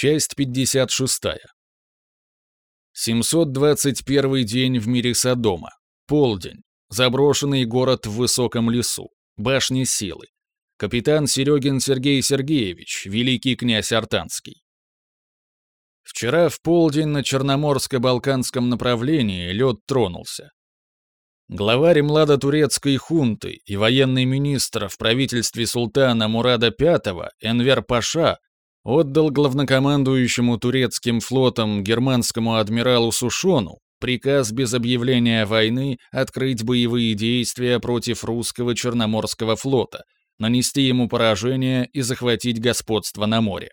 Часть 56. 721 день в мире Содома. Полдень. Заброшенный город в высоком лесу. Башни силы. Капитан Серегин Сергей Сергеевич, великий князь Артанский. Вчера в полдень на Черноморско-Балканском направлении лед тронулся. Главарь младотурецкой хунты и военный министр в правительстве султана Мурада V Энвер Паша отдал главнокомандующему турецким флотом германскому адмиралу Сушону приказ без объявления войны открыть боевые действия против русского Черноморского флота, нанести ему поражение и захватить господство на море.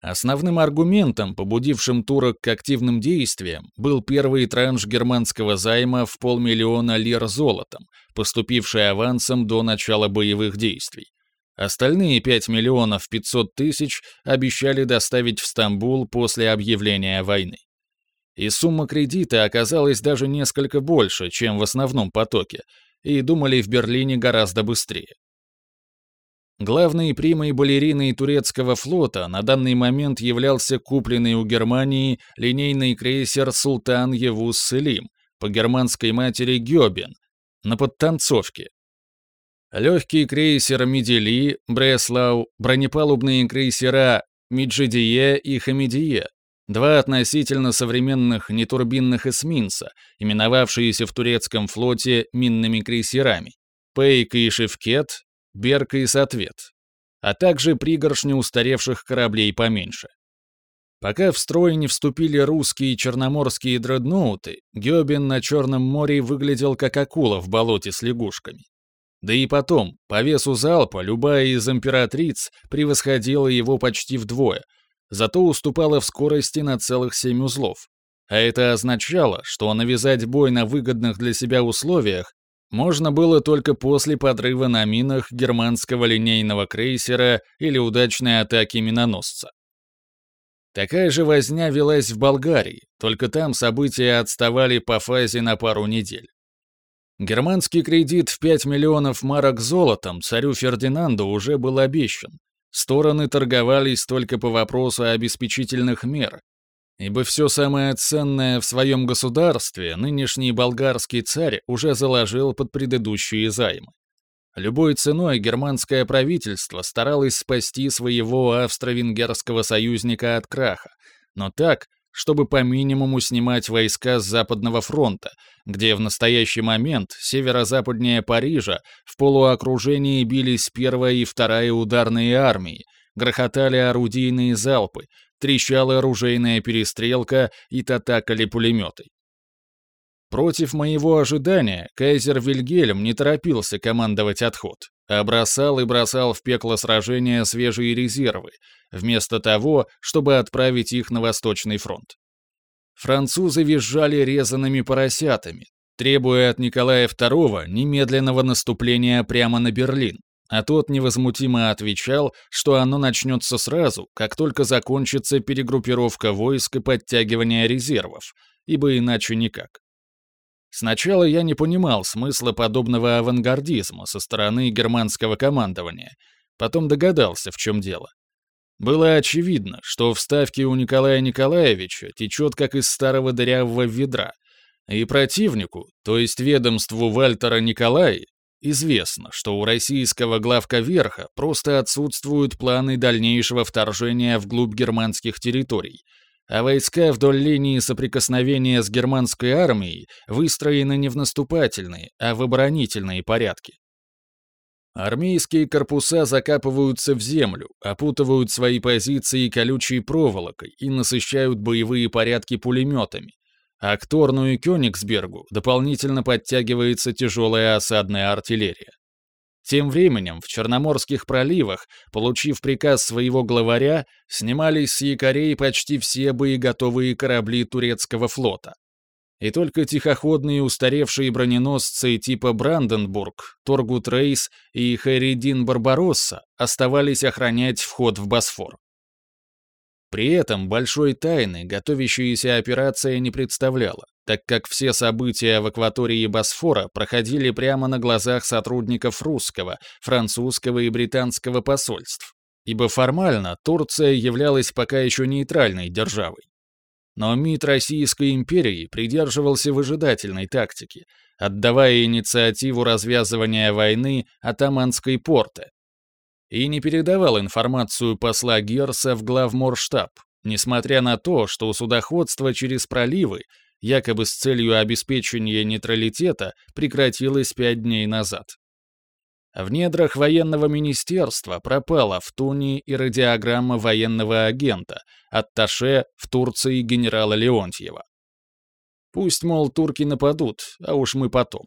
Основным аргументом, побудившим турок к активным действиям, был первый транш германского займа в полмиллиона лир золотом, поступивший авансом до начала боевых действий. Остальные 5 миллионов 500 тысяч обещали доставить в Стамбул после объявления войны. И сумма кредита оказалась даже несколько больше, чем в основном потоке, и думали в Берлине гораздо быстрее. Главной примой балериной турецкого флота на данный момент являлся купленный у Германии линейный крейсер «Султан Евус Селим» по германской матери Гёбен на подтанцовке, Легкий крейсер «Медели», «Бреслау», бронепалубные крейсера «Миджидие» и «Хамидие», два относительно современных нетурбинных эсминца, именовавшиеся в турецком флоте минными крейсерами, «Пейк» и «Шевкет», «Берка» и «Сответ», а также пригоршни устаревших кораблей поменьше. Пока в строй не вступили русские черноморские дредноуты, Гёбен на Черном море выглядел как акула в болоте с лягушками. Да и потом, по весу залпа любая из императриц превосходила его почти вдвое, зато уступала в скорости на целых семь узлов. А это означало, что навязать бой на выгодных для себя условиях можно было только после подрыва на минах германского линейного крейсера или удачной атаки миноносца. Такая же возня велась в Болгарии, только там события отставали по фазе на пару недель. Германский кредит в 5 миллионов марок золотом царю Фердинанду уже был обещан. Стороны торговались только по вопросу обеспечительных мер, ибо все самое ценное в своем государстве нынешний болгарский царь уже заложил под предыдущие займы. Любой ценой германское правительство старалось спасти своего австро-венгерского союзника от краха, но так, чтобы по минимуму снимать войска с Западного фронта, где в настоящий момент северо-западнее Парижа в полуокружении бились первая и вторая ударные армии, грохотали орудийные залпы, трещала оружейная перестрелка и татакали пулеметы. Против моего ожидания кайзер Вильгельм не торопился командовать отход, а бросал и бросал в пекло сражения свежие резервы, вместо того, чтобы отправить их на Восточный фронт. Французы визжали резанными поросятами, требуя от Николая II немедленного наступления прямо на Берлин, а тот невозмутимо отвечал, что оно начнется сразу, как только закончится перегруппировка войск и подтягивание резервов, ибо иначе никак. Сначала я не понимал смысла подобного авангардизма со стороны германского командования, потом догадался, в чем дело. Было очевидно, что в ставке у Николая Николаевича течет как из старого дырявого ведра, и противнику, то есть ведомству Вальтера Николая, известно, что у российского главка верха просто отсутствуют планы дальнейшего вторжения вглубь германских территорий, а войска вдоль линии соприкосновения с германской армией выстроены не в наступательные, а в оборонительные порядки. Армейские корпуса закапываются в землю, опутывают свои позиции колючей проволокой и насыщают боевые порядки пулеметами, а к Торну и Кёнигсбергу дополнительно подтягивается тяжелая осадная артиллерия. Тем временем в Черноморских проливах, получив приказ своего главаря, снимались с якорей почти все боеготовые корабли турецкого флота. И только тихоходные устаревшие броненосцы типа Бранденбург, Торгут Рейс и Хэридин Барбаросса оставались охранять вход в Босфор. При этом большой тайны готовящаяся операция не представляла, так как все события в акватории Босфора проходили прямо на глазах сотрудников русского, французского и британского посольств. ибо формально Турция являлась пока еще нейтральной державой. Но МИД Российской империи придерживался выжидательной тактики, отдавая инициативу развязывания войны атаманской порте, и не передавал информацию посла Герса в главморштаб, несмотря на то, что судоходство через проливы, якобы с целью обеспечения нейтралитета, прекратилось пять дней назад. В недрах военного министерства пропала в Туне и радиограмма военного агента, атташе в Турции генерала Леонтьева. Пусть, мол, турки нападут, а уж мы потом.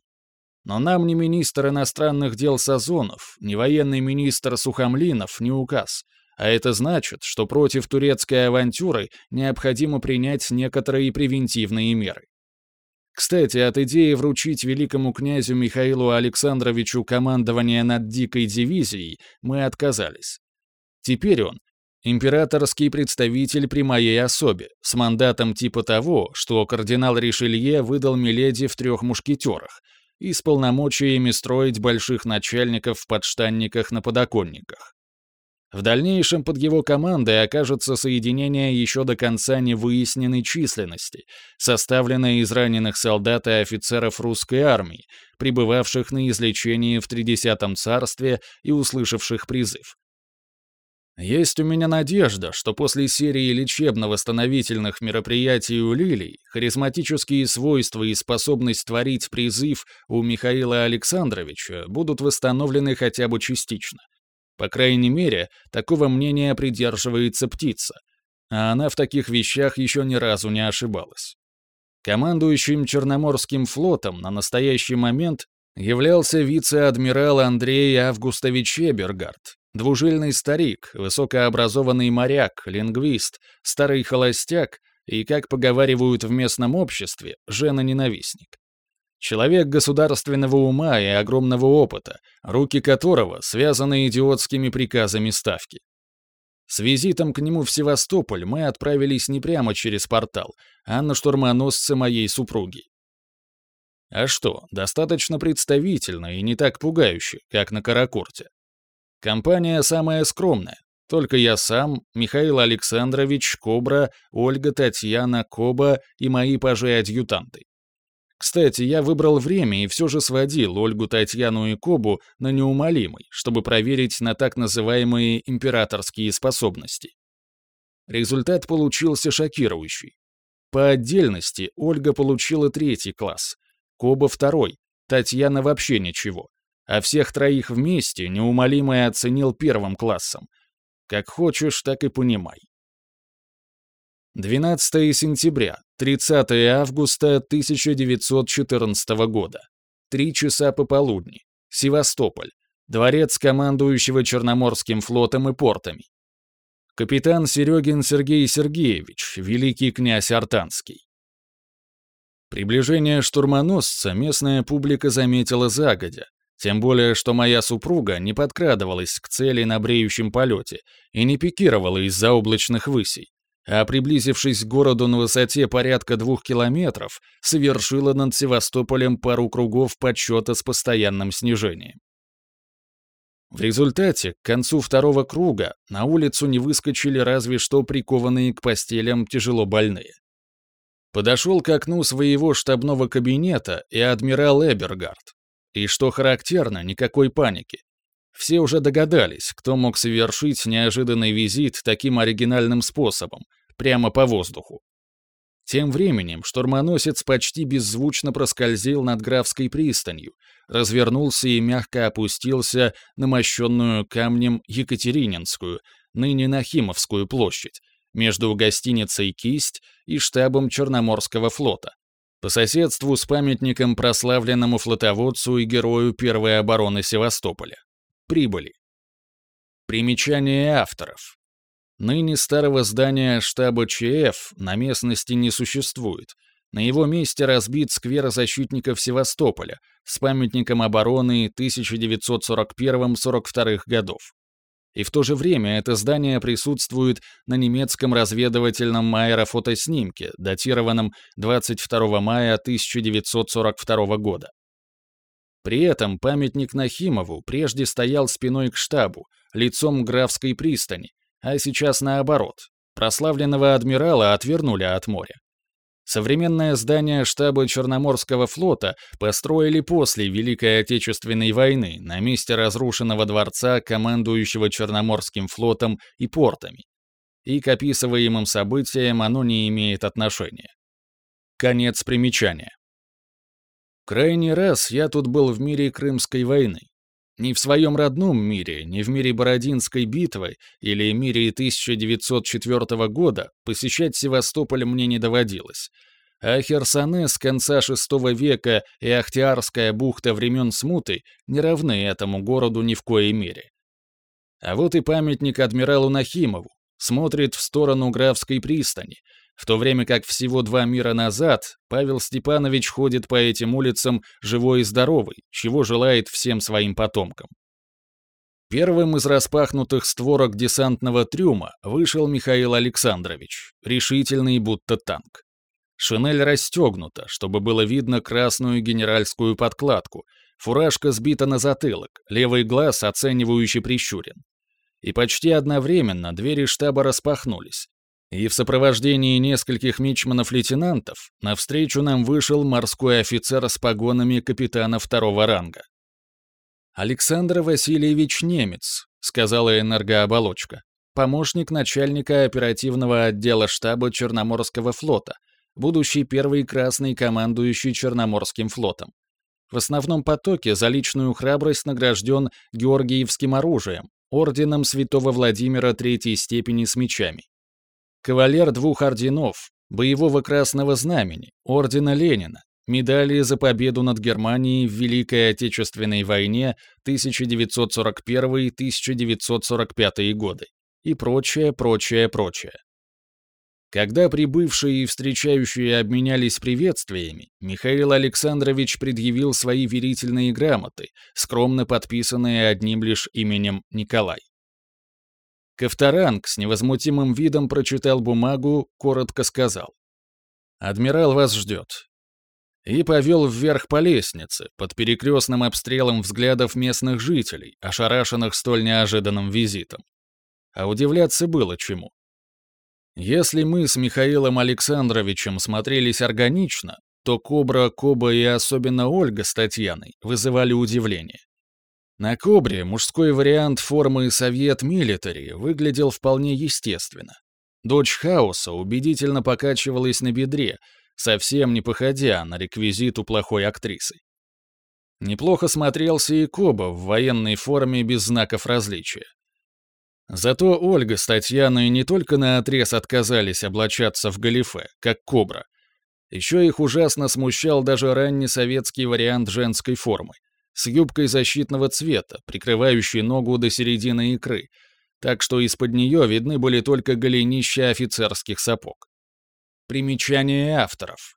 Но нам ни министр иностранных дел Сазонов, ни военный министр Сухомлинов не указ, а это значит, что против турецкой авантюры необходимо принять некоторые превентивные меры. Кстати, от идеи вручить великому князю Михаилу Александровичу командование над дикой дивизией мы отказались. Теперь он — императорский представитель при моей особе, с мандатом типа того, что кардинал Ришелье выдал Миледи в трех мушкетерах, и с полномочиями строить больших начальников в подштанниках на подоконниках. В дальнейшем под его командой окажется соединение еще до конца невыясненной численности, составленное из раненых солдат и офицеров русской армии, пребывавших на излечении в Тридесятом царстве и услышавших призыв. Есть у меня надежда, что после серии лечебно-восстановительных мероприятий у Лилий харизматические свойства и способность творить призыв у Михаила Александровича будут восстановлены хотя бы частично. По крайней мере, такого мнения придерживается птица, а она в таких вещах еще ни разу не ошибалась. Командующим Черноморским флотом на настоящий момент являлся вице-адмирал Андрей Августович Эбергард, двужильный старик, высокообразованный моряк, лингвист, старый холостяк и, как поговаривают в местном обществе, жена-ненавистник. Человек государственного ума и огромного опыта, руки которого связаны идиотскими приказами ставки. С визитом к нему в Севастополь мы отправились не прямо через портал, а на штурмоносце моей супруги. А что, достаточно представительно и не так пугающе, как на Каракурте. Компания самая скромная. Только я сам, Михаил Александрович, Кобра, Ольга, Татьяна, Коба и мои пажи-адъютанты. Кстати, я выбрал время и все же сводил Ольгу, Татьяну и Кобу на неумолимый, чтобы проверить на так называемые императорские способности. Результат получился шокирующий. По отдельности Ольга получила третий класс, Коба второй, Татьяна вообще ничего, а всех троих вместе неумолимый оценил первым классом. Как хочешь, так и понимай. 12 сентября, 30 августа 1914 года. Три часа пополудни. Севастополь. Дворец командующего Черноморским флотом и портами. Капитан Серегин Сергей Сергеевич, великий князь Артанский. Приближение штурмоносца местная публика заметила загодя, тем более, что моя супруга не подкрадывалась к цели на бреющем полете и не пикировала из-за облачных высей а приблизившись к городу на высоте порядка двух километров, совершила над Севастополем пару кругов подсчета с постоянным снижением. В результате, к концу второго круга, на улицу не выскочили разве что прикованные к постелям тяжело больные. Подошел к окну своего штабного кабинета и адмирал Эбергард. И что характерно, никакой паники. Все уже догадались, кто мог совершить неожиданный визит таким оригинальным способом, прямо по воздуху. Тем временем штурмоносец почти беззвучно проскользил над Графской пристанью, развернулся и мягко опустился на мощенную камнем Екатерининскую, ныне Нахимовскую площадь, между гостиницей «Кисть» и штабом Черноморского флота, по соседству с памятником прославленному флотоводцу и герою первой обороны Севастополя прибыли. Примечание авторов. Ныне старого здания штаба ЧФ на местности не существует. На его месте разбит сквер защитников Севастополя с памятником обороны 1941-42 годов. И в то же время это здание присутствует на немецком разведывательном аэрофотоснимке, датированном 22 мая 1942 года. При этом памятник Нахимову прежде стоял спиной к штабу, лицом к Графской пристани, а сейчас наоборот. Прославленного адмирала отвернули от моря. Современное здание штаба Черноморского флота построили после Великой Отечественной войны на месте разрушенного дворца командующего Черноморским флотом и портами. И к описываемым событиям оно не имеет отношения. Конец примечания. Крайний раз я тут был в мире Крымской войны. Ни в своем родном мире, ни в мире Бородинской битвы или мире 1904 года посещать Севастополь мне не доводилось. А Херсоне с конца VI века и Ахтиарская бухта времен Смуты не равны этому городу ни в коей мере. А вот и памятник адмиралу Нахимову, смотрит в сторону Графской пристани, в то время как всего два мира назад Павел Степанович ходит по этим улицам живой и здоровый, чего желает всем своим потомкам. Первым из распахнутых створок десантного трюма вышел Михаил Александрович, решительный будто танк. Шинель расстегнута, чтобы было видно красную генеральскую подкладку, фуражка сбита на затылок, левый глаз оценивающе прищурен. И почти одновременно двери штаба распахнулись, и в сопровождении нескольких мичманов-лейтенантов навстречу нам вышел морской офицер с погонами капитана второго ранга. «Александр Васильевич Немец», — сказала энергооболочка, помощник начальника оперативного отдела штаба Черноморского флота, будущий первый красный командующий Черноморским флотом. В основном потоке за личную храбрость награжден Георгиевским оружием, орденом святого Владимира третьей степени с мечами. Кавалер двух орденов, боевого красного знамени, ордена Ленина, медали за победу над Германией в Великой Отечественной войне 1941-1945 годы и прочее, прочее, прочее. Когда прибывшие и встречающие обменялись приветствиями, Михаил Александрович предъявил свои верительные грамоты, скромно подписанные одним лишь именем Николай. Ковторанг с невозмутимым видом прочитал бумагу, коротко сказал. «Адмирал вас ждет». И повел вверх по лестнице, под перекрестным обстрелом взглядов местных жителей, ошарашенных столь неожиданным визитом. А удивляться было чему. Если мы с Михаилом Александровичем смотрелись органично, то Кобра, Коба и особенно Ольга с Татьяной вызывали удивление. На Кобре мужской вариант формы Совет Милитари выглядел вполне естественно. Дочь Хаоса убедительно покачивалась на бедре, совсем не походя на реквизит у плохой актрисы. Неплохо смотрелся и Коба в военной форме без знаков различия. Зато Ольга с Татьяной не только наотрез отказались облачаться в галифе, как Кобра. Еще их ужасно смущал даже ранний советский вариант женской формы с юбкой защитного цвета, прикрывающей ногу до середины икры, так что из-под нее видны были только голенища офицерских сапог. Примечание авторов.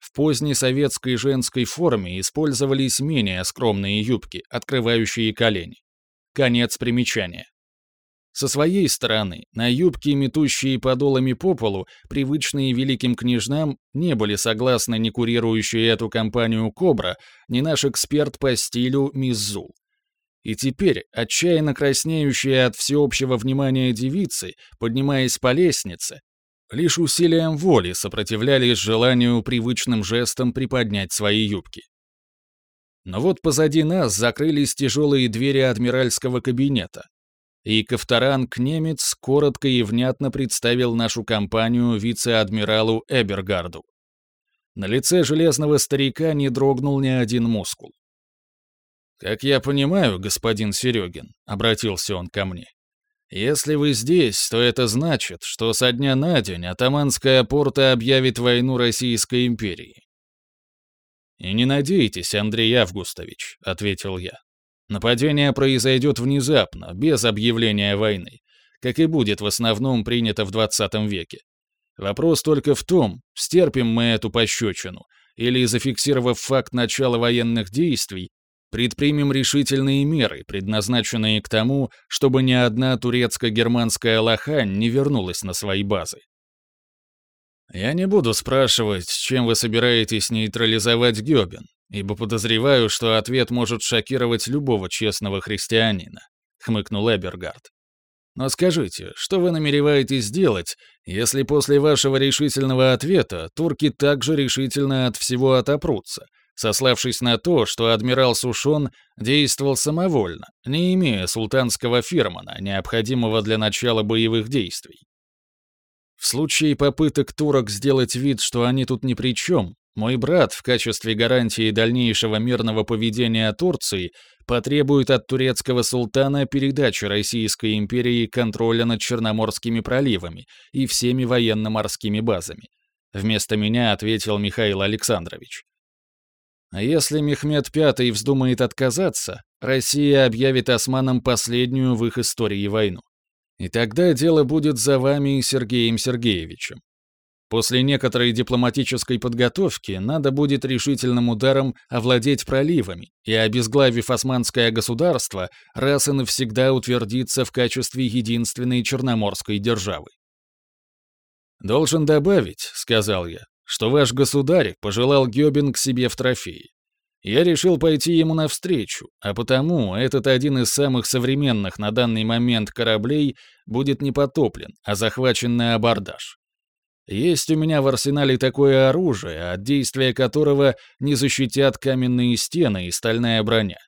В поздней советской женской форме использовались менее скромные юбки, открывающие колени. Конец примечания. Со своей стороны, на юбки, метущие подолами по полу, привычные великим княжнам, не были согласны ни курирующие эту компанию «Кобра», ни наш эксперт по стилю Миззу. И теперь, отчаянно краснеющие от всеобщего внимания девицы, поднимаясь по лестнице, лишь усилием воли сопротивлялись желанию привычным жестом приподнять свои юбки. Но вот позади нас закрылись тяжелые двери адмиральского кабинета, и Ковторанг немец коротко и внятно представил нашу компанию вице-адмиралу Эбергарду. На лице железного старика не дрогнул ни один мускул. «Как я понимаю, господин Серегин», — обратился он ко мне, «если вы здесь, то это значит, что со дня на день атаманская порта объявит войну Российской империи». «И не надейтесь, Андрей Августович», — ответил я. Нападение произойдет внезапно, без объявления войны, как и будет в основном принято в 20 веке. Вопрос только в том, стерпим мы эту пощечину, или, зафиксировав факт начала военных действий, предпримем решительные меры, предназначенные к тому, чтобы ни одна турецко-германская лохань не вернулась на свои базы. «Я не буду спрашивать, чем вы собираетесь нейтрализовать Гёбен», ибо подозреваю, что ответ может шокировать любого честного христианина», — хмыкнул Эбергард. «Но скажите, что вы намереваетесь сделать, если после вашего решительного ответа турки также решительно от всего отопрутся, сославшись на то, что адмирал Сушон действовал самовольно, не имея султанского фирмана, необходимого для начала боевых действий? В случае попыток турок сделать вид, что они тут ни при чем, мой брат в качестве гарантии дальнейшего мирного поведения Турции потребует от турецкого султана передачи Российской империи контроля над Черноморскими проливами и всеми военно-морскими базами. Вместо меня ответил Михаил Александрович. А если Мехмед V вздумает отказаться, Россия объявит османам последнюю в их истории войну. И тогда дело будет за вами и Сергеем Сергеевичем. После некоторой дипломатической подготовки надо будет решительным ударом овладеть проливами и, обезглавив османское государство, раз и навсегда утвердиться в качестве единственной черноморской державы. «Должен добавить», — сказал я, — «что ваш государь пожелал Гёбин к себе в трофеи. Я решил пойти ему навстречу, а потому этот один из самых современных на данный момент кораблей будет не потоплен, а захвачен на абордаж. Есть у меня в арсенале такое оружие, от действия которого не защитят каменные стены и стальная броня.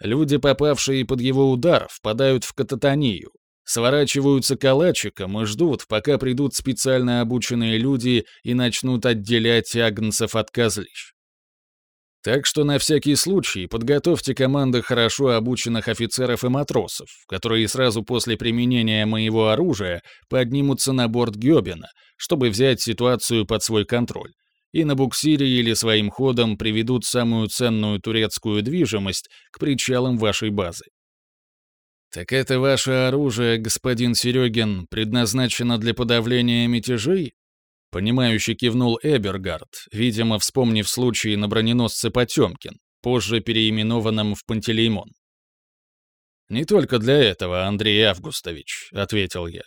Люди, попавшие под его удар, впадают в кататонию, сворачиваются калачиком и ждут, пока придут специально обученные люди и начнут отделять агнцев от козлищ. Так что на всякий случай подготовьте команды хорошо обученных офицеров и матросов, которые сразу после применения моего оружия поднимутся на борт Гёбина, чтобы взять ситуацию под свой контроль, и на буксире или своим ходом приведут самую ценную турецкую движимость к причалам вашей базы. «Так это ваше оружие, господин Серегин, предназначено для подавления мятежей?» Понимающе кивнул Эбергард, видимо, вспомнив случай на броненосце Потемкин, позже переименованном в Пантелеймон. «Не только для этого, Андрей Августович», — ответил я.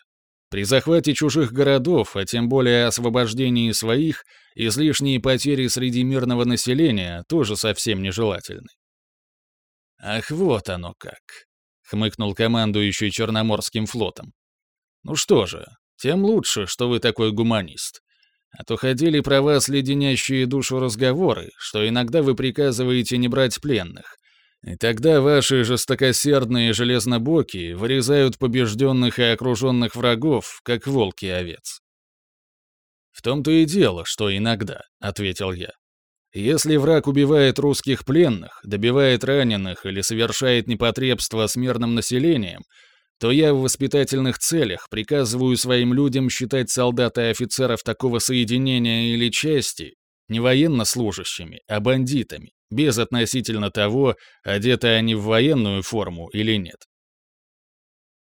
«При захвате чужих городов, а тем более освобождении своих, излишние потери среди мирного населения тоже совсем нежелательны». «Ах, вот оно как», — хмыкнул командующий Черноморским флотом. «Ну что же, тем лучше, что вы такой гуманист. А то ходили про вас леденящие душу разговоры, что иногда вы приказываете не брать пленных. И тогда ваши жестокосердные железнобоки вырезают побежденных и окруженных врагов, как волки овец. «В том-то и дело, что иногда», — ответил я. «Если враг убивает русских пленных, добивает раненых или совершает непотребство с мирным населением, то я в воспитательных целях приказываю своим людям считать солдат и офицеров такого соединения или части не военнослужащими, а бандитами, без относительно того, одеты они в военную форму или нет.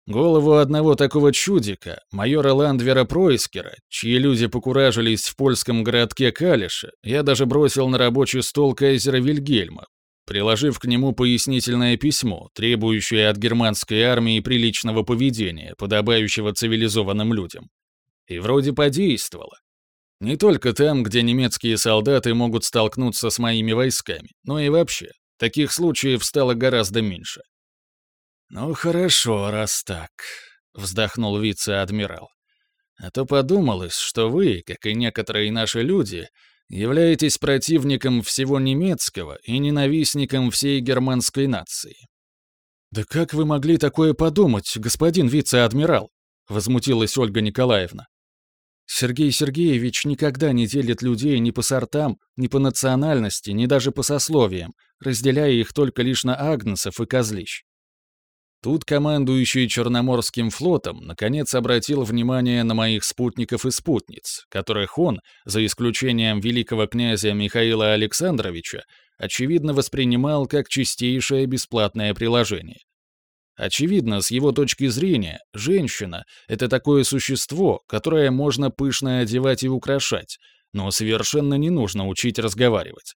Голову одного такого чудика, майора Ландвера Пройскера, чьи люди покуражились в польском городке Калише, я даже бросил на рабочий стол кайзера Вильгельма, приложив к нему пояснительное письмо, требующее от германской армии приличного поведения, подобающего цивилизованным людям. И вроде подействовало. Не только там, где немецкие солдаты могут столкнуться с моими войсками, но и вообще. Таких случаев стало гораздо меньше. «Ну хорошо, раз так», — вздохнул вице-адмирал. «А то подумалось, что вы, как и некоторые наши люди, являетесь противником всего немецкого и ненавистником всей германской нации. «Да как вы могли такое подумать, господин вице-адмирал?» — возмутилась Ольга Николаевна. «Сергей Сергеевич никогда не делит людей ни по сортам, ни по национальности, ни даже по сословиям, разделяя их только лишь на агнцев и козлищ. Тут командующий Черноморским флотом наконец обратил внимание на моих спутников и спутниц, которых он, за исключением великого князя Михаила Александровича, очевидно воспринимал как чистейшее бесплатное приложение. Очевидно, с его точки зрения, женщина — это такое существо, которое можно пышно одевать и украшать, но совершенно не нужно учить разговаривать.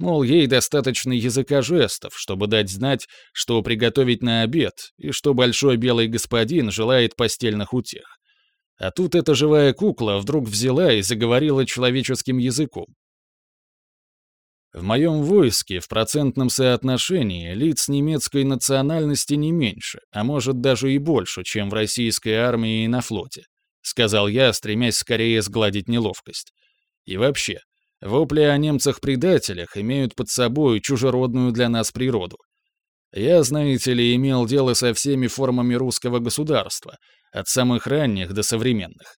Мол, ей достаточно языка жестов, чтобы дать знать, что приготовить на обед, и что большой белый господин желает постельных утех. А тут эта живая кукла вдруг взяла и заговорила человеческим языком. В моем войске в процентном соотношении лиц немецкой национальности не меньше, а может даже и больше, чем в российской армии и на флоте», — сказал я, стремясь скорее сгладить неловкость. «И вообще, вопли о немцах-предателях имеют под собой чужеродную для нас природу. Я, знаете ли, имел дело со всеми формами русского государства, от самых ранних до современных.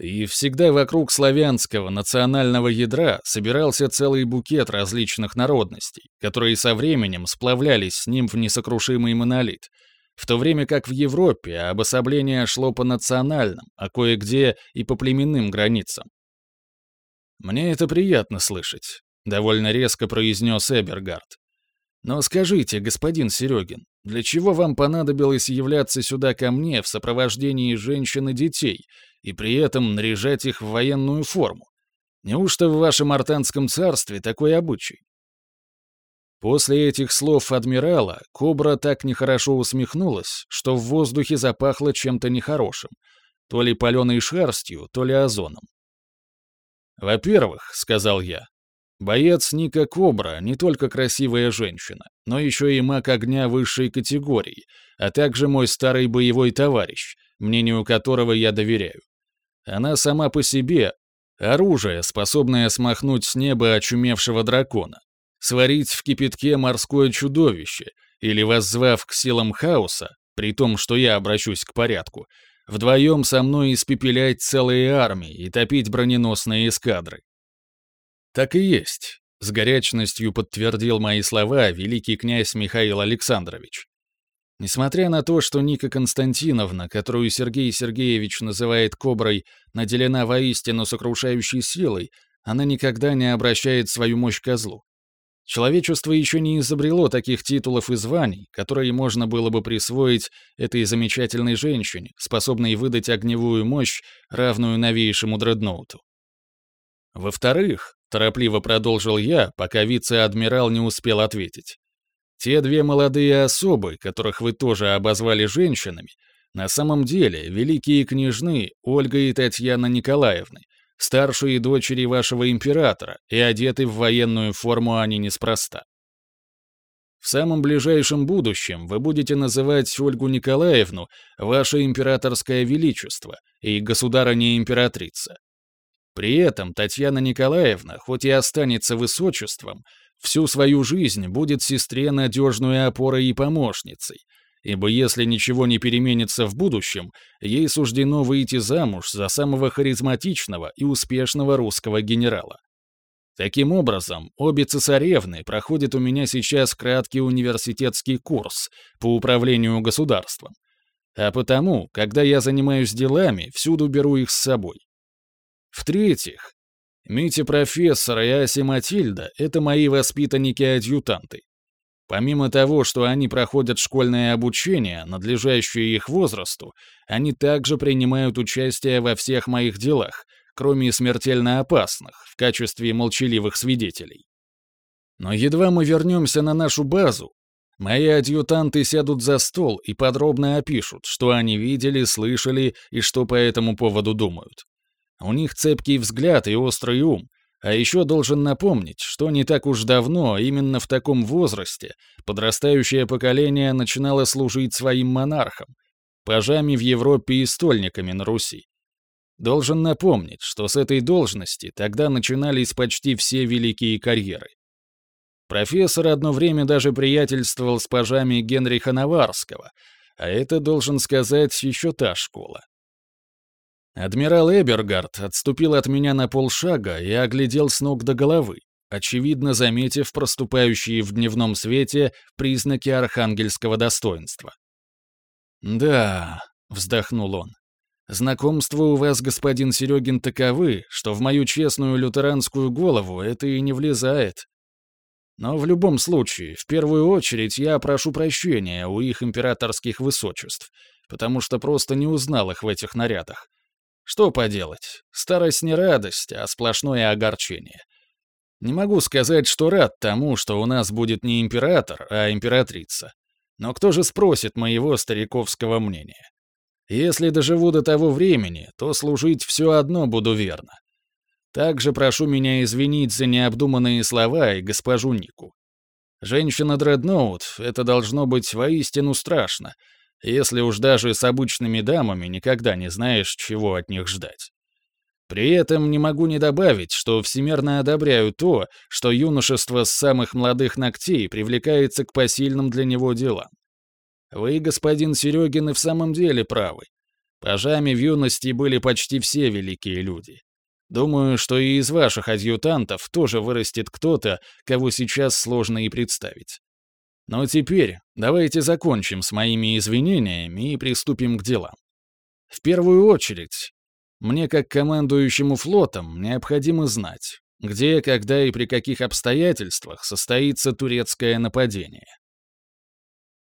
И всегда вокруг славянского национального ядра собирался целый букет различных народностей, которые со временем сплавлялись с ним в несокрушимый монолит, в то время как в Европе обособление шло по национальным, а кое-где и по племенным границам. «Мне это приятно слышать», — довольно резко произнес Эбергард. «Но скажите, господин Серегин, для чего вам понадобилось являться сюда ко мне в сопровождении женщин и детей, и при этом наряжать их в военную форму? Неужто в вашем артанском царстве такой обычай? После этих слов адмирала кобра так нехорошо усмехнулась, что в воздухе запахло чем-то нехорошим, то ли паленой шерстью, то ли озоном. «Во-первых», — сказал я, — «боец Ника Кобра не только красивая женщина, но еще и маг огня высшей категории, а также мой старый боевой товарищ, мнению которого я доверяю. Она сама по себе — оружие, способное смахнуть с неба очумевшего дракона, сварить в кипятке морское чудовище или, воззвав к силам хаоса, при том, что я обращусь к порядку, вдвоем со мной испепелять целые армии и топить броненосные эскадры. Так и есть, с горячностью подтвердил мои слова великий князь Михаил Александрович. Несмотря на то, что Ника Константиновна, которую Сергей Сергеевич называет «коброй», наделена воистину сокрушающей силой, она никогда не обращает свою мощь ко злу. Человечество еще не изобрело таких титулов и званий, которые можно было бы присвоить этой замечательной женщине, способной выдать огневую мощь, равную новейшему дредноуту. Во-вторых, торопливо продолжил я, пока вице-адмирал не успел ответить. Те две молодые особы, которых вы тоже обозвали женщинами, на самом деле великие княжны Ольга и Татьяна Николаевны, старшие дочери вашего императора, и одеты в военную форму они неспроста. В самом ближайшем будущем вы будете называть Ольгу Николаевну «Ваше императорское величество» и «Государыня-императрица». При этом Татьяна Николаевна, хоть и останется высочеством, всю свою жизнь будет сестре надежной опорой и помощницей, ибо если ничего не переменится в будущем, ей суждено выйти замуж за самого харизматичного и успешного русского генерала. Таким образом, обе цесаревны проходят у меня сейчас краткий университетский курс по управлению государством. А потому, когда я занимаюсь делами, всюду беру их с собой. В-третьих, Митя профессор и Ася Матильда — это мои воспитанники-адъютанты. Помимо того, что они проходят школьное обучение, надлежащее их возрасту, они также принимают участие во всех моих делах, кроме смертельно опасных, в качестве молчаливых свидетелей. Но едва мы вернемся на нашу базу, мои адъютанты сядут за стол и подробно опишут, что они видели, слышали и что по этому поводу думают. У них цепкий взгляд и острый ум, а еще должен напомнить, что не так уж давно, именно в таком возрасте, подрастающее поколение начинало служить своим монархам, пажами в Европе и стольниками на Руси. Должен напомнить, что с этой должности тогда начинались почти все великие карьеры. Профессор одно время даже приятельствовал с пажами Генриха Наварского, а это, должен сказать, еще та школа. Адмирал Эбергард отступил от меня на полшага и оглядел с ног до головы, очевидно заметив проступающие в дневном свете признаки архангельского достоинства. «Да», — вздохнул он, — «знакомства у вас, господин Серегин, таковы, что в мою честную лютеранскую голову это и не влезает. Но в любом случае, в первую очередь я прошу прощения у их императорских высочеств, потому что просто не узнал их в этих нарядах. Что поделать, старость не радость, а сплошное огорчение. Не могу сказать, что рад тому, что у нас будет не император, а императрица. Но кто же спросит моего стариковского мнения? Если доживу до того времени, то служить все одно буду верно. Также прошу меня извинить за необдуманные слова и госпожу Нику. Женщина-дредноут — это должно быть воистину страшно, если уж даже с обычными дамами никогда не знаешь, чего от них ждать. При этом не могу не добавить, что всемерно одобряю то, что юношество с самых молодых ногтей привлекается к посильным для него делам. Вы, господин Серегин, и в самом деле правы. Пажами в юности были почти все великие люди. Думаю, что и из ваших адъютантов тоже вырастет кто-то, кого сейчас сложно и представить. Но теперь давайте закончим с моими извинениями и приступим к делам. В первую очередь, мне как командующему флотом необходимо знать, где, когда и при каких обстоятельствах состоится турецкое нападение.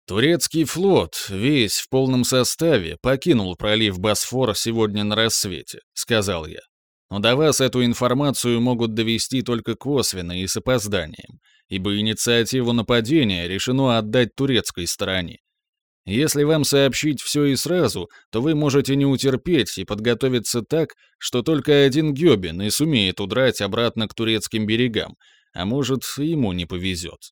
Турецкий флот, весь в полном составе, покинул пролив Босфор сегодня на рассвете, сказал я. Но до вас эту информацию могут довести только косвенно и с опозданием, ибо инициативу нападения решено отдать турецкой стороне. Если вам сообщить все и сразу, то вы можете не утерпеть и подготовиться так, что только один Гёбин и сумеет удрать обратно к турецким берегам, а может, ему не повезет.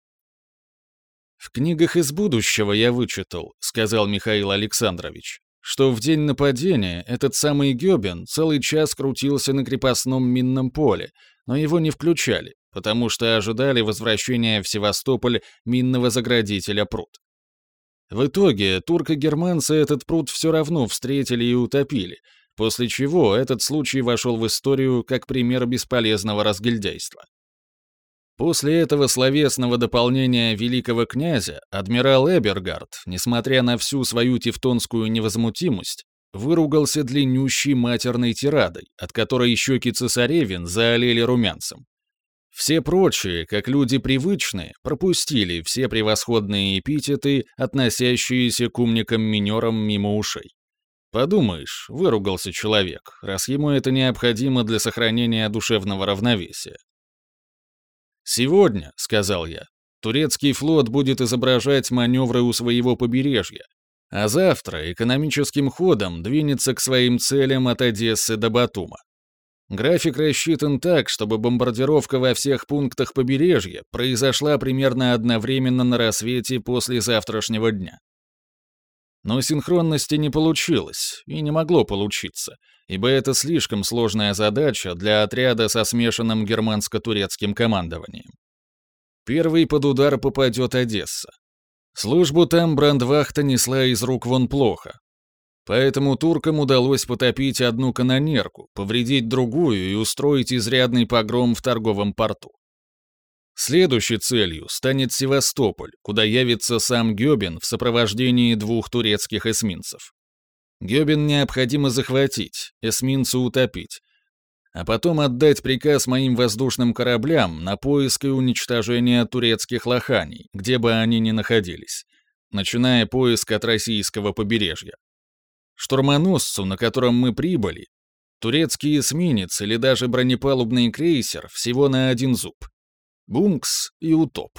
«В книгах из будущего я вычитал», — сказал Михаил Александрович, что в день нападения этот самый Гёбин целый час крутился на крепостном минном поле, но его не включали, потому что ожидали возвращения в Севастополь минного заградителя пруд. В итоге турко-германцы этот пруд все равно встретили и утопили, после чего этот случай вошел в историю как пример бесполезного разгильдяйства. После этого словесного дополнения великого князя адмирал Эбергард, несмотря на всю свою тевтонскую невозмутимость, выругался длиннющей матерной тирадой, от которой щеки цесаревин заолели румянцем. Все прочие, как люди привычные, пропустили все превосходные эпитеты, относящиеся к умникам-минерам мимо ушей. Подумаешь, выругался человек, раз ему это необходимо для сохранения душевного равновесия. «Сегодня», — сказал я, — «турецкий флот будет изображать маневры у своего побережья, а завтра экономическим ходом двинется к своим целям от Одессы до Батума. График рассчитан так, чтобы бомбардировка во всех пунктах побережья произошла примерно одновременно на рассвете после завтрашнего дня. Но синхронности не получилось, и не могло получиться, ибо это слишком сложная задача для отряда со смешанным германско-турецким командованием. Первый под удар попадет Одесса. Службу там Брандвахта несла из рук вон плохо. Поэтому туркам удалось потопить одну канонерку, повредить другую и устроить изрядный погром в торговом порту. Следующей целью станет Севастополь, куда явится сам Гёбин в сопровождении двух турецких эсминцев. Гёбин необходимо захватить, эсминца утопить, а потом отдать приказ моим воздушным кораблям на поиск и уничтожение турецких лоханий, где бы они ни находились, начиная поиск от российского побережья. Штурмоносцу, на котором мы прибыли, турецкий эсминец или даже бронепалубный крейсер всего на один зуб — Бункс и Утоп.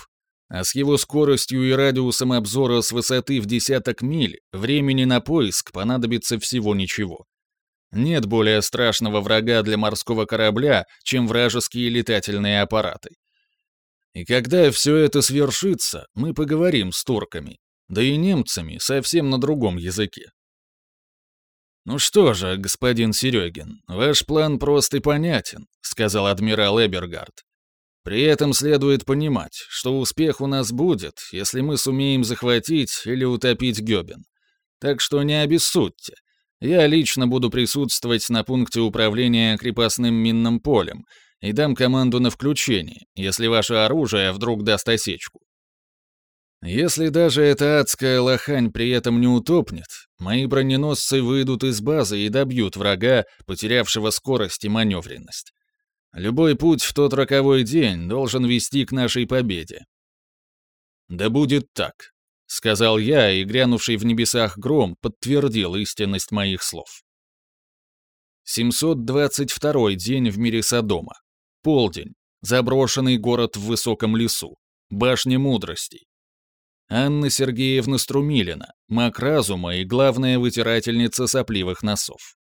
А с его скоростью и радиусом обзора с высоты в десяток миль времени на поиск понадобится всего ничего. Нет более страшного врага для морского корабля, чем вражеские летательные аппараты. И когда все это свершится, мы поговорим с турками, да и немцами совсем на другом языке. «Ну что же, господин Серегин, ваш план прост и понятен», — сказал адмирал Эбергард. При этом следует понимать, что успех у нас будет, если мы сумеем захватить или утопить Гёбен. Так что не обессудьте. Я лично буду присутствовать на пункте управления крепостным минным полем и дам команду на включение, если ваше оружие вдруг даст осечку. Если даже эта адская лохань при этом не утопнет, мои броненосцы выйдут из базы и добьют врага, потерявшего скорость и маневренность. Любой путь в тот роковой день должен вести к нашей победе. Да будет так, сказал я, и грянувший в небесах гром подтвердил истинность моих слов. 722 день в мире Содома. Полдень. Заброшенный город в высоком лесу. Башня мудростей. Анна Сергеевна Струмилина, маг разума и главная вытирательница сопливых носов.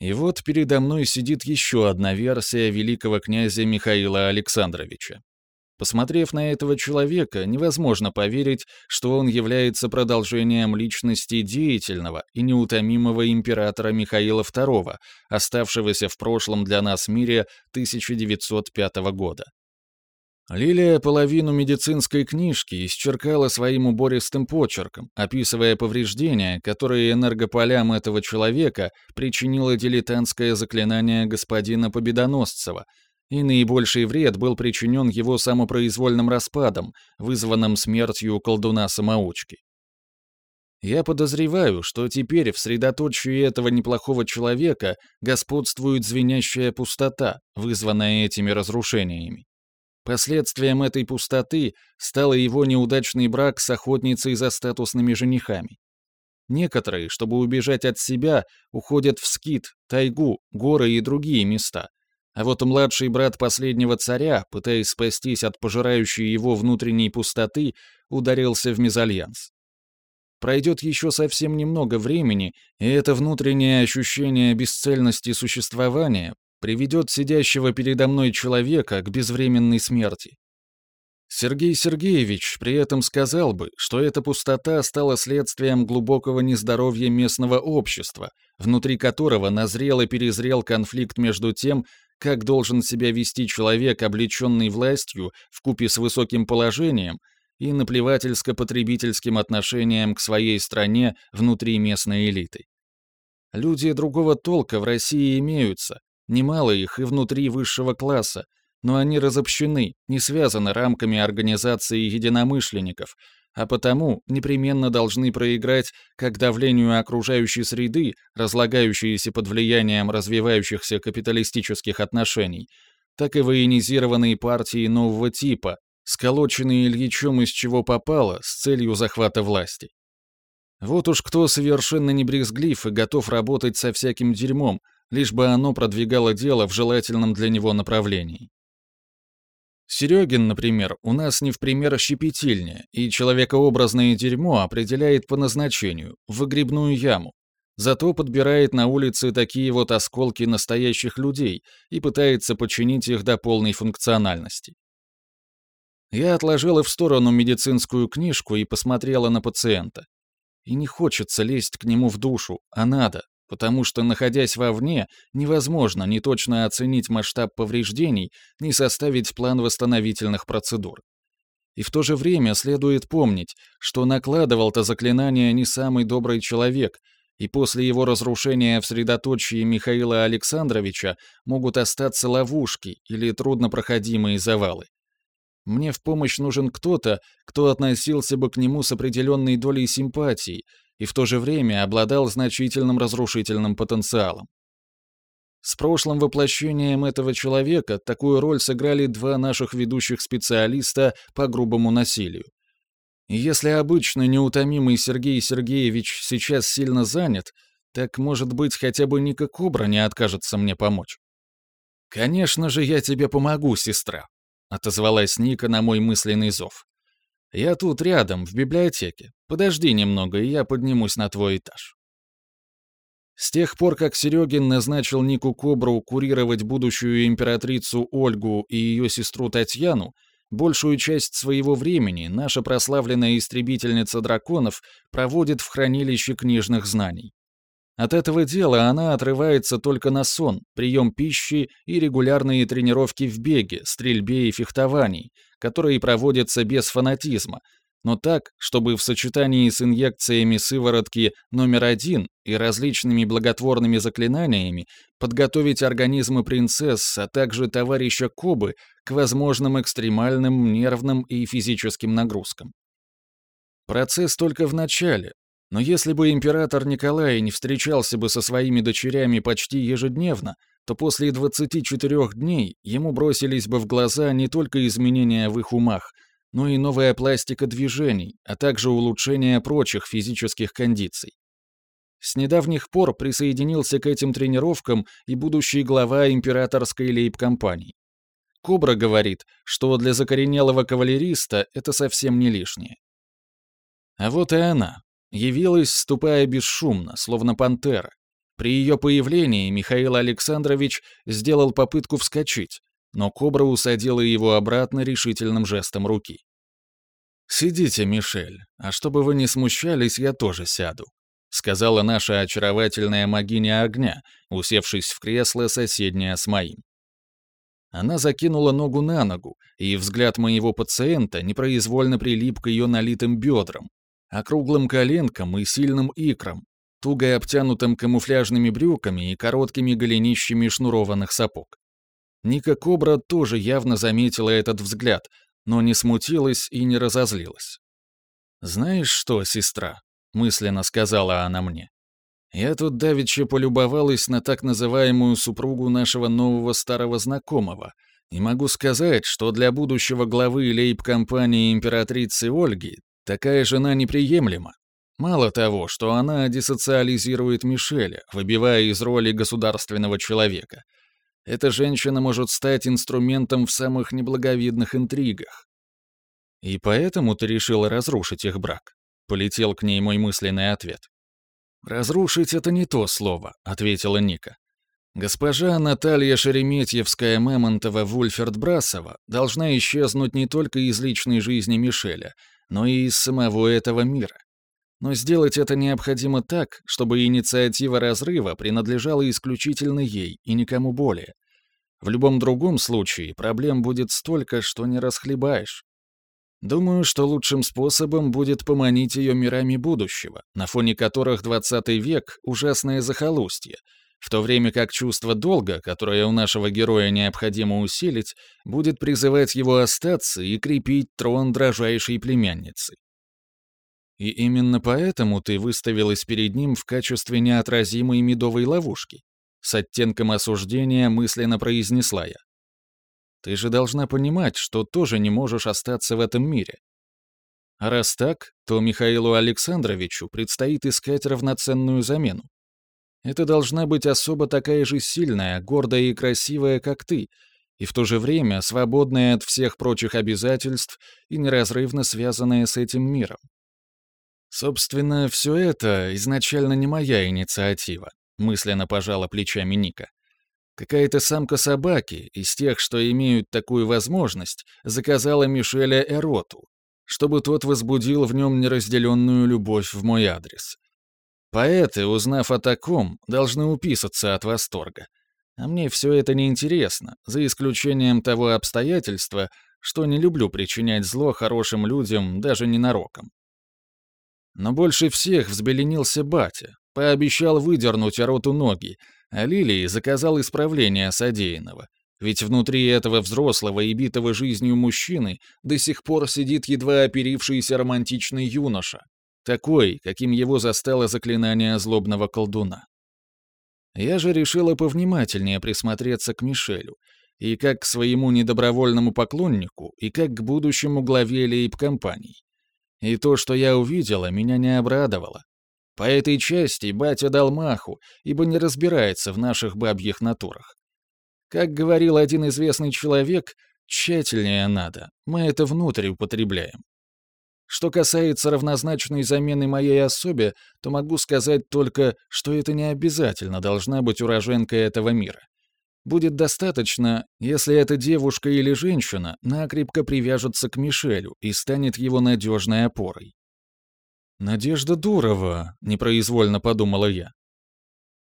И вот передо мной сидит еще одна версия великого князя Михаила Александровича. Посмотрев на этого человека, невозможно поверить, что он является продолжением личности деятельного и неутомимого императора Михаила II, оставшегося в прошлом для нас мире 1905 года. Лилия половину медицинской книжки исчеркала своим убористым почерком, описывая повреждения, которые энергополям этого человека причинило дилетантское заклинание господина Победоносцева — и наибольший вред был причинен его самопроизвольным распадом, вызванным смертью колдуна-самоучки. Я подозреваю, что теперь в средоточии этого неплохого человека господствует звенящая пустота, вызванная этими разрушениями. Последствием этой пустоты стал его неудачный брак с охотницей за статусными женихами. Некоторые, чтобы убежать от себя, уходят в скит, тайгу, горы и другие места, а вот младший брат последнего царя, пытаясь спастись от пожирающей его внутренней пустоты, ударился в мезальянс. Пройдет еще совсем немного времени, и это внутреннее ощущение бесцельности существования приведет сидящего передо мной человека к безвременной смерти. Сергей Сергеевич при этом сказал бы, что эта пустота стала следствием глубокого нездоровья местного общества, внутри которого назрел и перезрел конфликт между тем, как должен себя вести человек, облеченный властью, в купе с высоким положением и наплевательско-потребительским отношением к своей стране внутри местной элиты. Люди другого толка в России имеются, немало их и внутри высшего класса, но они разобщены, не связаны рамками организации единомышленников, а потому непременно должны проиграть как давлению окружающей среды, разлагающейся под влиянием развивающихся капиталистических отношений, так и военизированные партии нового типа, сколоченные Ильичом из чего попало с целью захвата власти. Вот уж кто совершенно не брезглив и готов работать со всяким дерьмом, лишь бы оно продвигало дело в желательном для него направлении. Серегин, например, у нас не в пример щепетильнее, и человекообразное дерьмо определяет по назначению, в выгребную яму. Зато подбирает на улице такие вот осколки настоящих людей и пытается починить их до полной функциональности. Я отложила в сторону медицинскую книжку и посмотрела на пациента. И не хочется лезть к нему в душу, а надо, потому что, находясь вовне, невозможно ни точно оценить масштаб повреждений, ни составить план восстановительных процедур. И в то же время следует помнить, что накладывал-то заклинание не самый добрый человек, и после его разрушения в средоточии Михаила Александровича могут остаться ловушки или труднопроходимые завалы. Мне в помощь нужен кто-то, кто относился бы к нему с определенной долей симпатии, и в то же время обладал значительным разрушительным потенциалом. С прошлым воплощением этого человека такую роль сыграли два наших ведущих специалиста по грубому насилию. И если обычно неутомимый Сергей Сергеевич сейчас сильно занят, так, может быть, хотя бы Ника Кобра не откажется мне помочь. «Конечно же, я тебе помогу, сестра», — отозвалась Ника на мой мысленный зов. Я тут рядом, в библиотеке. Подожди немного, и я поднимусь на твой этаж. С тех пор, как Серегин назначил Нику Кобру курировать будущую императрицу Ольгу и ее сестру Татьяну, большую часть своего времени наша прославленная истребительница драконов проводит в хранилище книжных знаний. От этого дела она отрывается только на сон, прием пищи и регулярные тренировки в беге, стрельбе и фехтовании, которые проводятся без фанатизма, но так, чтобы в сочетании с инъекциями сыворотки номер один и различными благотворными заклинаниями подготовить организмы принцесс, а также товарища Кобы к возможным экстремальным нервным и физическим нагрузкам. Процесс только в начале, но если бы император Николай не встречался бы со своими дочерями почти ежедневно, то после 24 дней ему бросились бы в глаза не только изменения в их умах, но и новая пластика движений, а также улучшение прочих физических кондиций. С недавних пор присоединился к этим тренировкам и будущий глава императорской лейб-компании. Кобра говорит, что для закоренелого кавалериста это совсем не лишнее. А вот и она, Явилась, ступая бесшумно, словно пантера. При ее появлении Михаил Александрович сделал попытку вскочить, но кобра усадила его обратно решительным жестом руки. «Сидите, Мишель, а чтобы вы не смущались, я тоже сяду», сказала наша очаровательная магиня огня, усевшись в кресло, соседнее с моим. Она закинула ногу на ногу, и взгляд моего пациента непроизвольно прилип к ее налитым бедрам, округлым коленкам и сильным икрам, туго обтянутым камуфляжными брюками и короткими голенищами шнурованных сапог. Ника Кобра тоже явно заметила этот взгляд, но не смутилась и не разозлилась. «Знаешь что, сестра?» — мысленно сказала она мне. «Я тут давеча полюбовалась на так называемую супругу нашего нового старого знакомого, и могу сказать, что для будущего главы лейб-компании императрицы Ольги такая жена неприемлема. Мало того, что она десоциализирует Мишеля, выбивая из роли государственного человека — эта женщина может стать инструментом в самых неблаговидных интригах. И поэтому ты решила разрушить их брак? Полетел к ней мой мысленный ответ. «Разрушить — это не то слово», — ответила Ника. Госпожа Наталья Шереметьевская-Мамонтова-Вульферд-Брасова должна исчезнуть не только из личной жизни Мишеля, но и из самого этого мира. Но сделать это необходимо так, чтобы инициатива разрыва принадлежала исключительно ей и никому более. В любом другом случае проблем будет столько, что не расхлебаешь. Думаю, что лучшим способом будет поманить ее мирами будущего, на фоне которых 20 век — ужасное захолустье, в то время как чувство долга, которое у нашего героя необходимо усилить, будет призывать его остаться и крепить трон дрожайшей племянницы. И именно поэтому ты выставилась перед ним в качестве неотразимой медовой ловушки. С оттенком осуждения мысленно произнесла я. Ты же должна понимать, что тоже не можешь остаться в этом мире. А раз так, то Михаилу Александровичу предстоит искать равноценную замену. Это должна быть особо такая же сильная, гордая и красивая, как ты, и в то же время свободная от всех прочих обязательств и неразрывно связанная с этим миром. Собственно, все это изначально не моя инициатива, мысленно пожала плечами Ника. Какая-то самка собаки из тех, что имеют такую возможность, заказала Мишеля Эроту, чтобы тот возбудил в нем неразделенную любовь в мой адрес. Поэты, узнав о таком, должны уписаться от восторга. А мне все это неинтересно, за исключением того обстоятельства, что не люблю причинять зло хорошим людям даже ненароком. Но больше всех взбеленился батя, пообещал выдернуть роту ноги, а Лилии заказал исправление содеянного. Ведь внутри этого взрослого и битого жизнью мужчины до сих пор сидит едва оперившийся романтичный юноша, такой, каким его застало заклинание злобного колдуна. Я же решила повнимательнее присмотреться к Мишелю, и как к своему недобровольному поклоннику, и как к будущему главе лейб-компаний. И то, что я увидела, меня не обрадовало. По этой части батя дал маху, ибо не разбирается в наших бабьих натурах. Как говорил один известный человек, тщательнее надо, мы это внутрь употребляем. Что касается равнозначной замены моей особе, то могу сказать только, что это не обязательно должна быть уроженка этого мира. Будет достаточно, если эта девушка или женщина накрепко привяжется к Мишелю и станет его надежной опорой. «Надежда Дурова», — непроизвольно подумала я.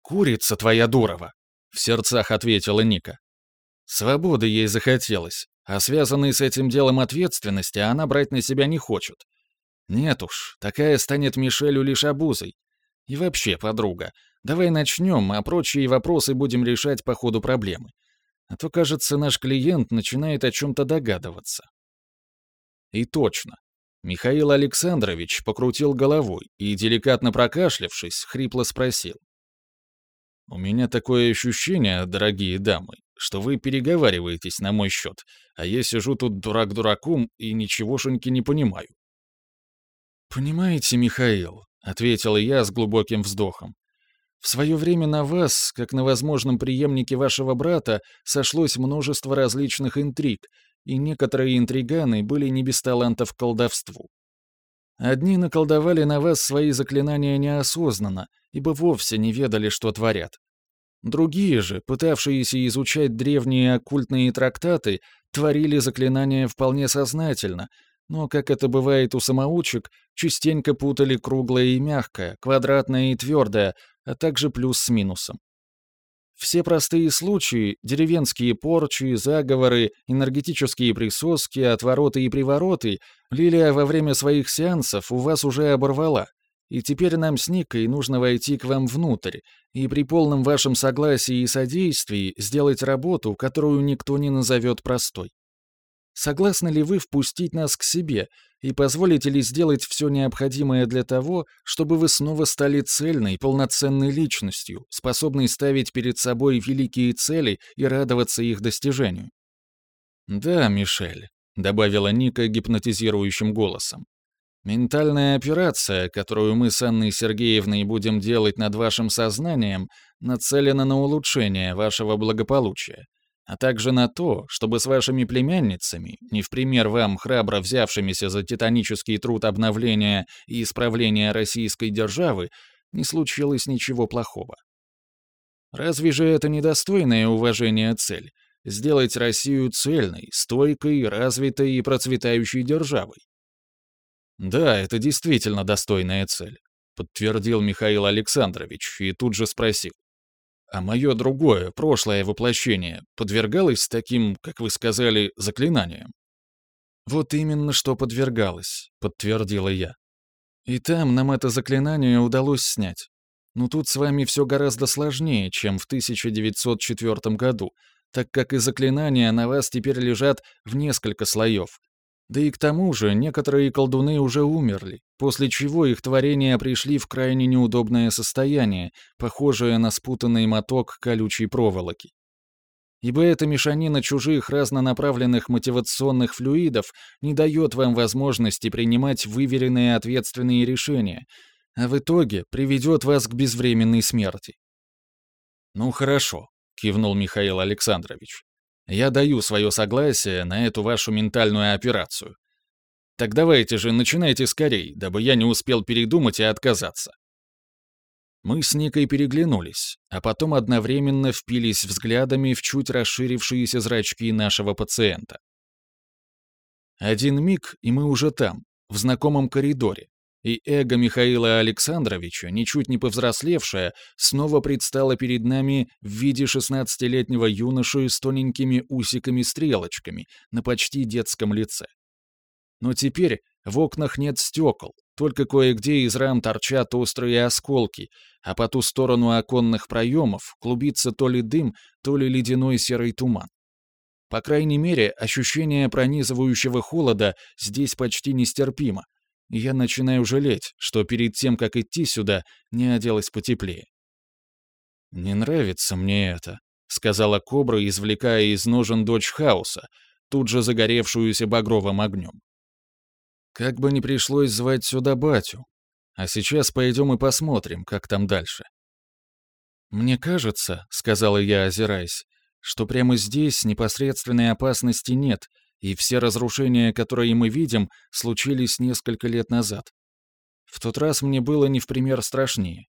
«Курица твоя Дурова», — в сердцах ответила Ника. Свободы ей захотелось, а связанной с этим делом ответственности она брать на себя не хочет. Нет уж, такая станет Мишелю лишь обузой. И вообще, подруга, Давай начнем, а прочие вопросы будем решать по ходу проблемы. А то, кажется, наш клиент начинает о чем-то догадываться. И точно. Михаил Александрович покрутил головой и, деликатно прокашлявшись, хрипло спросил. «У меня такое ощущение, дорогие дамы, что вы переговариваетесь на мой счет, а я сижу тут дурак дураком и ничегошеньки не понимаю». «Понимаете, Михаил», — ответил я с глубоким вздохом, в свое время на вас, как на возможном преемнике вашего брата, сошлось множество различных интриг, и некоторые интриганы были не без талантов к колдовству. Одни наколдовали на вас свои заклинания неосознанно, ибо вовсе не ведали, что творят. Другие же, пытавшиеся изучать древние оккультные трактаты, творили заклинания вполне сознательно, но, как это бывает у самоучек, частенько путали круглое и мягкое, квадратное и твердое, а также плюс с минусом. Все простые случаи — деревенские порчи, заговоры, энергетические присоски, отвороты и привороты — Лилия во время своих сеансов у вас уже оборвала, и теперь нам с Никой нужно войти к вам внутрь и при полном вашем согласии и содействии сделать работу, которую никто не назовет простой. Согласны ли вы впустить нас к себе и позволите ли сделать все необходимое для того, чтобы вы снова стали цельной, полноценной личностью, способной ставить перед собой великие цели и радоваться их достижению? «Да, Мишель», — добавила Ника гипнотизирующим голосом. Ментальная операция, которую мы с Анной Сергеевной будем делать над вашим сознанием, нацелена на улучшение вашего благополучия, а также на то, чтобы с вашими племянницами, не в пример вам храбро взявшимися за титанический труд обновления и исправления российской державы, не случилось ничего плохого. Разве же это недостойное уважения цель — сделать Россию цельной, стойкой, развитой и процветающей державой? «Да, это действительно достойная цель», — подтвердил Михаил Александрович и тут же спросил. «А мое другое, прошлое воплощение подвергалось таким, как вы сказали, заклинаниям?» «Вот именно что подвергалось», — подтвердила я. «И там нам это заклинание удалось снять. Но тут с вами все гораздо сложнее, чем в 1904 году, так как и заклинания на вас теперь лежат в несколько слоев, да и к тому же некоторые колдуны уже умерли, после чего их творения пришли в крайне неудобное состояние, похожее на спутанный моток колючей проволоки. Ибо эта мешанина чужих разнонаправленных мотивационных флюидов не дает вам возможности принимать выверенные ответственные решения, а в итоге приведет вас к безвременной смерти. «Ну хорошо», — кивнул Михаил Александрович. Я даю свое согласие на эту вашу ментальную операцию. Так давайте же, начинайте скорей, дабы я не успел передумать и отказаться. Мы с Никой переглянулись, а потом одновременно впились взглядами в чуть расширившиеся зрачки нашего пациента. Один миг, и мы уже там, в знакомом коридоре, и эго Михаила Александровича, ничуть не повзрослевшее, снова предстало перед нами в виде шестнадцатилетнего юноши с тоненькими усиками-стрелочками на почти детском лице. Но теперь в окнах нет стекол, только кое-где из рам торчат острые осколки, а по ту сторону оконных проемов клубится то ли дым, то ли ледяной серый туман. По крайней мере, ощущение пронизывающего холода здесь почти нестерпимо, я начинаю жалеть, что перед тем, как идти сюда, не оделась потеплее. «Не нравится мне это», — сказала Кобра, извлекая из ножен дочь хаоса, тут же загоревшуюся багровым огнем. «Как бы ни пришлось звать сюда батю. А сейчас пойдем и посмотрим, как там дальше». «Мне кажется», — сказала я, озираясь, «что прямо здесь непосредственной опасности нет, и все разрушения, которые мы видим, случились несколько лет назад. В тот раз мне было не в пример страшнее.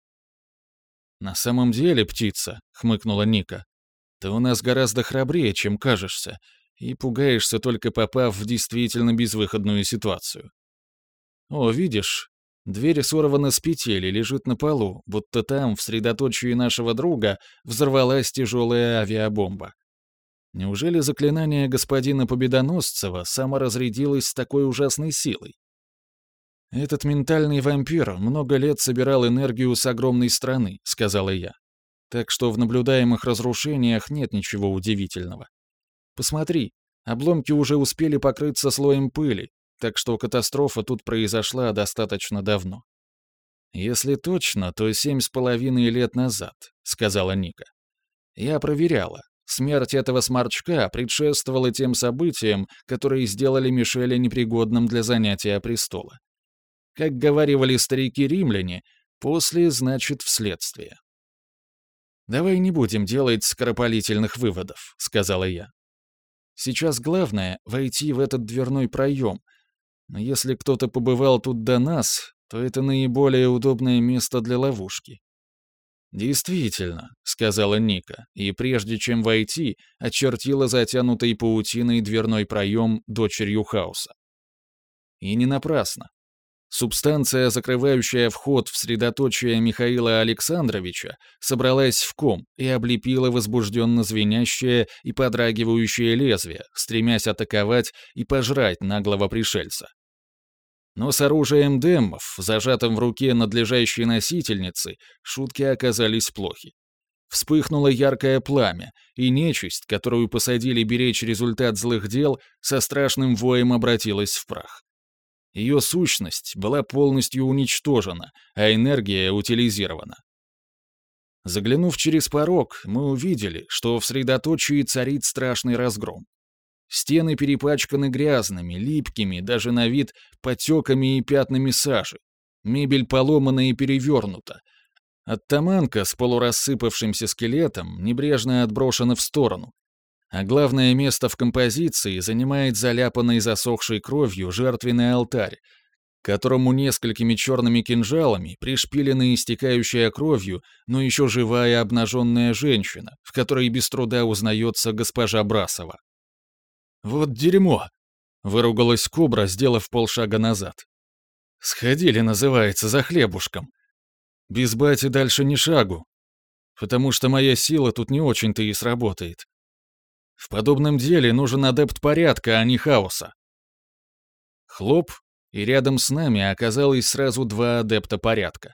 «На самом деле, птица», — хмыкнула Ника, — «ты у нас гораздо храбрее, чем кажешься, и пугаешься, только попав в действительно безвыходную ситуацию. О, видишь, дверь сорвана с петель и лежит на полу, будто там, в средоточии нашего друга, взорвалась тяжелая авиабомба. Неужели заклинание господина Победоносцева саморазрядилось с такой ужасной силой? «Этот ментальный вампир много лет собирал энергию с огромной страны», — сказала я. «Так что в наблюдаемых разрушениях нет ничего удивительного. Посмотри, обломки уже успели покрыться слоем пыли, так что катастрофа тут произошла достаточно давно». «Если точно, то семь с половиной лет назад», — сказала Ника. «Я проверяла. Смерть этого сморчка предшествовала тем событиям, которые сделали Мишеля непригодным для занятия престола. Как говаривали старики-римляне, после значит вследствие. «Давай не будем делать скоропалительных выводов», — сказала я. «Сейчас главное — войти в этот дверной проем. Но если кто-то побывал тут до нас, то это наиболее удобное место для ловушки. «Действительно», — сказала Ника, и прежде чем войти, очертила затянутый паутиной дверной проем дочерью хаоса. И не напрасно. Субстанция, закрывающая вход в средоточие Михаила Александровича, собралась в ком и облепила возбужденно звенящее и подрагивающее лезвие, стремясь атаковать и пожрать наглого пришельца. Но с оружием деммов, зажатым в руке надлежащей носительницы, шутки оказались плохи. Вспыхнуло яркое пламя, и нечисть, которую посадили беречь результат злых дел, со страшным воем обратилась в прах. Ее сущность была полностью уничтожена, а энергия утилизирована. Заглянув через порог, мы увидели, что в средоточии царит страшный разгром. Стены перепачканы грязными, липкими, даже на вид, потеками и пятнами сажи. Мебель поломана и перевернута. Оттаманка с полурассыпавшимся скелетом небрежно отброшена в сторону. А главное место в композиции занимает заляпанный засохшей кровью жертвенный алтарь, которому несколькими черными кинжалами пришпилена истекающая кровью, но еще живая обнаженная женщина, в которой без труда узнается госпожа Брасова. «Вот дерьмо!» — выругалась кобра, сделав полшага назад. «Сходили, называется, за хлебушком. Без бати дальше ни шагу, потому что моя сила тут не очень-то и сработает. В подобном деле нужен адепт порядка, а не хаоса». Хлоп, и рядом с нами оказалось сразу два адепта порядка.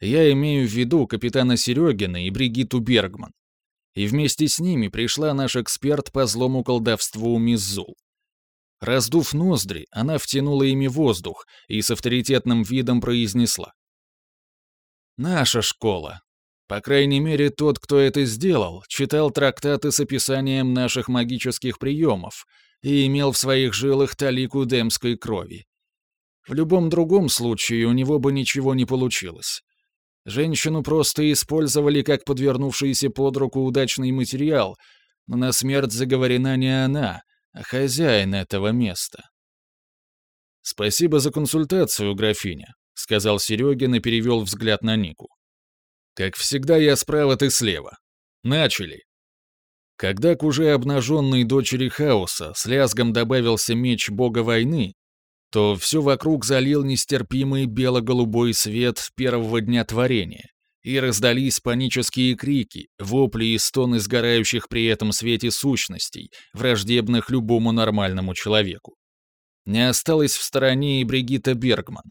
Я имею в виду капитана Серегина и Бригиту Бергман и вместе с ними пришла наш эксперт по злому колдовству Миззул. Раздув ноздри, она втянула ими воздух и с авторитетным видом произнесла. «Наша школа. По крайней мере, тот, кто это сделал, читал трактаты с описанием наших магических приемов и имел в своих жилах талику демской крови. В любом другом случае у него бы ничего не получилось. Женщину просто использовали как подвернувшийся под руку удачный материал, но на смерть заговорена не она, а хозяин этого места. «Спасибо за консультацию, графиня», — сказал Серегин и перевел взгляд на Нику. «Как всегда, я справа, ты слева. Начали». Когда к уже обнаженной дочери хаоса с лязгом добавился меч бога войны, то все вокруг залил нестерпимый бело-голубой свет первого дня творения, и раздались панические крики, вопли и стоны сгорающих при этом свете сущностей, враждебных любому нормальному человеку. Не осталось в стороне и Бригитта Бергман.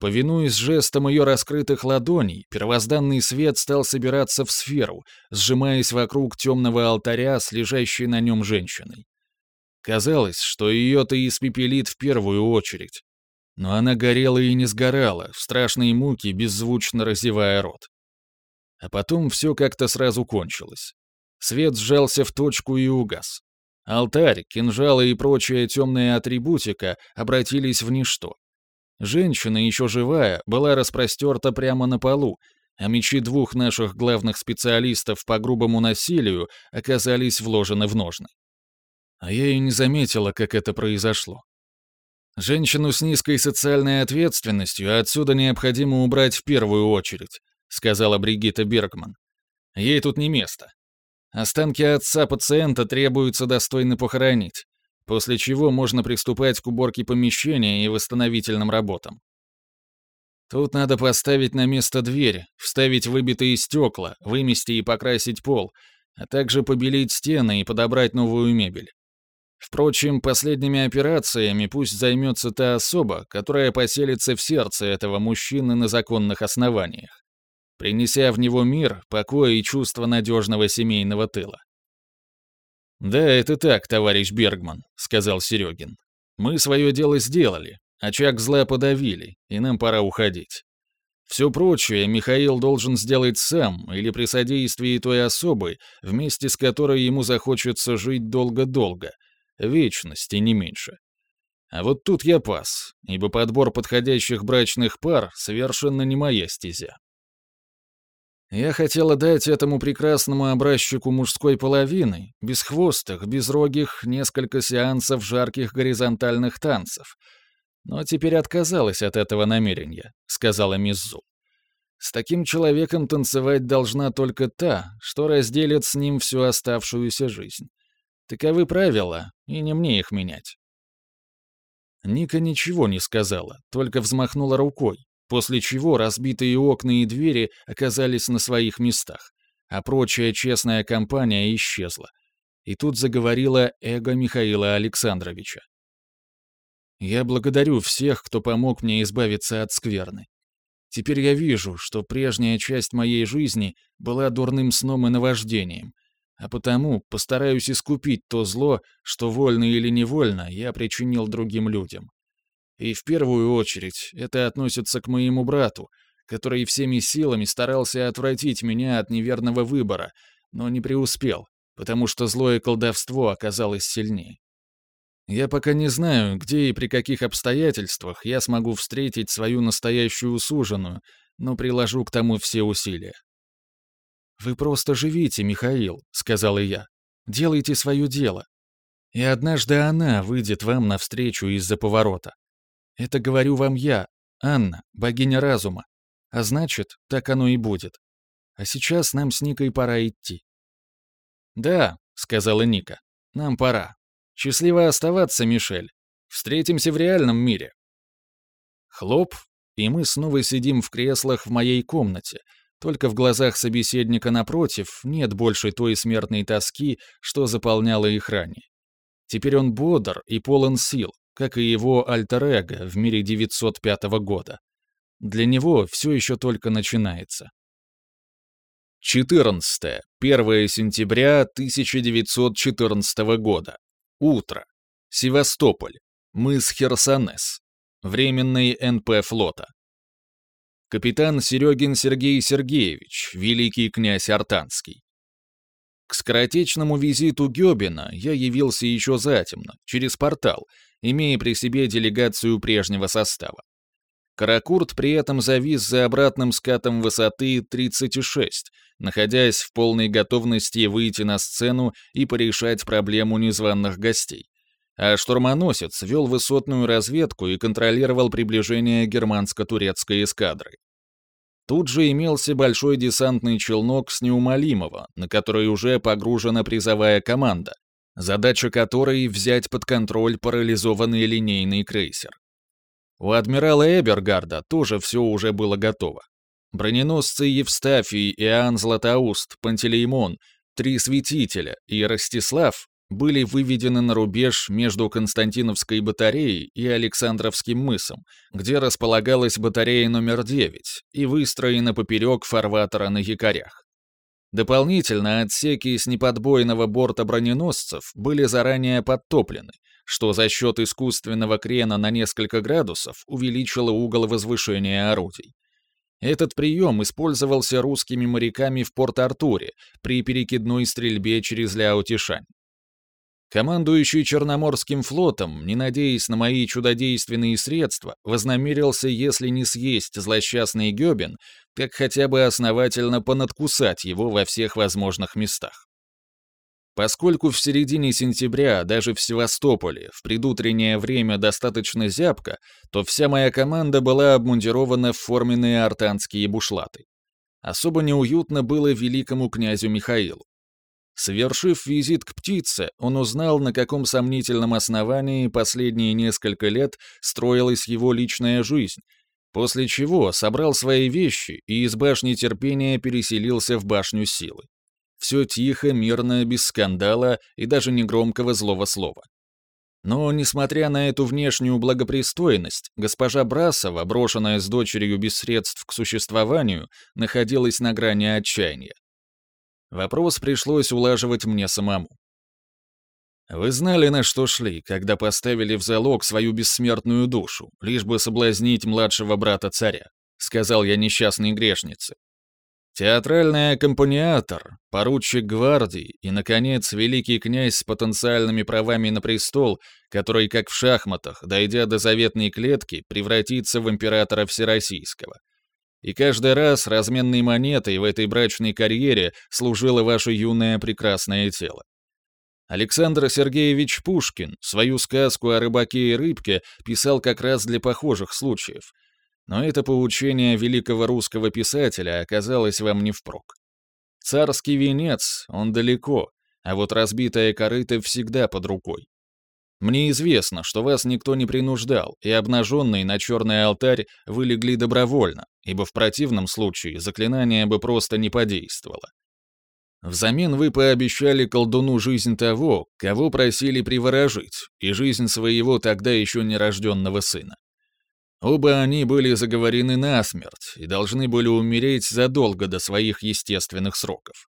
Повинуясь жестом ее раскрытых ладоней, первозданный свет стал собираться в сферу, сжимаясь вокруг темного алтаря с лежащей на нем женщиной. Казалось, что ее-то испепелит в первую очередь. Но она горела и не сгорала, в страшные муки, беззвучно разевая рот. А потом все как-то сразу кончилось. Свет сжался в точку и угас. Алтарь, кинжалы и прочая темная атрибутика обратились в ничто. Женщина, еще живая, была распростерта прямо на полу, а мечи двух наших главных специалистов по грубому насилию оказались вложены в ножны. А я и не заметила, как это произошло. Женщину с низкой социальной ответственностью отсюда необходимо убрать в первую очередь, сказала Бригитта Бергман. Ей тут не место. Останки отца пациента требуется достойно похоронить, после чего можно приступать к уборке помещения и восстановительным работам. Тут надо поставить на место дверь, вставить выбитые стекла, вымести и покрасить пол, а также побелить стены и подобрать новую мебель. Впрочем, последними операциями пусть займется та особа, которая поселится в сердце этого мужчины на законных основаниях, принеся в него мир, покой и чувство надежного семейного тыла. «Да, это так, товарищ Бергман», — сказал Серегин. «Мы свое дело сделали, очаг зла подавили, и нам пора уходить. Все прочее Михаил должен сделать сам или при содействии той особы, вместе с которой ему захочется жить долго-долго, Вечности, не меньше. А вот тут я пас, ибо подбор подходящих брачных пар совершенно не моя стезя. Я хотела дать этому прекрасному образчику мужской половины, без хвостых, безрогих, несколько сеансов жарких горизонтальных танцев. Но теперь отказалась от этого намерения, сказала мисс Зул. С таким человеком танцевать должна только та, что разделит с ним всю оставшуюся жизнь. Таковы правила, и не мне их менять. Ника ничего не сказала, только взмахнула рукой, после чего разбитые окна и двери оказались на своих местах, а прочая честная компания исчезла. И тут заговорила эго Михаила Александровича. «Я благодарю всех, кто помог мне избавиться от скверны. Теперь я вижу, что прежняя часть моей жизни была дурным сном и наваждением, а потому постараюсь искупить то зло, что вольно или невольно я причинил другим людям. И в первую очередь это относится к моему брату, который всеми силами старался отвратить меня от неверного выбора, но не преуспел, потому что злое колдовство оказалось сильнее. Я пока не знаю, где и при каких обстоятельствах я смогу встретить свою настоящую суженую, но приложу к тому все усилия. «Вы просто живите, Михаил», — сказала я. «Делайте свое дело. И однажды она выйдет вам навстречу из-за поворота. Это говорю вам я, Анна, богиня разума. А значит, так оно и будет. А сейчас нам с Никой пора идти». «Да», — сказала Ника, — «нам пора». Счастливо оставаться, Мишель. Встретимся в реальном мире. Хлоп, и мы снова сидим в креслах в моей комнате, только в глазах собеседника напротив нет больше той смертной тоски, что заполняла их ранее. Теперь он бодр и полон сил, как и его альтер-эго в мире 905 года. Для него все еще только начинается. 14. 1 сентября 1914 года. Утро. Севастополь. Мыс Херсонес. Временный НП флота. Капитан Серегин Сергей Сергеевич, великий князь Артанский. К скоротечному визиту Гёбина я явился еще затемно, через портал, имея при себе делегацию прежнего состава. Каракурт при этом завис за обратным скатом высоты 36, находясь в полной готовности выйти на сцену и порешать проблему незваных гостей. А штурмоносец вел высотную разведку и контролировал приближение германско-турецкой эскадры. Тут же имелся большой десантный челнок с неумолимого, на который уже погружена призовая команда, задача которой — взять под контроль парализованный линейный крейсер. У адмирала Эбергарда тоже все уже было готово. Броненосцы Евстафий, Иоанн Златоуст, Пантелеймон, Три Святителя и Ростислав были выведены на рубеж между Константиновской батареей и Александровским мысом, где располагалась батарея номер 9 и выстроена поперек фарватера на якорях. Дополнительно отсеки с неподбойного борта броненосцев были заранее подтоплены, что за счет искусственного крена на несколько градусов увеличило угол возвышения орудий. Этот прием использовался русскими моряками в Порт-Артуре при перекидной стрельбе через Ляо-Тишань. Командующий Черноморским флотом, не надеясь на мои чудодейственные средства, вознамерился, если не съесть злосчастный Гёбин, так хотя бы основательно понадкусать его во всех возможных местах. Поскольку в середине сентября даже в Севастополе в предутреннее время достаточно зябко, то вся моя команда была обмундирована в форменные артанские бушлаты. Особо неуютно было великому князю Михаилу. Совершив визит к птице, он узнал, на каком сомнительном основании последние несколько лет строилась его личная жизнь, после чего собрал свои вещи и из башни терпения переселился в башню силы. Все тихо, мирно, без скандала и даже негромкого злого слова. Но, несмотря на эту внешнюю благопристойность, госпожа Брасова, брошенная с дочерью без средств к существованию, находилась на грани отчаяния. Вопрос пришлось улаживать мне самому. Вы знали, на что шли, когда поставили в залог свою бессмертную душу, лишь бы соблазнить младшего брата царя, сказал я несчастной грешнице. Театральный аккомпаниатор, поручик гвардии и, наконец, великий князь с потенциальными правами на престол, который, как в шахматах, дойдя до заветной клетки, превратится в императора Всероссийского. И каждый раз разменной монетой в этой брачной карьере служило ваше юное прекрасное тело. Александр Сергеевич Пушкин свою сказку о рыбаке и рыбке писал как раз для похожих случаев — Но это поучение великого русского писателя оказалось вам не впрок. Царский венец, он далеко, а вот разбитая корыто всегда под рукой. Мне известно, что вас никто не принуждал, и обнаженный на черный алтарь вы легли добровольно, ибо в противном случае заклинание бы просто не подействовало. Взамен вы пообещали колдуну жизнь того, кого просили приворожить, и жизнь своего тогда еще нерожденного сына. Оба они были заговорены насмерть и должны были умереть задолго до своих естественных сроков.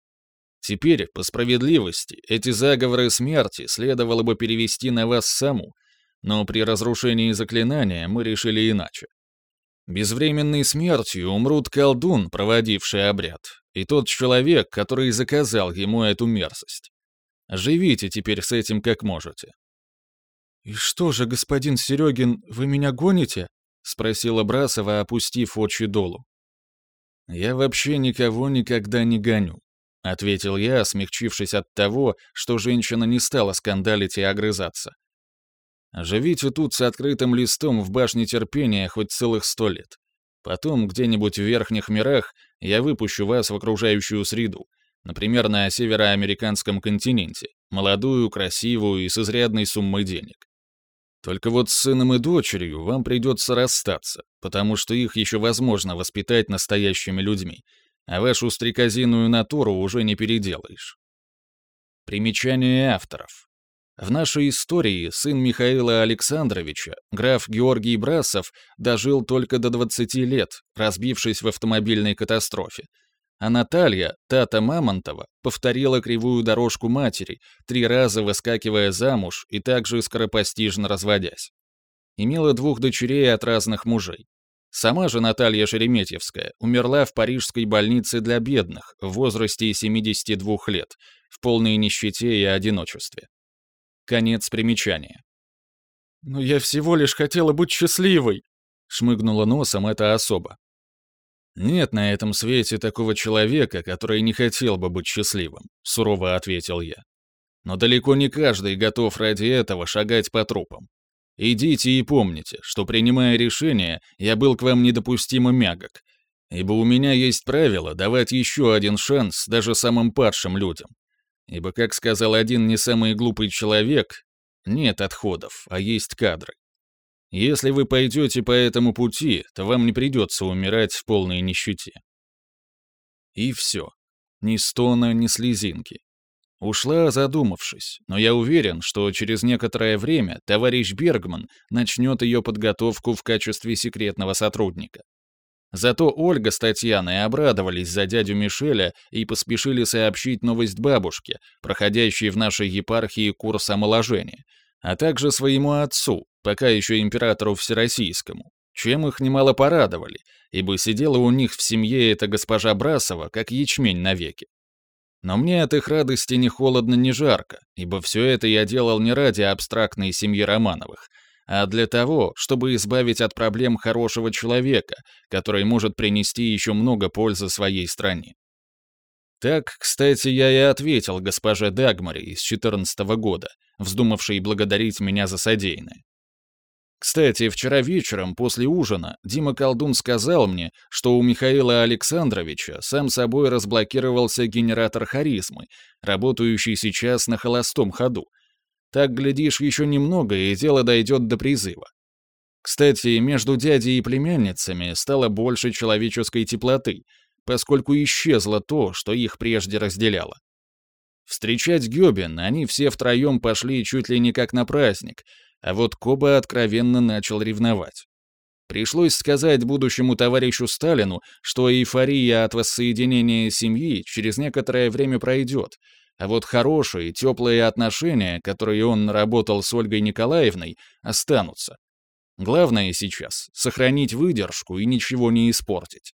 Теперь, по справедливости, эти заговоры смерти следовало бы перевести на вас саму, но при разрушении заклинания мы решили иначе. Безвременной смертью умрут колдун, проводивший обряд, и тот человек, который заказал ему эту мерзость. Живите теперь с этим как можете. «И что же, господин Серегин, вы меня гоните?» — спросила Брасова, опустив очи долу. «Я вообще никого никогда не гоню», — ответил я, смягчившись от того, что женщина не стала скандалить и огрызаться. «Живите тут с открытым листом в башне терпения хоть целых сто лет. Потом, где-нибудь в верхних мирах, я выпущу вас в окружающую среду, например, на североамериканском континенте, молодую, красивую и с изрядной суммой денег. Только вот с сыном и дочерью вам придется расстаться, потому что их еще возможно воспитать настоящими людьми, а вашу стрекозиную натуру уже не переделаешь. Примечание авторов. В нашей истории сын Михаила Александровича, граф Георгий Брасов, дожил только до 20 лет, разбившись в автомобильной катастрофе, а Наталья, тата Мамонтова, повторила кривую дорожку матери, три раза выскакивая замуж и также скоропостижно разводясь. Имела двух дочерей от разных мужей. Сама же Наталья Шереметьевская умерла в парижской больнице для бедных в возрасте 72 лет, в полной нищете и одиночестве. Конец примечания. «Но я всего лишь хотела быть счастливой», — шмыгнула носом эта особа. «Нет на этом свете такого человека, который не хотел бы быть счастливым», — сурово ответил я. «Но далеко не каждый готов ради этого шагать по трупам. Идите и помните, что, принимая решение, я был к вам недопустимо мягок, ибо у меня есть правило давать еще один шанс даже самым падшим людям. Ибо, как сказал один не самый глупый человек, нет отходов, а есть кадры. Если вы пойдете по этому пути, то вам не придется умирать в полной нищете. И все. Ни стона, ни слезинки. Ушла, задумавшись, но я уверен, что через некоторое время товарищ Бергман начнет ее подготовку в качестве секретного сотрудника. Зато Ольга с Татьяной обрадовались за дядю Мишеля и поспешили сообщить новость бабушке, проходящей в нашей епархии курс омоложения, а также своему отцу, пока еще императору Всероссийскому, чем их немало порадовали, ибо сидела у них в семье эта госпожа Брасова, как ячмень навеки. Но мне от их радости ни холодно, ни жарко, ибо все это я делал не ради абстрактной семьи Романовых, а для того, чтобы избавить от проблем хорошего человека, который может принести еще много пользы своей стране. Так, кстати, я и ответил госпоже Дагмаре из 14 -го года, вздумавшей благодарить меня за содеянное. Кстати, вчера вечером после ужина Дима Колдун сказал мне, что у Михаила Александровича сам собой разблокировался генератор харизмы, работающий сейчас на холостом ходу. Так, глядишь, еще немного, и дело дойдет до призыва. Кстати, между дядей и племянницами стало больше человеческой теплоты, поскольку исчезло то, что их прежде разделяло. Встречать Гёбин они все втроем пошли чуть ли не как на праздник, а вот Коба откровенно начал ревновать. Пришлось сказать будущему товарищу Сталину, что эйфория от воссоединения семьи через некоторое время пройдет, а вот хорошие, теплые отношения, которые он наработал с Ольгой Николаевной, останутся. Главное сейчас — сохранить выдержку и ничего не испортить.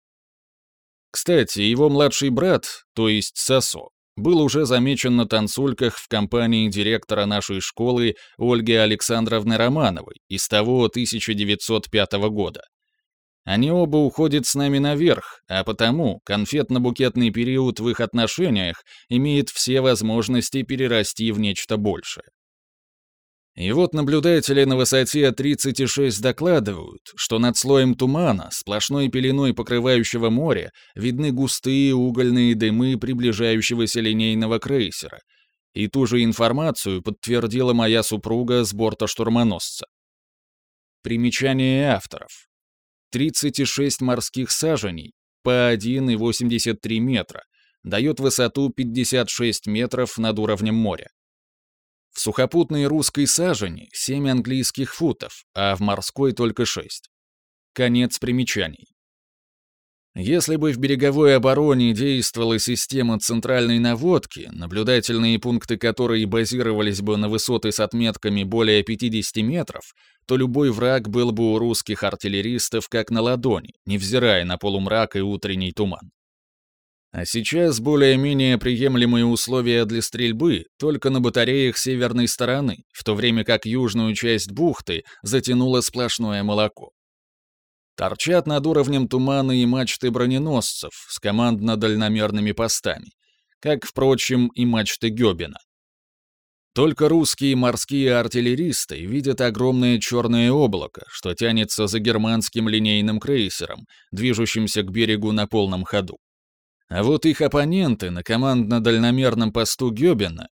Кстати, его младший брат, то есть Сосо, был уже замечен на танцульках в компании директора нашей школы Ольги Александровны Романовой из того 1905 года. Они оба уходят с нами наверх, а потому конфетно-букетный период в их отношениях имеет все возможности перерасти в нечто большее. И вот наблюдатели на высоте 36 докладывают, что над слоем тумана, сплошной пеленой покрывающего море, видны густые угольные дымы приближающегося линейного крейсера. И ту же информацию подтвердила моя супруга с борта штурмоносца. Примечание авторов. 36 морских саженей по 1,83 метра дает высоту 56 метров над уровнем моря. В сухопутной русской сажени 7 английских футов, а в морской только 6. Конец примечаний. Если бы в береговой обороне действовала система центральной наводки, наблюдательные пункты которой базировались бы на высоты с отметками более 50 метров, то любой враг был бы у русских артиллеристов как на ладони, невзирая на полумрак и утренний туман. А сейчас более-менее приемлемые условия для стрельбы только на батареях северной стороны, в то время как южную часть бухты затянуло сплошное молоко. Торчат над уровнем тумана и мачты броненосцев с командно-дальномерными постами, как, впрочем, и мачты Гёбина. Только русские морские артиллеристы видят огромное черное облако, что тянется за германским линейным крейсером, движущимся к берегу на полном ходу. А вот их оппоненты на командно-дальномерном посту Гёбена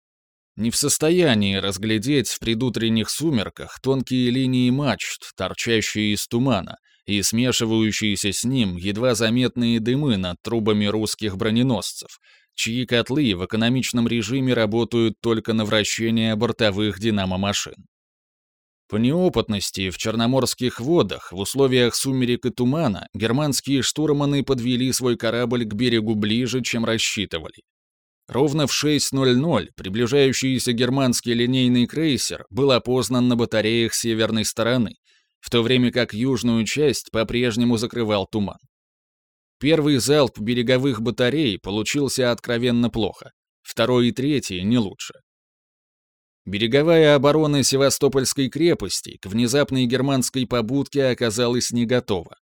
не в состоянии разглядеть в предутренних сумерках тонкие линии мачт, торчащие из тумана, и смешивающиеся с ним едва заметные дымы над трубами русских броненосцев, чьи котлы в экономичном режиме работают только на вращение бортовых динамо-машин. По неопытности в черноморских водах в условиях сумерек и тумана германские штурманы подвели свой корабль к берегу ближе, чем рассчитывали. Ровно в 6.00 приближающийся германский линейный крейсер был опознан на батареях северной стороны, в то время как южную часть по-прежнему закрывал туман. Первый залп береговых батарей получился откровенно плохо, второй и третий не лучше. Береговая оборона Севастопольской крепости к внезапной германской побудке оказалась не готова.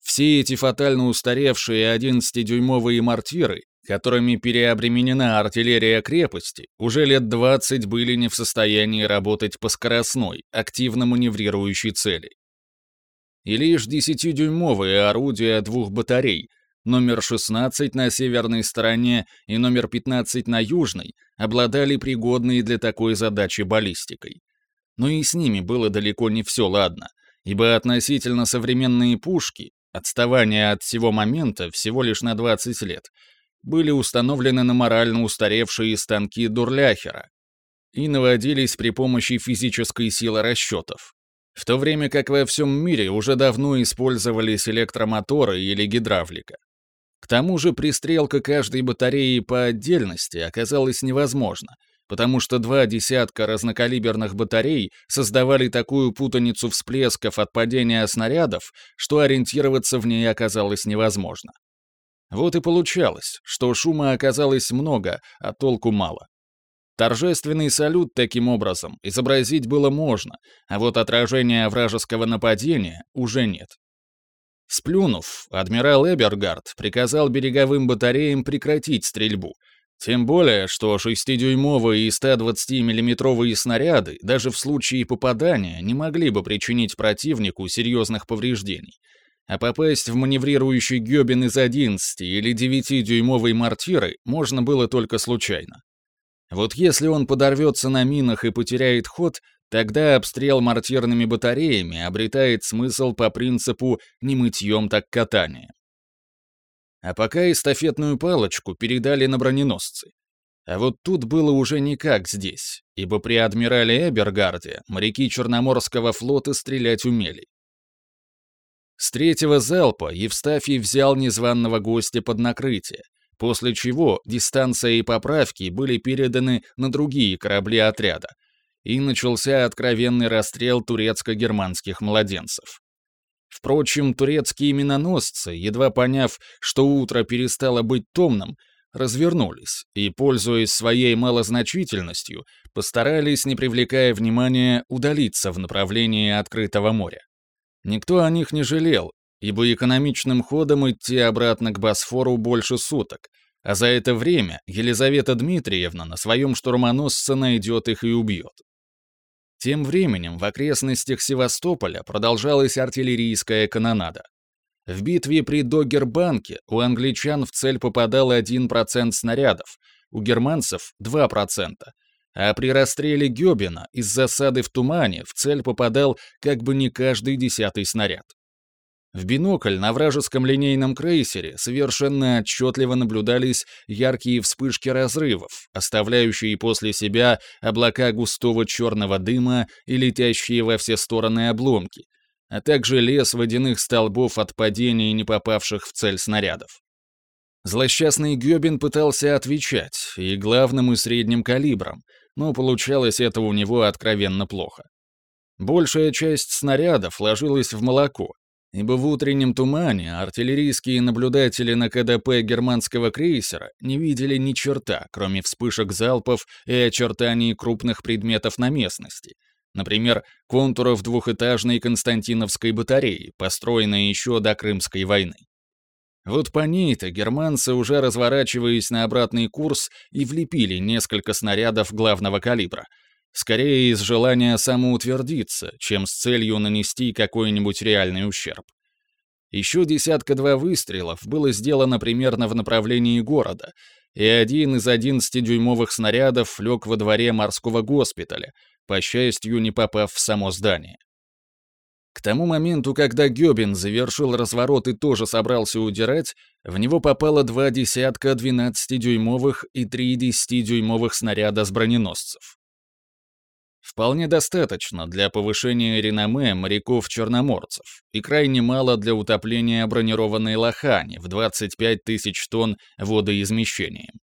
Все эти фатально устаревшие 11-дюймовые мортиры, которыми переобременена артиллерия крепости, уже лет 20 были не в состоянии работать по скоростной, активно маневрирующей цели. И лишь 10-дюймовые орудия двух батарей, номер 16 на северной стороне и номер 15 на южной, обладали пригодной для такой задачи баллистикой. Но и с ними было далеко не все ладно, ибо относительно современные пушки, отставание от всего момента всего лишь на 20 лет, были установлены на морально устаревшие станки Дурляхера и наводились при помощи физической силы расчетов, в то время как во всем мире уже давно использовались электромоторы или гидравлика. К тому же пристрелка каждой батареи по отдельности оказалась невозможна, потому что два десятка разнокалиберных батарей создавали такую путаницу всплесков от падения снарядов, что ориентироваться в ней оказалось невозможно. Вот и получалось, что шума оказалось много, а толку мало. Торжественный салют таким образом изобразить было можно, а вот отражения вражеского нападения уже нет. Сплюнув, адмирал Эбергард приказал береговым батареям прекратить стрельбу, тем более, что 6-дюймовые и 120 миллиметровые снаряды даже в случае попадания не могли бы причинить противнику серьезных повреждений, а попасть в маневрирующий гёбен из 11 или 9-дюймовой мортиры можно было только случайно. Вот если он подорвется на минах и потеряет ход, Тогда обстрел мортирными батареями обретает смысл по принципу «не мытьем, так катание». А пока эстафетную палочку передали на броненосцы. А вот тут было уже не как здесь, ибо при адмирале Эбергарде моряки Черноморского флота стрелять умели. С третьего залпа Евстафий взял незваного гостя под накрытие, после чего дистанция и поправки были переданы на другие корабли отряда, и начался откровенный расстрел турецко-германских младенцев. Впрочем, турецкие миноносцы, едва поняв, что утро перестало быть томным, развернулись и, пользуясь своей малозначительностью, постарались, не привлекая внимания, удалиться в направлении открытого моря. Никто о них не жалел, ибо экономичным ходом идти обратно к Босфору больше суток, а за это время Елизавета Дмитриевна на своем штурмоносце найдет их и убьет. Тем временем в окрестностях Севастополя продолжалась артиллерийская канонада. В битве при Догербанке у англичан в цель попадал 1% снарядов, у германцев — 2%, а при расстреле Гёбина из засады в тумане в цель попадал как бы не каждый десятый снаряд. В бинокль на вражеском линейном крейсере совершенно отчетливо наблюдались яркие вспышки разрывов, оставляющие после себя облака густого черного дыма и летящие во все стороны обломки, а также лес водяных столбов от падения не попавших в цель снарядов. Злосчастный Гёбин пытался отвечать, и главным и средним калибром, но получалось это у него откровенно плохо. Большая часть снарядов ложилась в молоко, ибо в утреннем тумане артиллерийские наблюдатели на КДП германского крейсера не видели ни черта, кроме вспышек залпов и очертаний крупных предметов на местности, например, контуров двухэтажной Константиновской батареи, построенной еще до Крымской войны. Вот по ней-то германцы, уже разворачиваясь на обратный курс, и влепили несколько снарядов главного калибра — Скорее из желания самоутвердиться, чем с целью нанести какой-нибудь реальный ущерб. Еще десятка-два выстрелов было сделано примерно в направлении города, и один из 11-дюймовых снарядов лег во дворе морского госпиталя, по счастью, не попав в само здание. К тому моменту, когда Гёбин завершил разворот и тоже собрался удирать, в него попало два десятка 12-дюймовых и три 10-дюймовых снаряда с броненосцев. Вполне достаточно для повышения реноме моряков-черноморцев и крайне мало для утопления бронированной лохани в 25 тысяч тонн водоизмещением.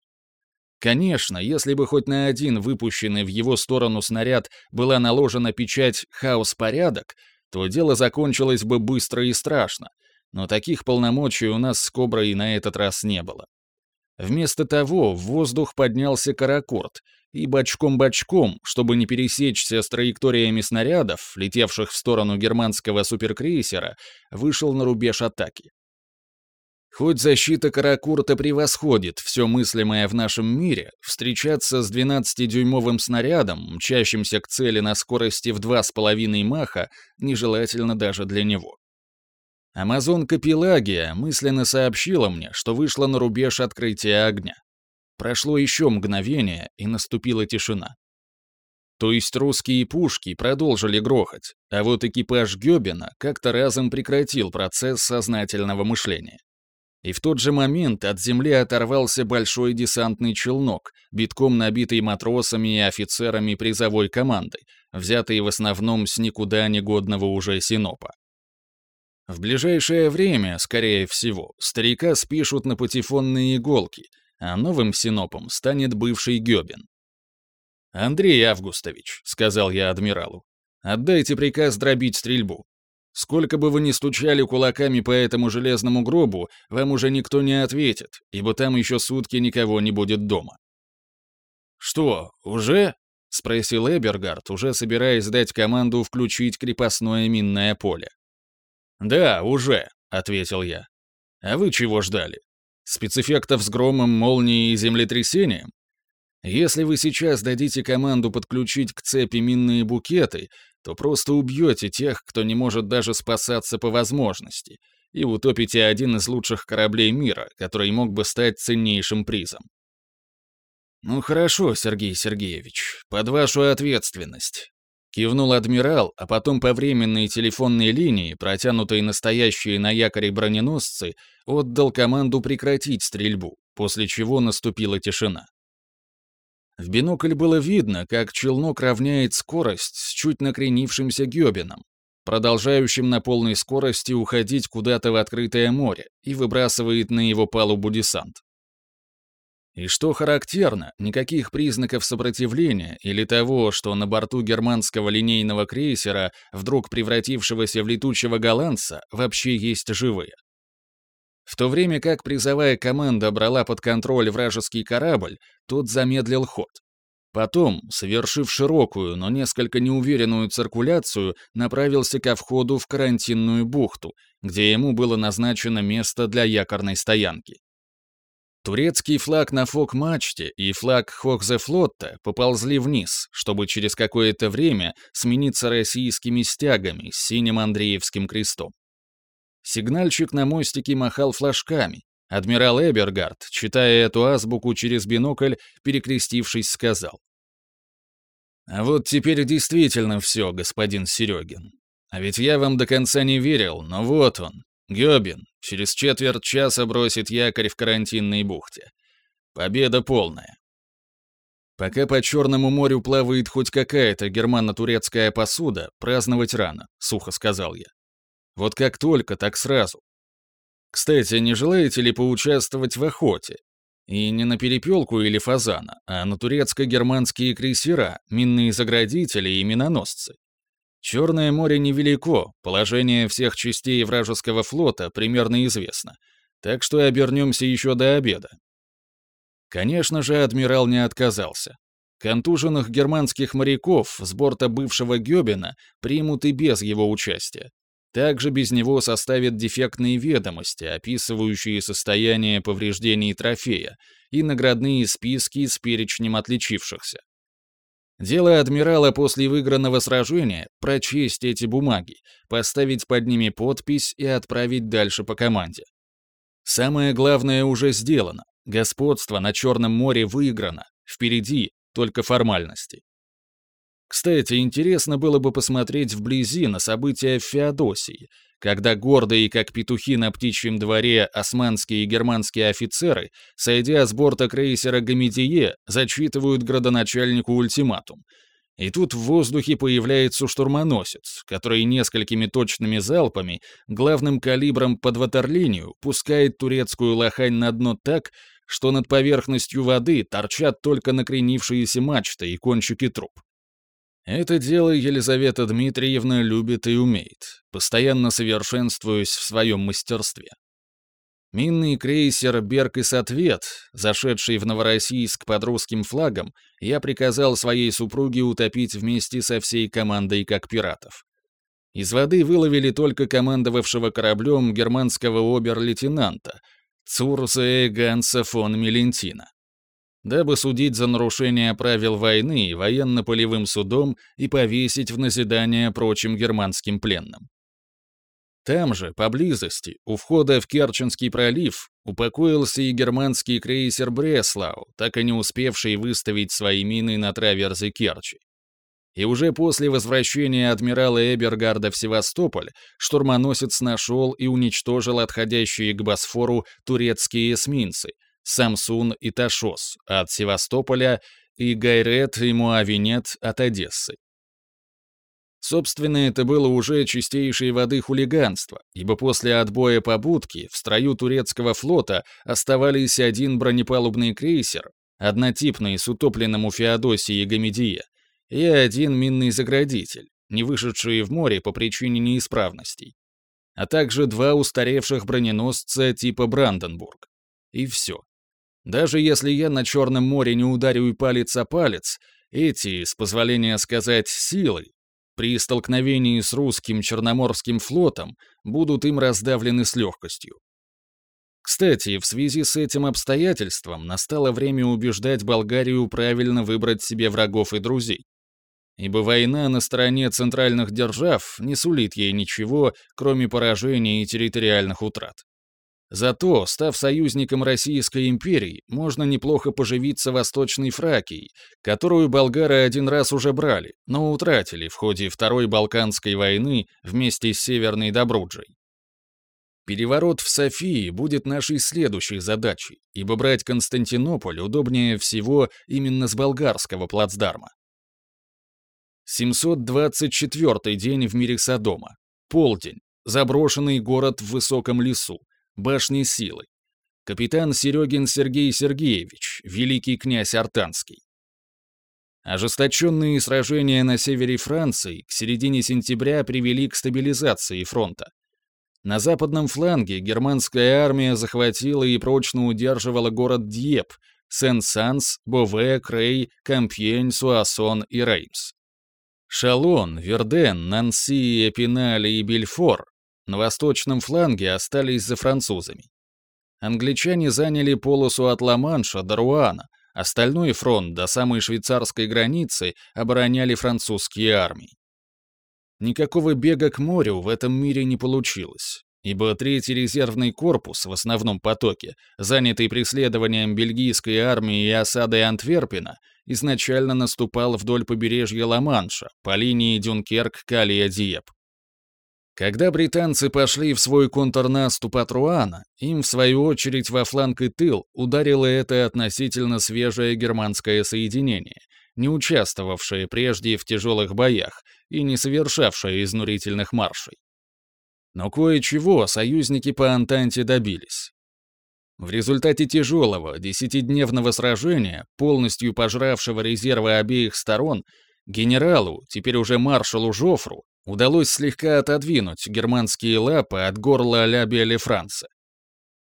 Конечно, если бы хоть на один выпущенный в его сторону снаряд была наложена печать «хаос-порядок», то дело закончилось бы быстро и страшно, но таких полномочий у нас с «Коброй» на этот раз не было. Вместо того в воздух поднялся каракорд, и бочком-бочком, чтобы не пересечься с траекториями снарядов, летевших в сторону германского суперкрейсера, вышел на рубеж атаки. Хоть защита Каракурта превосходит все мыслимое в нашем мире, встречаться с 12-дюймовым снарядом, мчащимся к цели на скорости в 2,5 маха, нежелательно даже для него. Амазонка Пелагия мысленно сообщила мне, что вышла на рубеж открытия огня. Прошло еще мгновение, и наступила тишина. То есть русские пушки продолжили грохать, а вот экипаж Гёбина как-то разом прекратил процесс сознательного мышления. И в тот же момент от земли оторвался большой десантный челнок, битком набитый матросами и офицерами призовой команды, взятый в основном с никуда негодного уже Синопа. В ближайшее время, скорее всего, старика спишут на патефонные иголки — а новым синопом станет бывший Гёбин. «Андрей Августович», — сказал я адмиралу, — «отдайте приказ дробить стрельбу. Сколько бы вы ни стучали кулаками по этому железному гробу, вам уже никто не ответит, ибо там еще сутки никого не будет дома». «Что, уже?» — спросил Эбергард, уже собираясь дать команду включить крепостное минное поле. «Да, уже», — ответил я. «А вы чего ждали? Спецэффектов с громом, молнией и землетрясением? Если вы сейчас дадите команду подключить к цепи минные букеты, то просто убьете тех, кто не может даже спасаться по возможности, и утопите один из лучших кораблей мира, который мог бы стать ценнейшим призом. «Ну хорошо, Сергей Сергеевич, под вашу ответственность. Кивнул адмирал, а потом по временной телефонной линии, протянутой настоящие на якоре броненосцы, отдал команду прекратить стрельбу, после чего наступила тишина. В бинокль было видно, как челнок равняет скорость с чуть накренившимся гёбином, продолжающим на полной скорости уходить куда-то в открытое море и выбрасывает на его палубу десант. И что характерно, никаких признаков сопротивления или того, что на борту германского линейного крейсера, вдруг превратившегося в летучего голландца, вообще есть живые. В то время как призовая команда брала под контроль вражеский корабль, тот замедлил ход. Потом, совершив широкую, но несколько неуверенную циркуляцию, направился ко входу в карантинную бухту, где ему было назначено место для якорной стоянки. Турецкий флаг на фок-мачте и флаг Хохзефлотта поползли вниз, чтобы через какое-то время смениться российскими стягами с синим Андреевским крестом. Сигнальщик на мостике махал флажками. Адмирал Эбергард, читая эту азбуку через бинокль, перекрестившись, сказал. «А вот теперь действительно все, господин Серегин. А ведь я вам до конца не верил, но вот он, Гёбин, через четверть часа бросит якорь в карантинной бухте. Победа полная. Пока по Черному морю плавает хоть какая-то германо-турецкая посуда, праздновать рано, сухо сказал я. Вот как только, так сразу. Кстати, не желаете ли поучаствовать в охоте? И не на перепелку или фазана, а на турецко-германские крейсера, минные заградители и миноносцы. Черное море невелико, положение всех частей вражеского флота примерно известно, так что обернемся еще до обеда. Конечно же, адмирал не отказался. Контуженных германских моряков с борта бывшего Гёбена примут и без его участия. Также без него составят дефектные ведомости, описывающие состояние повреждений трофея, и наградные списки с перечнем отличившихся. Дело адмирала после выигранного сражения — прочесть эти бумаги, поставить под ними подпись и отправить дальше по команде. Самое главное уже сделано. Господство на Черном море выиграно. Впереди только формальности. Кстати, интересно было бы посмотреть вблизи на события в Феодосии, когда гордые, как петухи на птичьем дворе, османские и германские офицеры, сойдя с борта крейсера «Гамедие», зачитывают градоначальнику ультиматум. И тут в воздухе появляется штурмоносец, который несколькими точными залпами, главным калибром под ватерлинию, пускает турецкую лохань на дно так, что над поверхностью воды торчат только накренившиеся мачты и кончики труб. Это дело Елизавета Дмитриевна любит и умеет, постоянно совершенствуясь в своем мастерстве. Минный крейсер «Берг и Сответ», зашедший в Новороссийск под русским флагом, я приказал своей супруге утопить вместе со всей командой как пиратов. Из воды выловили только командовавшего кораблем германского обер-лейтенанта Цурзе Ганса фон Мелентина дабы судить за нарушение правил войны военно-полевым судом и повесить в назидание прочим германским пленным. Там же, поблизости, у входа в Керченский пролив, упокоился и германский крейсер Бреслау, так и не успевший выставить свои мины на траверзе Керчи. И уже после возвращения адмирала Эбергарда в Севастополь штурмоносец нашел и уничтожил отходящие к Босфору турецкие эсминцы, Самсун и Ташос от Севастополя и Гайрет и Муавинет от Одессы. Собственно, это было уже чистейшей воды хулиганство, ибо после отбоя побудки в строю турецкого флота оставались один бронепалубный крейсер, однотипный с утопленным у Феодосии Гамедия, и один минный заградитель, не вышедшие в море по причине неисправностей, а также два устаревших броненосца типа Бранденбург. И все. Даже если я на Черном море не ударю и палец о палец, эти, с позволения сказать, силы, при столкновении с русским Черноморским флотом будут им раздавлены с легкостью. Кстати, в связи с этим обстоятельством настало время убеждать Болгарию правильно выбрать себе врагов и друзей. Ибо война на стороне центральных держав не сулит ей ничего, кроме поражения и территориальных утрат. Зато, став союзником Российской империи, можно неплохо поживиться Восточной Фракией, которую болгары один раз уже брали, но утратили в ходе Второй Балканской войны вместе с Северной Добруджей. Переворот в Софии будет нашей следующей задачей, ибо брать Константинополь удобнее всего именно с болгарского плацдарма. 724 день в мире Содома. Полдень. Заброшенный город в высоком лесу башни силы. Капитан Серегин Сергей Сергеевич, великий князь Артанский. Ожесточенные сражения на севере Франции к середине сентября привели к стабилизации фронта. На западном фланге германская армия захватила и прочно удерживала город Дьеп, Сен-Санс, Бове, Крей, Кампьень, Суассон и Реймс. Шалон, Верден, Нанси, Эпинале и Бельфор на восточном фланге остались за французами. Англичане заняли полосу от Ла-Манша до Руана, остальной фронт до самой швейцарской границы обороняли французские армии. Никакого бега к морю в этом мире не получилось, ибо третий резервный корпус в основном потоке, занятый преследованием бельгийской армии и осадой Антверпена, изначально наступал вдоль побережья Ла-Манша по линии Дюнкерк-Калия-Диеп. Когда британцы пошли в свой контрнаступ от Руана, им, в свою очередь, во фланг и тыл ударило это относительно свежее германское соединение, не участвовавшее прежде в тяжелых боях и не совершавшее изнурительных маршей. Но кое-чего союзники по Антанте добились. В результате тяжелого, десятидневного сражения, полностью пожравшего резервы обеих сторон, генералу, теперь уже маршалу Жофру, удалось слегка отодвинуть германские лапы от горла Ля Франца.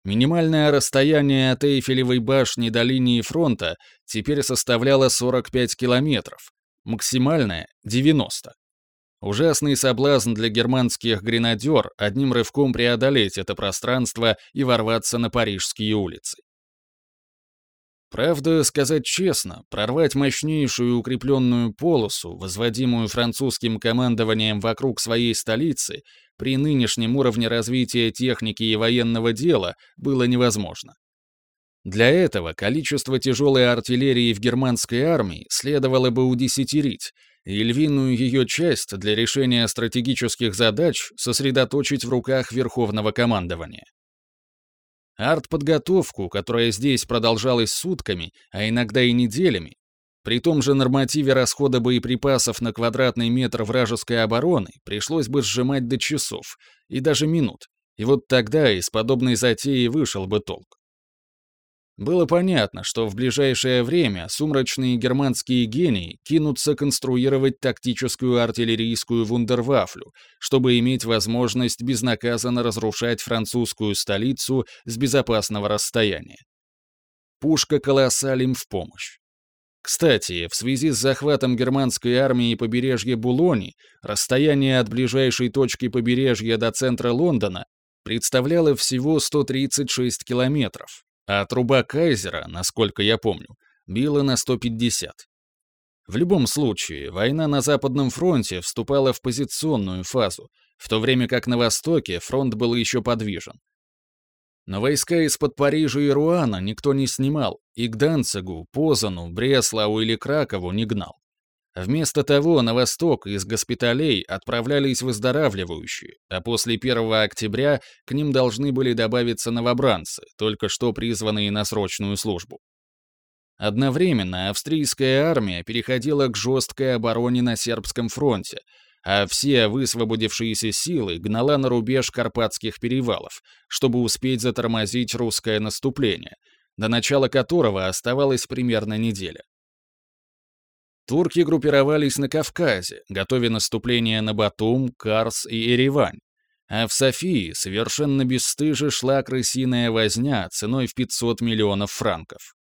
Минимальное расстояние от Эйфелевой башни до линии фронта теперь составляло 45 километров, максимальное — 90. Ужасный соблазн для германских гренадер одним рывком преодолеть это пространство и ворваться на парижские улицы. Правда, сказать честно, прорвать мощнейшую укрепленную полосу, возводимую французским командованием вокруг своей столицы, при нынешнем уровне развития техники и военного дела было невозможно. Для этого количество тяжелой артиллерии в германской армии следовало бы удесятерить, и львиную ее часть для решения стратегических задач сосредоточить в руках Верховного командования. Артподготовку, которая здесь продолжалась сутками, а иногда и неделями, при том же нормативе расхода боеприпасов на квадратный метр вражеской обороны пришлось бы сжимать до часов и даже минут, и вот тогда из подобной затеи вышел бы толк. Было понятно, что в ближайшее время сумрачные германские гении кинутся конструировать тактическую артиллерийскую вундервафлю, чтобы иметь возможность безнаказанно разрушать французскую столицу с безопасного расстояния. Пушка «Колоссаль» им в помощь. Кстати, в связи с захватом германской армии побережья Булони, расстояние от ближайшей точки побережья до центра Лондона представляло всего 136 километров, а труба Кайзера, насколько я помню, била на 150. В любом случае, война на Западном фронте вступала в позиционную фазу, в то время как на Востоке фронт был еще подвижен. Но войска из-под Парижа и Руана никто не снимал, и к Данцигу, Позану, Бреславу или Кракову не гнал. Вместо того на восток из госпиталей отправлялись выздоравливающие, а после 1 октября к ним должны были добавиться новобранцы, только что призванные на срочную службу. Одновременно австрийская армия переходила к жесткой обороне на сербском фронте, а все высвободившиеся силы гнала на рубеж Карпатских перевалов, чтобы успеть затормозить русское наступление, до начала которого оставалась примерно неделя. Турки группировались на Кавказе, готовя наступление на Батум, Карс и Еревань. А в Софии совершенно бесстыже шла крысиная возня ценой в 500 миллионов франков.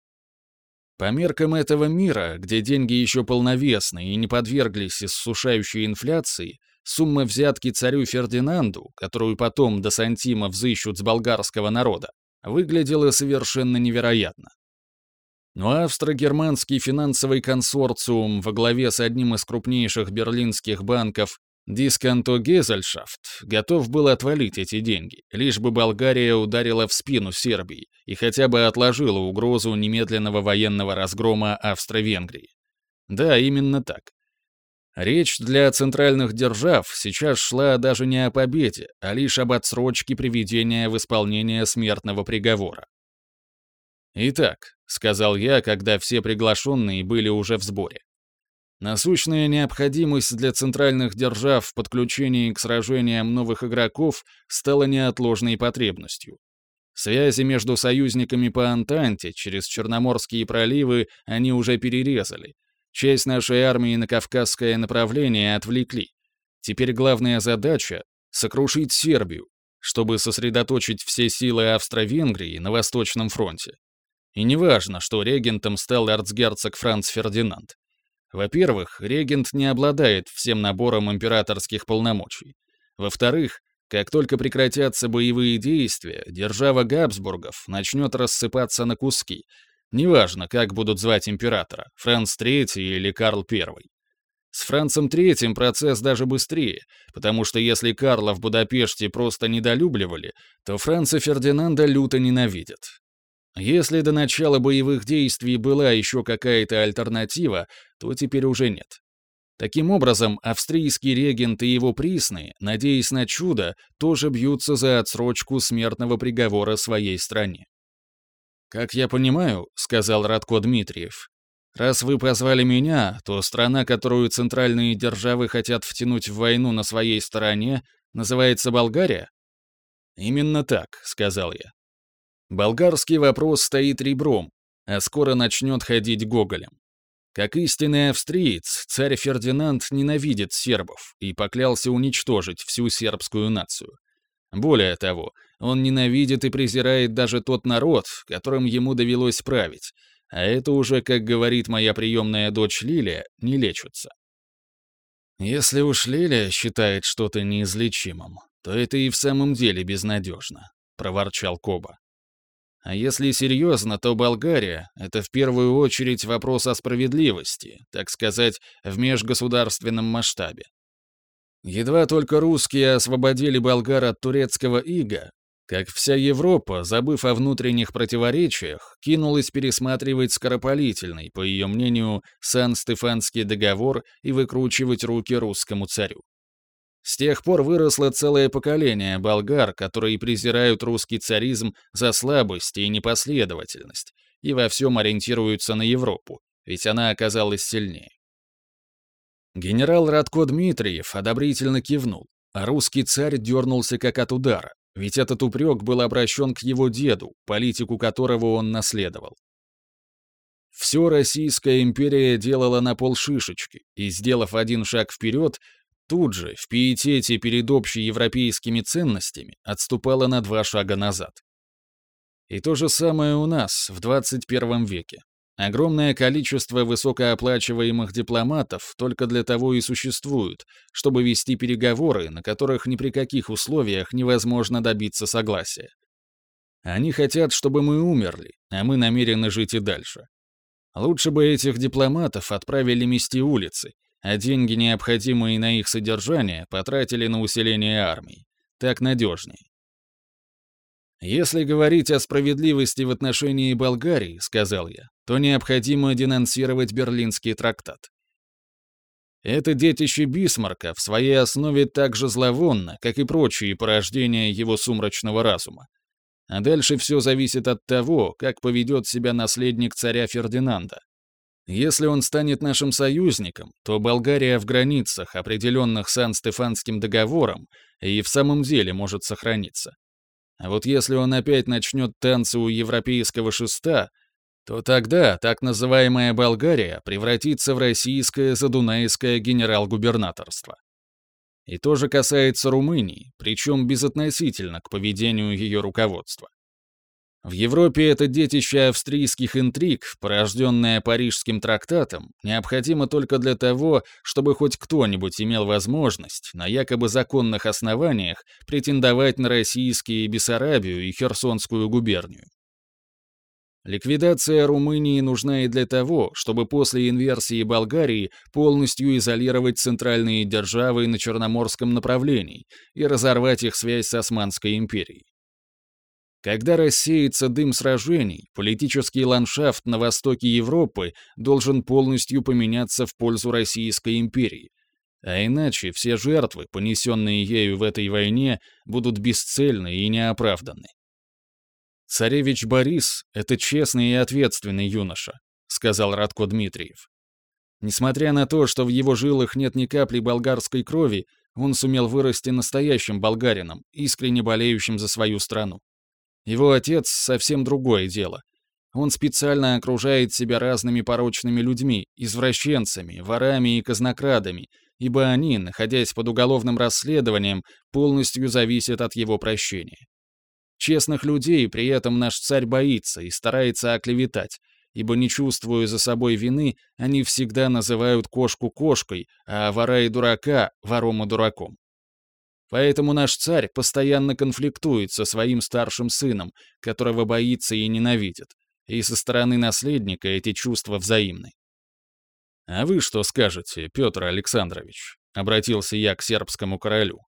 По меркам этого мира, где деньги еще полновесны и не подверглись иссушающей инфляции, сумма взятки царю Фердинанду, которую потом до сантима взыщут с болгарского народа, выглядела совершенно невероятно. Но австро-германский финансовый консорциум во главе с одним из крупнейших берлинских банков Дисканто Гезельшафт готов был отвалить эти деньги, лишь бы Болгария ударила в спину Сербии и хотя бы отложила угрозу немедленного военного разгрома Австро-Венгрии. Да, именно так. Речь для центральных держав сейчас шла даже не о победе, а лишь об отсрочке приведения в исполнение смертного приговора. Итак, — сказал я, когда все приглашенные были уже в сборе. Насущная необходимость для центральных держав в подключении к сражениям новых игроков стала неотложной потребностью. Связи между союзниками по Антанте через Черноморские проливы они уже перерезали. Часть нашей армии на Кавказское направление отвлекли. Теперь главная задача — сокрушить Сербию, чтобы сосредоточить все силы Австро-Венгрии на Восточном фронте. И неважно, что регентом стал эрцгерцог Франц Фердинанд. Во-первых, регент не обладает всем набором императорских полномочий. Во-вторых, Как только прекратятся боевые действия, держава Габсбургов начнет рассыпаться на куски. Неважно, как будут звать императора, Франц III или Карл I. С Францем III процесс даже быстрее, потому что если Карла в Будапеште просто недолюбливали, то Франца Фердинанда люто ненавидят. Если до начала боевых действий была еще какая-то альтернатива, то теперь уже нет. Таким образом, австрийский регент и его присные, надеясь на чудо, тоже бьются за отсрочку смертного приговора своей стране. «Как я понимаю», — сказал Радко Дмитриев, «раз вы позвали меня, то страна, которую центральные державы хотят втянуть в войну на своей стороне, называется Болгария?» «Именно так», — сказал я. «Болгарский вопрос стоит ребром, а скоро начнет ходить гоголем. Как истинный австриец, царь Фердинанд ненавидит сербов и поклялся уничтожить всю сербскую нацию. Более того, он ненавидит и презирает даже тот народ, которым ему довелось править, а это уже, как говорит моя приемная дочь Лилия, не лечится. Если уж Лилия считает что-то неизлечимым, то это и в самом деле безнадежно, проворчал Коба. А если серьезно, то Болгария — это в первую очередь вопрос о справедливости, так сказать, в межгосударственном масштабе. Едва только русские освободили болгар от турецкого ига, как вся Европа, забыв о внутренних противоречиях, кинулась пересматривать скоропалительный, по ее мнению, Сан-Стефанский договор и выкручивать руки русскому царю. С тех пор выросло целое поколение болгар, которые презирают русский царизм за слабость и непоследовательность и во всем ориентируются на Европу, ведь она оказалась сильнее. Генерал Радко Дмитриев одобрительно кивнул, а русский царь дернулся как от удара, ведь этот упрек был обращен к его деду, политику которого он наследовал. Все Российская империя делала на полшишечки, и, сделав один шаг вперед, Тут же, в пиетете перед общеевропейскими ценностями, отступала на два шага назад. И то же самое у нас в 21 веке. Огромное количество высокооплачиваемых дипломатов только для того и существуют, чтобы вести переговоры, на которых ни при каких условиях невозможно добиться согласия. Они хотят, чтобы мы умерли, а мы намерены жить и дальше. Лучше бы этих дипломатов отправили мести улицы, а деньги, необходимые на их содержание, потратили на усиление армии. Так надежнее. «Если говорить о справедливости в отношении Болгарии, — сказал я, — то необходимо денонсировать Берлинский трактат. Это детище Бисмарка в своей основе так же зловонно, как и прочие порождения его сумрачного разума. А дальше все зависит от того, как поведет себя наследник царя Фердинанда. Если он станет нашим союзником, то Болгария в границах, определенных Сан-Стефанским договором, и в самом деле может сохраниться. А вот если он опять начнет танцы у европейского шеста, то тогда так называемая Болгария превратится в российское задунайское генерал-губернаторство. И то же касается Румынии, причем безотносительно к поведению ее руководства. В Европе это детище австрийских интриг, порожденное Парижским трактатом, необходимо только для того, чтобы хоть кто-нибудь имел возможность на якобы законных основаниях претендовать на российские Бессарабию и Херсонскую губернию. Ликвидация Румынии нужна и для того, чтобы после инверсии Болгарии полностью изолировать центральные державы на Черноморском направлении и разорвать их связь с Османской империей. Когда рассеется дым сражений, политический ландшафт на востоке Европы должен полностью поменяться в пользу Российской империи. А иначе все жертвы, понесенные ею в этой войне, будут бесцельны и неоправданны. «Царевич Борис — это честный и ответственный юноша», — сказал Радко Дмитриев. Несмотря на то, что в его жилах нет ни капли болгарской крови, он сумел вырасти настоящим болгарином, искренне болеющим за свою страну. Его отец — совсем другое дело. Он специально окружает себя разными порочными людьми, извращенцами, ворами и казнокрадами, ибо они, находясь под уголовным расследованием, полностью зависят от его прощения. Честных людей при этом наш царь боится и старается оклеветать, ибо не чувствуя за собой вины, они всегда называют кошку кошкой, а вора и дурака — вором и дураком. Поэтому наш царь постоянно конфликтует со своим старшим сыном, которого боится и ненавидит, и со стороны наследника эти чувства взаимны. «А вы что скажете, Петр Александрович?» — обратился я к сербскому королю.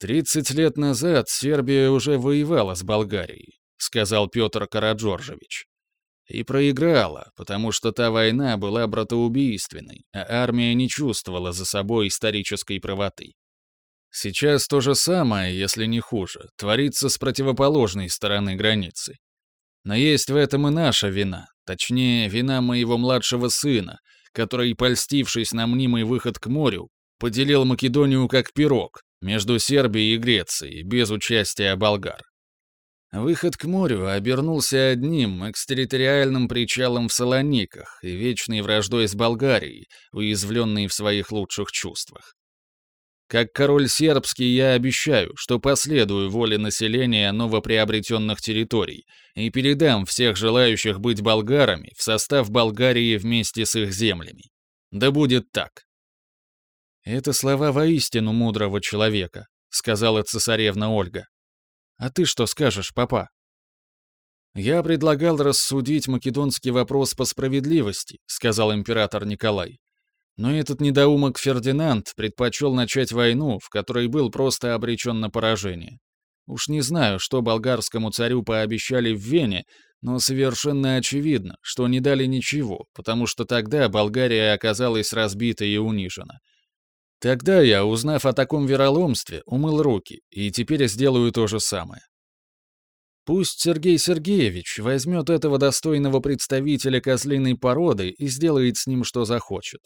«Тридцать лет назад Сербия уже воевала с Болгарией», — сказал Петр Караджоржевич. «И проиграла, потому что та война была братоубийственной, а армия не чувствовала за собой исторической правоты. Сейчас то же самое, если не хуже, творится с противоположной стороны границы. Но есть в этом и наша вина, точнее, вина моего младшего сына, который, польстившись на мнимый выход к морю, поделил Македонию как пирог между Сербией и Грецией, без участия болгар. Выход к морю обернулся одним экстерриториальным причалом в Салониках и вечной враждой с Болгарией, уязвленной в своих лучших чувствах. Как король сербский я обещаю, что последую воле населения новоприобретенных территорий и передам всех желающих быть болгарами в состав Болгарии вместе с их землями. Да будет так. Это слова воистину мудрого человека, сказала цесаревна Ольга. А ты что скажешь, папа? Я предлагал рассудить македонский вопрос по справедливости, сказал император Николай. Но этот недоумок Фердинанд предпочел начать войну, в которой был просто обречен на поражение. Уж не знаю, что болгарскому царю пообещали в Вене, но совершенно очевидно, что не дали ничего, потому что тогда Болгария оказалась разбита и унижена. Тогда я, узнав о таком вероломстве, умыл руки, и теперь сделаю то же самое. Пусть Сергей Сергеевич возьмет этого достойного представителя козлиной породы и сделает с ним что захочет.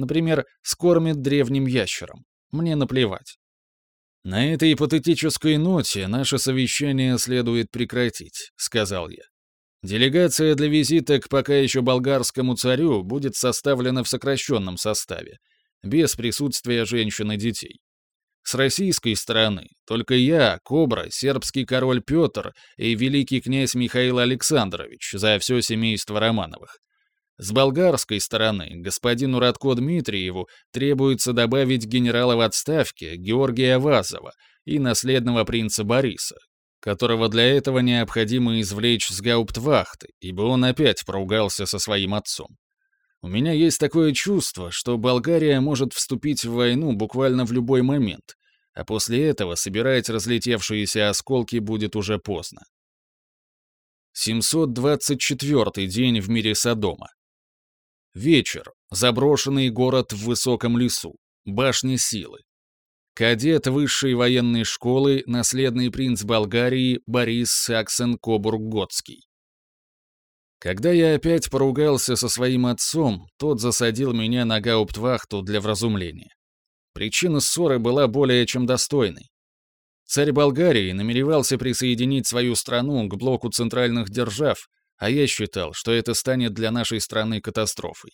Например, скормит древним ящером. Мне наплевать. «На этой патетической ноте наше совещание следует прекратить», — сказал я. «Делегация для визита к пока еще болгарскому царю будет составлена в сокращенном составе, без присутствия женщин и детей. С российской стороны только я, Кобра, сербский король Петр и великий князь Михаил Александрович за все семейство Романовых. С болгарской стороны господину Радко Дмитриеву требуется добавить генерала в отставке Георгия Вазова и наследного принца Бориса, которого для этого необходимо извлечь с гауптвахты, ибо он опять поругался со своим отцом. У меня есть такое чувство, что Болгария может вступить в войну буквально в любой момент, а после этого собирать разлетевшиеся осколки будет уже поздно. 724 день в мире Содома. Вечер. Заброшенный город в высоком лесу. Башня силы. Кадет высшей военной школы, наследный принц Болгарии Борис Саксен Кобург-Готский. Когда я опять поругался со своим отцом, тот засадил меня на гауптвахту для вразумления. Причина ссоры была более чем достойной. Царь Болгарии намеревался присоединить свою страну к блоку центральных держав, а я считал, что это станет для нашей страны катастрофой.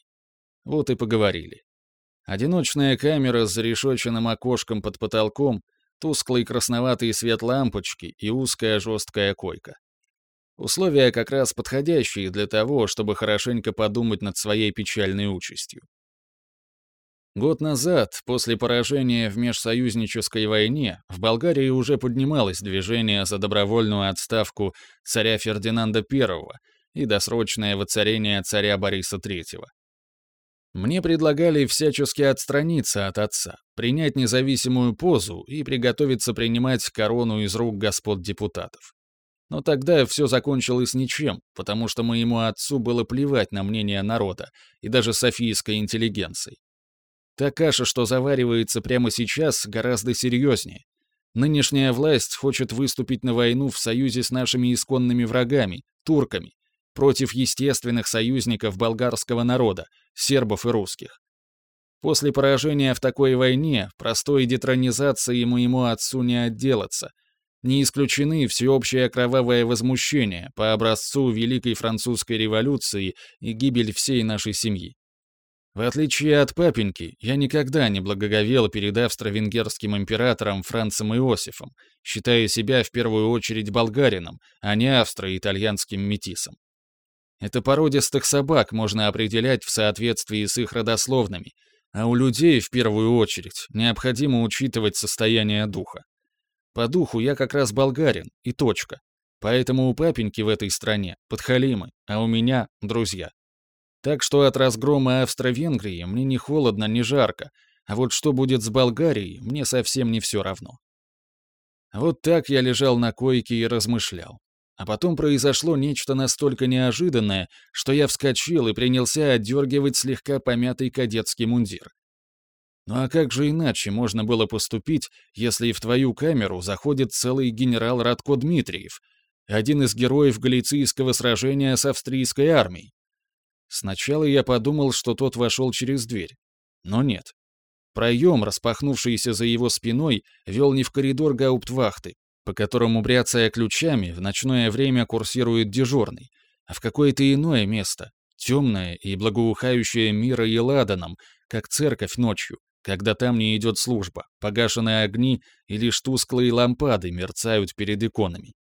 Вот и поговорили. Одиночная камера с зарешоченным окошком под потолком, тусклый красноватый свет лампочки и узкая жесткая койка. Условия как раз подходящие для того, чтобы хорошенько подумать над своей печальной участью. Год назад, после поражения в межсоюзнической войне, в Болгарии уже поднималось движение за добровольную отставку царя Фердинанда I и досрочное воцарение царя Бориса III. Мне предлагали всячески отстраниться от отца, принять независимую позу и приготовиться принимать корону из рук господ депутатов. Но тогда все закончилось ничем, потому что моему отцу было плевать на мнение народа и даже софийской интеллигенции. Та каша, что заваривается прямо сейчас, гораздо серьезнее. Нынешняя власть хочет выступить на войну в союзе с нашими исконными врагами, турками, против естественных союзников болгарского народа, сербов и русских. После поражения в такой войне простой детронизации моему отцу не отделаться. Не исключены всеобщее кровавое возмущение по образцу Великой Французской революции и гибель всей нашей семьи. В отличие от папеньки, я никогда не благоговел перед австро-венгерским императором Францем Иосифом, считая себя в первую очередь болгарином, а не австро-итальянским метисом. Это породистых собак можно определять в соответствии с их родословными, А у людей, в первую очередь, необходимо учитывать состояние духа. По духу я как раз болгарин, и точка. Поэтому у папеньки в этой стране подхалимы, а у меня — друзья. Так что от разгрома Австро-Венгрии мне не холодно, не жарко, а вот что будет с Болгарией, мне совсем не все равно. Вот так я лежал на койке и размышлял. А потом произошло нечто настолько неожиданное, что я вскочил и принялся отдергивать слегка помятый кадетский мундир. Ну а как же иначе можно было поступить, если в твою камеру заходит целый генерал Радко Дмитриев, один из героев галицийского сражения с австрийской армией? Сначала я подумал, что тот вошел через дверь. Но нет. Проем, распахнувшийся за его спиной, вел не в коридор гауптвахты, по которому, бряцая ключами, в ночное время курсирует дежурный, а в какое-то иное место, темное и благоухающее мира и ладаном, как церковь ночью, когда там не идет служба, погашенные огни и лишь тусклые лампады мерцают перед иконами.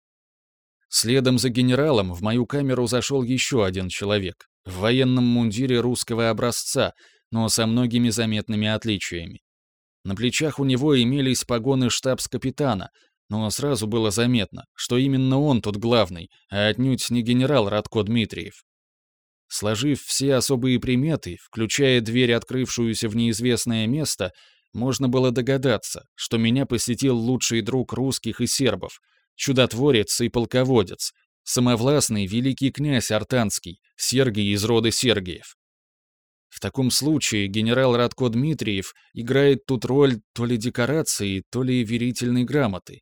Следом за генералом в мою камеру зашел еще один человек, в военном мундире русского образца, но со многими заметными отличиями. На плечах у него имелись погоны штабс-капитана, но сразу было заметно, что именно он тут главный, а отнюдь не генерал Радко Дмитриев. Сложив все особые приметы, включая дверь, открывшуюся в неизвестное место, можно было догадаться, что меня посетил лучший друг русских и сербов, чудотворец и полководец, самовластный великий князь Артанский, Сергий из рода Сергиев. В таком случае генерал Радко Дмитриев играет тут роль то ли декорации, то ли верительной грамоты.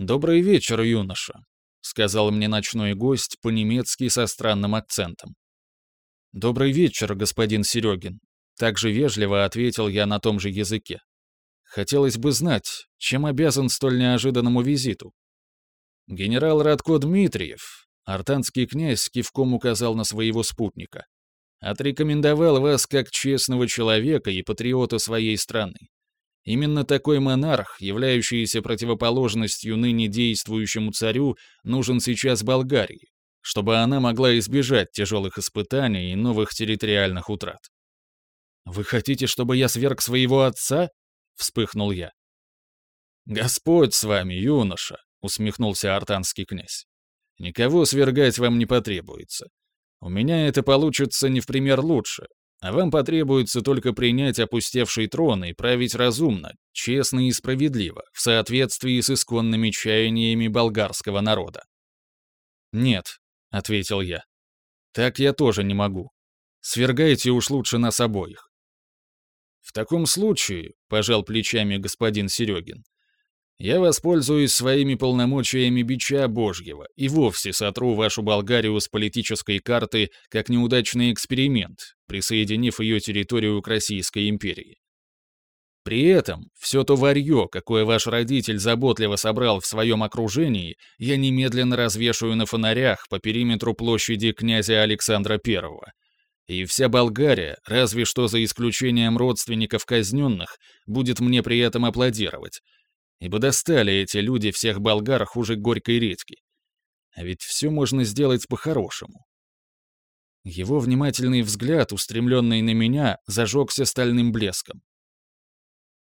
«Добрый вечер, юноша», — сказал мне ночной гость по-немецки со странным акцентом. «Добрый вечер, господин Серегин», — также вежливо ответил я на том же языке. Хотелось бы знать, чем обязан столь неожиданному визиту. Генерал Радко Дмитриев, артанский князь кивком указал на своего спутника, отрекомендовал вас как честного человека и патриота своей страны. Именно такой монарх, являющийся противоположностью ныне действующему царю, нужен сейчас Болгарии, чтобы она могла избежать тяжелых испытаний и новых территориальных утрат. «Вы хотите, чтобы я сверг своего отца?» — вспыхнул я. «Господь с вами, юноша!» — усмехнулся артанский князь. «Никого свергать вам не потребуется. У меня это получится не в пример лучше, а вам потребуется только принять опустевший трон и править разумно, честно и справедливо, в соответствии с исконными чаяниями болгарского народа». «Нет», — ответил я. «Так я тоже не могу. Свергайте уж лучше нас обоих». «В таком случае», — пожал плечами господин Серегин, я воспользуюсь своими полномочиями бича Божьего и вовсе сотру вашу Болгарию с политической карты как неудачный эксперимент, присоединив ее территорию к Российской империи. При этом все то варье, какое ваш родитель заботливо собрал в своем окружении, я немедленно развешаю на фонарях по периметру площади князя Александра I. И вся Болгария, разве что за исключением родственников казненных, будет мне при этом аплодировать, ибо достали эти люди всех болгар хуже горькой редьки. А ведь все можно сделать по-хорошему. Его внимательный взгляд, устремленный на меня, зажегся стальным блеском.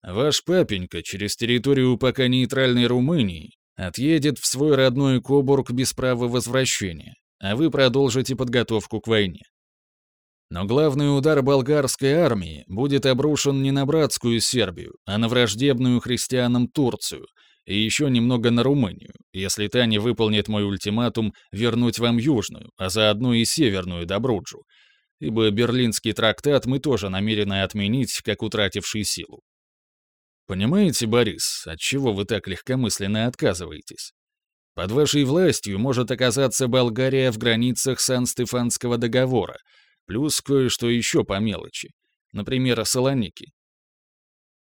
«Ваш папенька через территорию пока нейтральной Румынии отъедет в свой родной Кобург без права возвращения, а вы продолжите подготовку к войне. Но главный удар болгарской армии будет обрушен не на братскую Сербию, а на враждебную христианам Турцию и еще немного на Румынию, если та не выполнит мой ультиматум вернуть вам Южную, а заодно и Северную Добруджу, ибо Берлинский трактат мы тоже намерены отменить, как утративший силу. Понимаете, Борис, от чего вы так легкомысленно отказываетесь? Под вашей властью может оказаться Болгария в границах Сан-Стефанского договора — Плюс кое-что еще по мелочи. Например, Салоники.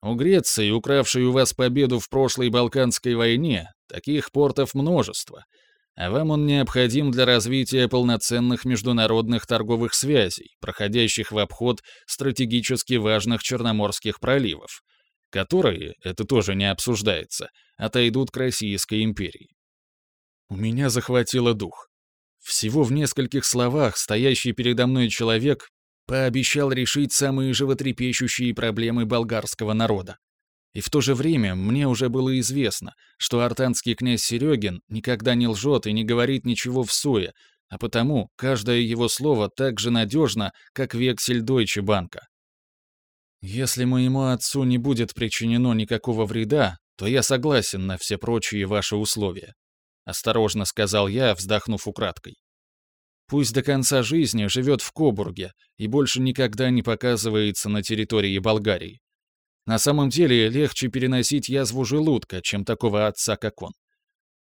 У Греции, укравшей у вас победу в прошлой Балканской войне, таких портов множество, а вам он необходим для развития полноценных международных торговых связей, проходящих в обход стратегически важных черноморских проливов, которые, это тоже не обсуждается, отойдут к Российской империи. У меня захватило дух. Всего в нескольких словах стоящий передо мной человек пообещал решить самые животрепещущие проблемы болгарского народа. И в то же время мне уже было известно, что артанский князь Серегин никогда не лжет и не говорит ничего в суе, а потому каждое его слово так же надежно, как вексель Дойче банка. Если моему отцу не будет причинено никакого вреда, то я согласен на все прочие ваши условия», — осторожно сказал я, вздохнув украдкой. «Пусть до конца жизни живет в Кобурге и больше никогда не показывается на территории Болгарии. На самом деле легче переносить язву желудка, чем такого отца, как он.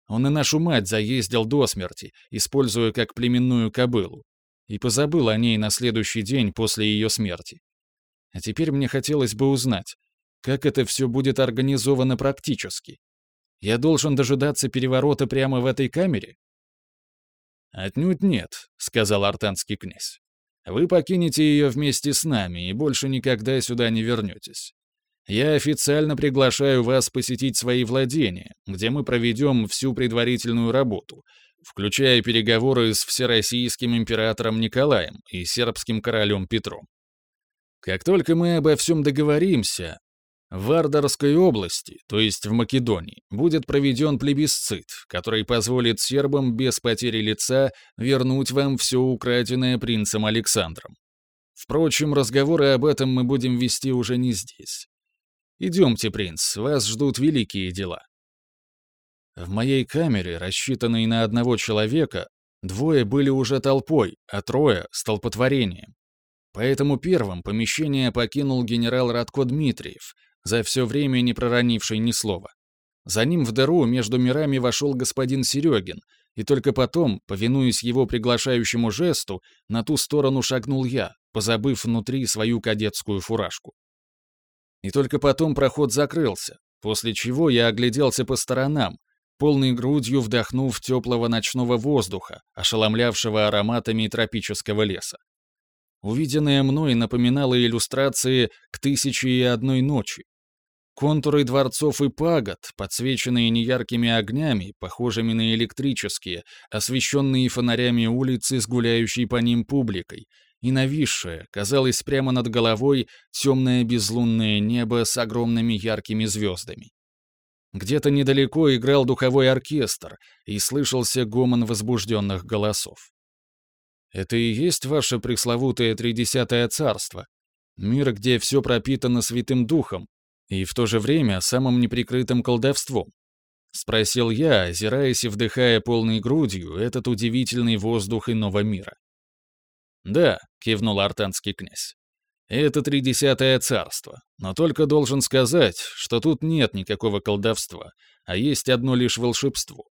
Он и нашу мать заездил до смерти, используя как племенную кобылу, и позабыл о ней на следующий день после ее смерти. А теперь мне хотелось бы узнать, как это все будет организовано практически? Я должен дожидаться переворота прямо в этой камере? «Отнюдь нет», — сказал артанский князь. «Вы покинете ее вместе с нами и больше никогда сюда не вернетесь. Я официально приглашаю вас посетить свои владения, где мы проведем всю предварительную работу, включая переговоры с всероссийским императором Николаем и сербским королем Петром. Как только мы обо всем договоримся, в Вардарской области, то есть в Македонии, будет проведен плебисцит, который позволит сербам без потери лица вернуть вам все украденное принцем Александром. Впрочем, разговоры об этом мы будем вести уже не здесь. Идемте, принц, вас ждут великие дела. В моей камере, рассчитанной на одного человека, двое были уже толпой, а трое — столпотворением. Поэтому первым помещение покинул генерал Радко Дмитриев, за все время не проронивший ни слова. За ним в дыру между мирами вошел господин Серегин, и только потом, повинуясь его приглашающему жесту, на ту сторону шагнул я, позабыв внутри свою кадетскую фуражку. И только потом проход закрылся, после чего я огляделся по сторонам, полной грудью вдохнув теплого ночного воздуха, ошеломлявшего ароматами тропического леса. Увиденное мной напоминало иллюстрации к «Тысяче и одной ночи». Контуры дворцов и пагод, подсвеченные неяркими огнями, похожими на электрические, освещенные фонарями улицы с гуляющей по ним публикой, и нависшее, казалось прямо над головой, темное безлунное небо с огромными яркими звездами. Где-то недалеко играл духовой оркестр, и слышался гомон возбужденных голосов. Это и есть ваше пресловутое Тридесятое царство, мир, где все пропитано Святым Духом и в то же время самым неприкрытым колдовством. Спросил я, озираясь и вдыхая полной грудью этот удивительный воздух иного мира. «Да», — кивнул артанский князь. «Это Тридесятое царство, но только должен сказать, что тут нет никакого колдовства, а есть одно лишь волшебство.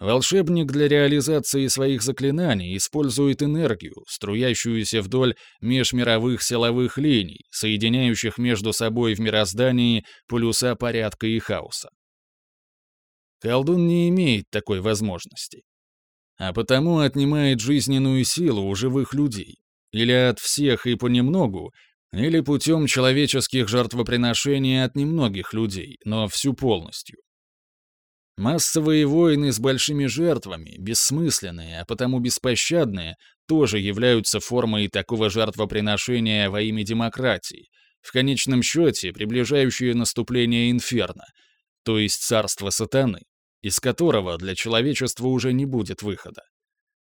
Волшебник для реализации своих заклинаний использует энергию, струящуюся вдоль межмировых силовых линий, соединяющих между собой в мироздании полюса порядка и хаоса. Колдун не имеет такой возможности. А потому отнимает жизненную силу у живых людей. Или от всех и понемногу, или путем человеческих жертвоприношений от немногих людей, но всю полностью. Массовые войны с большими жертвами, бессмысленные, а потому беспощадные, тоже являются формой такого жертвоприношения во имя демократии, в конечном счете приближающее наступление инферно, то есть царства сатаны, из которого для человечества уже не будет выхода.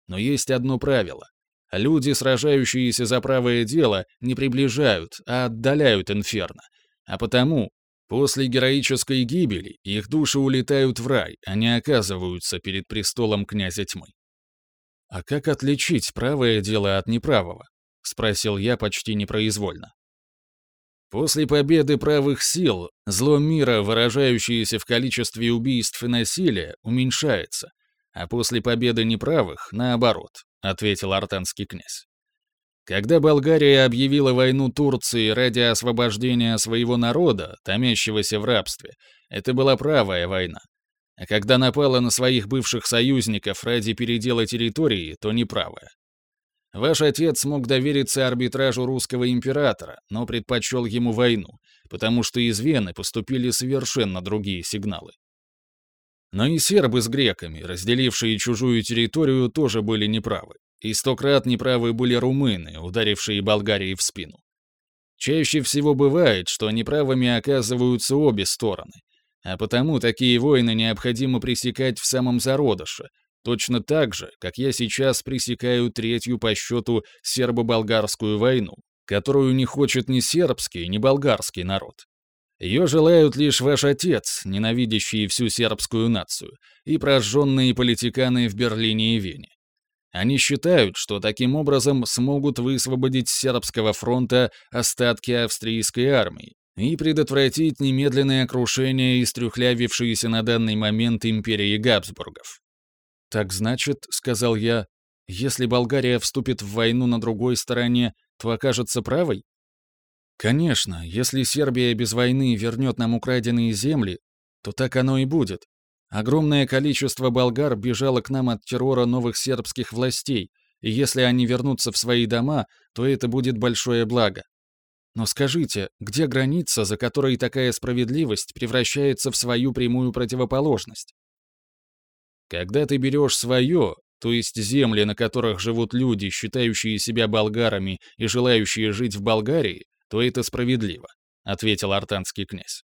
Но есть одно правило. Люди, сражающиеся за правое дело, не приближают, а отдаляют инферно, а потому После героической гибели их души улетают в рай, а не оказываются перед престолом князя тьмы. «А как отличить правое дело от неправого?» — спросил я почти непроизвольно. После победы правых сил зло мира, выражающееся в количестве убийств и насилия, уменьшается, а после победы неправых — наоборот, — ответил артанский князь. Когда Болгария объявила войну Турции ради освобождения своего народа, томящегося в рабстве, это была правая война. А когда напала на своих бывших союзников ради передела территории, то неправая. Ваш отец мог довериться арбитражу русского императора, но предпочел ему войну, потому что из Вены поступили совершенно другие сигналы. Но и сербы с греками, разделившие чужую территорию, тоже были неправы. И сто крат неправы были румыны, ударившие Болгарии в спину. Чаще всего бывает, что неправыми оказываются обе стороны, а потому такие войны необходимо пресекать в самом зародыше, точно так же, как я сейчас пресекаю третью по счету сербо-болгарскую войну, которую не хочет ни сербский, ни болгарский народ. Ее желают лишь ваш отец, ненавидящий всю сербскую нацию, и прожженные политиканы в Берлине и Вене. Они считают, что таким образом смогут высвободить с сербского фронта остатки австрийской армии и предотвратить немедленное крушение истрюхлявившейся на данный момент империи Габсбургов. «Так значит, — сказал я, — если Болгария вступит в войну на другой стороне, то окажется правой?» «Конечно, если Сербия без войны вернет нам украденные земли, то так оно и будет. Огромное количество болгар бежало к нам от террора новых сербских властей, и если они вернутся в свои дома, то это будет большое благо. Но скажите, где граница, за которой такая справедливость превращается в свою прямую противоположность? Когда ты берешь свое, то есть земли, на которых живут люди, считающие себя болгарами и желающие жить в Болгарии, то это справедливо, ответил артанский князь.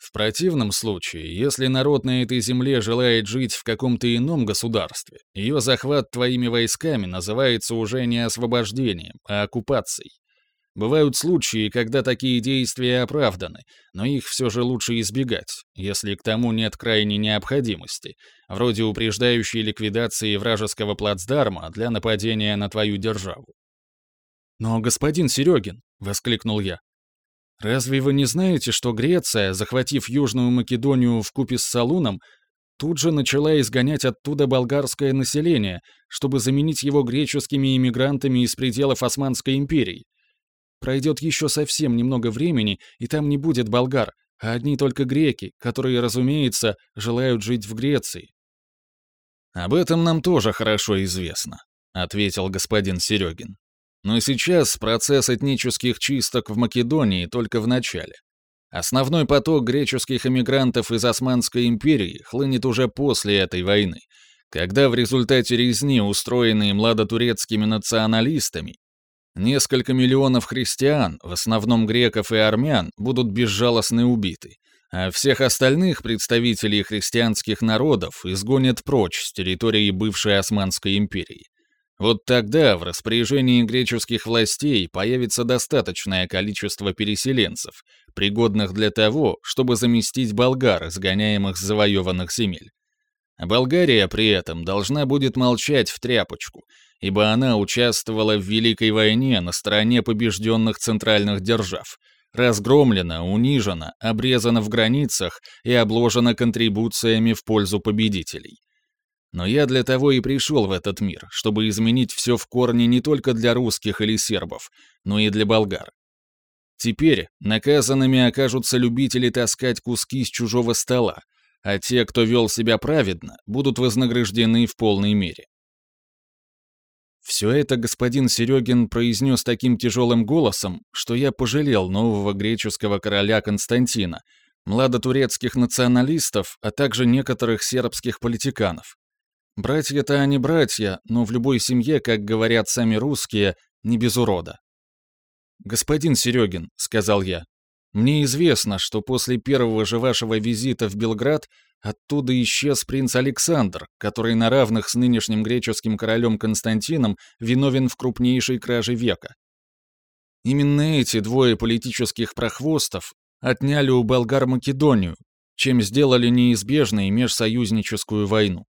В противном случае, если народ на этой земле желает жить в каком-то ином государстве, ее захват твоими войсками называется уже не освобождением, а оккупацией. Бывают случаи, когда такие действия оправданы, но их все же лучше избегать, если к тому нет крайней необходимости, вроде упреждающей ликвидации вражеского плацдарма для нападения на твою державу. «Но, господин Серегин», — воскликнул я, Разве вы не знаете, что Греция, захватив Южную Македонию в купе с Салуном, тут же начала изгонять оттуда болгарское население, чтобы заменить его греческими иммигрантами из пределов Османской империи? Пройдет еще совсем немного времени, и там не будет болгар, а одни только греки, которые, разумеется, желают жить в Греции. «Об этом нам тоже хорошо известно», — ответил господин Серегин. Но сейчас процесс этнических чисток в Македонии только в начале. Основной поток греческих эмигрантов из Османской империи хлынет уже после этой войны, когда в результате резни, устроенной младотурецкими националистами, несколько миллионов христиан, в основном греков и армян, будут безжалостно убиты, а всех остальных представителей христианских народов изгонят прочь с территории бывшей Османской империи. Вот тогда в распоряжении греческих властей появится достаточное количество переселенцев, пригодных для того, чтобы заместить болгар, изгоняемых с завоеванных земель. Болгария при этом должна будет молчать в тряпочку, ибо она участвовала в Великой войне на стороне побежденных центральных держав, разгромлена, унижена, обрезана в границах и обложена контрибуциями в пользу победителей. Но я для того и пришел в этот мир, чтобы изменить все в корне не только для русских или сербов, но и для болгар. Теперь наказанными окажутся любители таскать куски с чужого стола, а те, кто вел себя праведно, будут вознаграждены в полной мере. Все это господин Серегин произнес таким тяжелым голосом, что я пожалел нового греческого короля Константина, младотурецких националистов, а также некоторых сербских политиканов. Братья-то они братья, но в любой семье, как говорят сами русские, не без урода. «Господин Серегин», — сказал я, — «мне известно, что после первого же вашего визита в Белград оттуда исчез принц Александр, который на равных с нынешним греческим королем Константином виновен в крупнейшей краже века. Именно эти двое политических прохвостов отняли у болгар Македонию, чем сделали неизбежной межсоюзническую войну.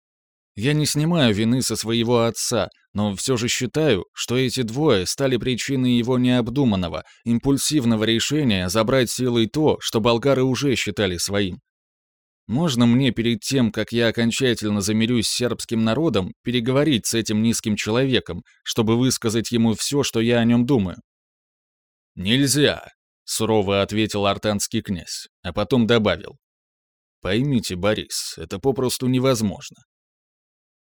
Я не снимаю вины со своего отца, но все же считаю, что эти двое стали причиной его необдуманного, импульсивного решения забрать силой то, что болгары уже считали своим. Можно мне перед тем, как я окончательно замирюсь с сербским народом, переговорить с этим низким человеком, чтобы высказать ему все, что я о нем думаю? «Нельзя», — сурово ответил артанский князь, а потом добавил. «Поймите, Борис, это попросту невозможно.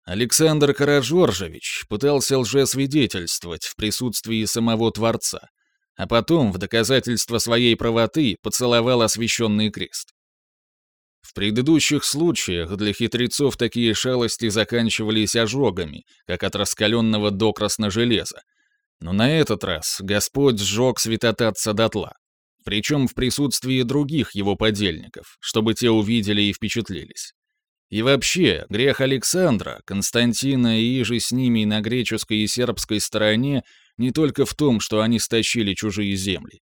Александр Каражоржевич пытался лжесвидетельствовать в присутствии самого Творца, а потом, в доказательство своей правоты, поцеловал освященный крест. В предыдущих случаях для хитрецов такие шалости заканчивались ожогами, как от раскаленного докрасна железа. Но на этот раз Господь сжег святотатца дотла. Причем в присутствии других его подельников, чтобы те увидели и впечатлились. И вообще, грех Александра, Константина и же с ними на греческой и сербской стороне не только в том, что они стащили чужие земли.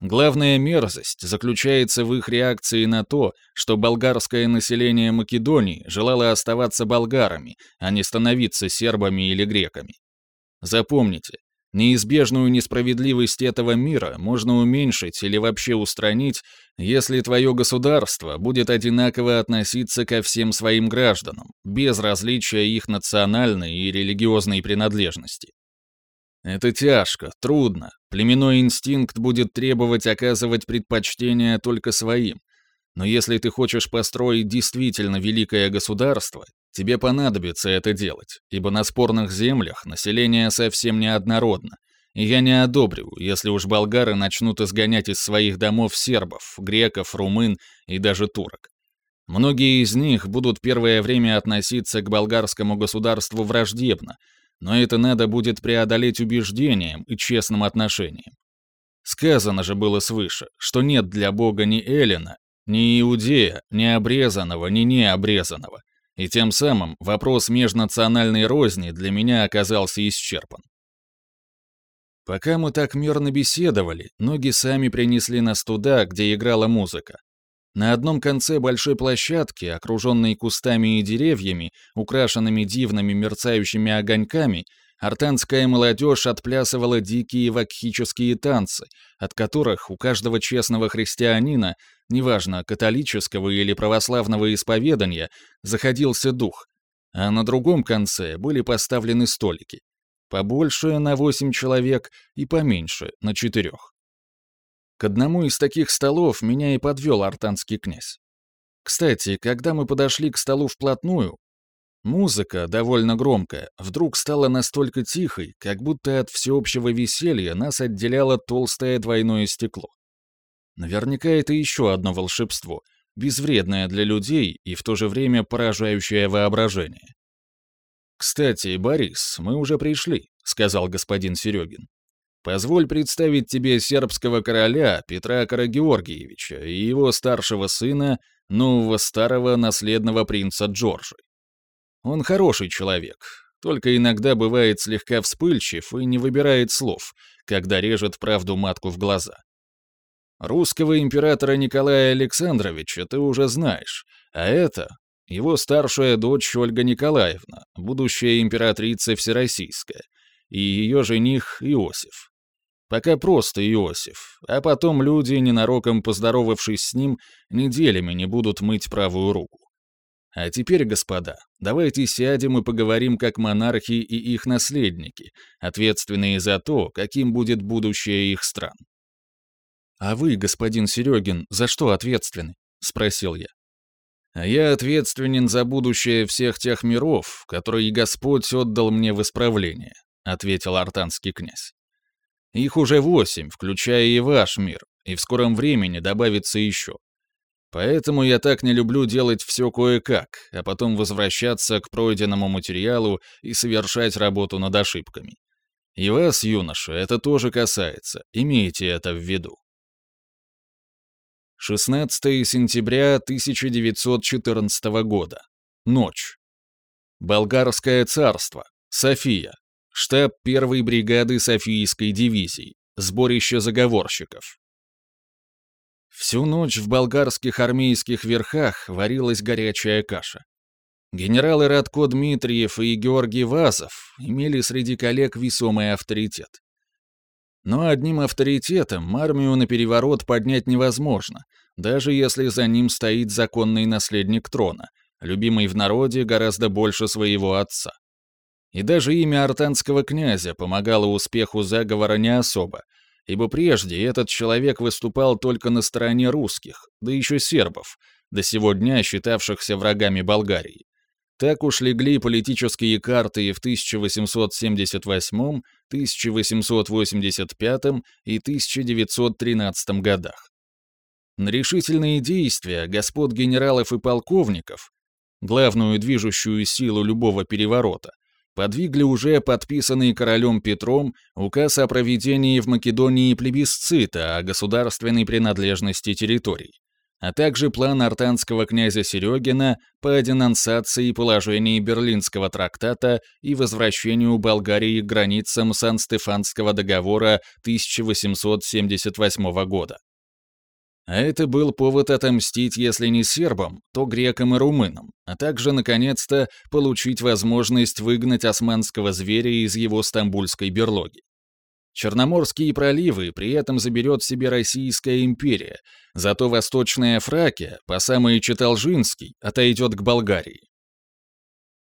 Главная мерзость заключается в их реакции на то, что болгарское население Македонии желало оставаться болгарами, а не становиться сербами или греками. Запомните, неизбежную несправедливость этого мира можно уменьшить или вообще устранить, если твое государство будет одинаково относиться ко всем своим гражданам, без различия их национальной и религиозной принадлежности. Это тяжко, трудно. Племенной инстинкт будет требовать оказывать предпочтение только своим. Но если ты хочешь построить действительно великое государство, тебе понадобится это делать, ибо на спорных землях население совсем неоднородно. И я не одобрю, если уж болгары начнут изгонять из своих домов сербов, греков, румын и даже турок. Многие из них будут первое время относиться к болгарскому государству враждебно, но это надо будет преодолеть убеждением и честным отношением. Сказано же было свыше, что нет для Бога ни Эллина, ни Иудея, ни обрезанного, ни необрезанного, и тем самым вопрос межнациональной розни для меня оказался исчерпан. Пока мы так мирно беседовали, ноги сами принесли нас туда, где играла музыка, на одном конце большой площадки, окруженной кустами и деревьями, украшенными дивными мерцающими огоньками, артанская молодежь отплясывала дикие вакхические танцы, от которых у каждого честного христианина, неважно, католического или православного исповедания, заходился дух, а на другом конце были поставлены столики. Побольше на восемь человек и поменьше на четырех. К одному из таких столов меня и подвел артанский князь. Кстати, когда мы подошли к столу вплотную, музыка, довольно громкая, вдруг стала настолько тихой, как будто от всеобщего веселья нас отделяло толстое двойное стекло. Наверняка это еще одно волшебство, безвредное для людей и в то же время поражающее воображение. «Кстати, Борис, мы уже пришли», — сказал господин Серегин. Позволь представить тебе сербского короля Петра Карагеоргиевича и его старшего сына, нового старого наследного принца Джорджа. Он хороший человек, только иногда бывает слегка вспыльчив и не выбирает слов, когда режет правду матку в глаза. Русского императора Николая Александровича ты уже знаешь, а это его старшая дочь Ольга Николаевна, будущая императрица Всероссийская, и ее жених Иосиф. Пока просто Иосиф, а потом люди, ненароком поздоровавшись с ним, неделями не будут мыть правую руку. А теперь, господа, давайте сядем и поговорим как монархи и их наследники, ответственные за то, каким будет будущее их стран. «А вы, господин Серегин, за что ответственны?» — спросил я. «А я ответственен за будущее всех тех миров, которые Господь отдал мне в исправление», — ответил артанский князь. Их уже восемь, включая и ваш мир, и в скором времени добавится еще. Поэтому я так не люблю делать все кое-как, а потом возвращаться к пройденному материалу и совершать работу над ошибками. И вас, юноша, это тоже касается, имейте это в виду. 16 сентября 1914 года. Ночь. Болгарское царство. София. Штаб первой бригады Софийской дивизии. Сборище заговорщиков. Всю ночь в болгарских армейских верхах варилась горячая каша. Генералы Радко Дмитриев и Георгий Вазов имели среди коллег весомый авторитет. Но одним авторитетом армию на переворот поднять невозможно, даже если за ним стоит законный наследник трона, любимый в народе гораздо больше своего отца. И даже имя артанского князя помогало успеху заговора не особо, ибо прежде этот человек выступал только на стороне русских, да еще сербов, до сего дня считавшихся врагами Болгарии. Так уж легли политические карты и в 1878, 1885 и 1913 годах. На решительные действия господ генералов и полковников, главную движущую силу любого переворота, подвигли уже подписанный королем Петром указ о проведении в Македонии плебисцита о государственной принадлежности территорий, а также план артанского князя Серегина по денонсации положений Берлинского трактата и возвращению Болгарии к границам Сан-Стефанского договора 1878 года. А это был повод отомстить, если не сербам, то грекам и румынам, а также, наконец-то, получить возможность выгнать османского зверя из его стамбульской берлоги. Черноморские проливы при этом заберет себе Российская империя, зато Восточная Фракия, по самой Читалжинский, отойдет к Болгарии.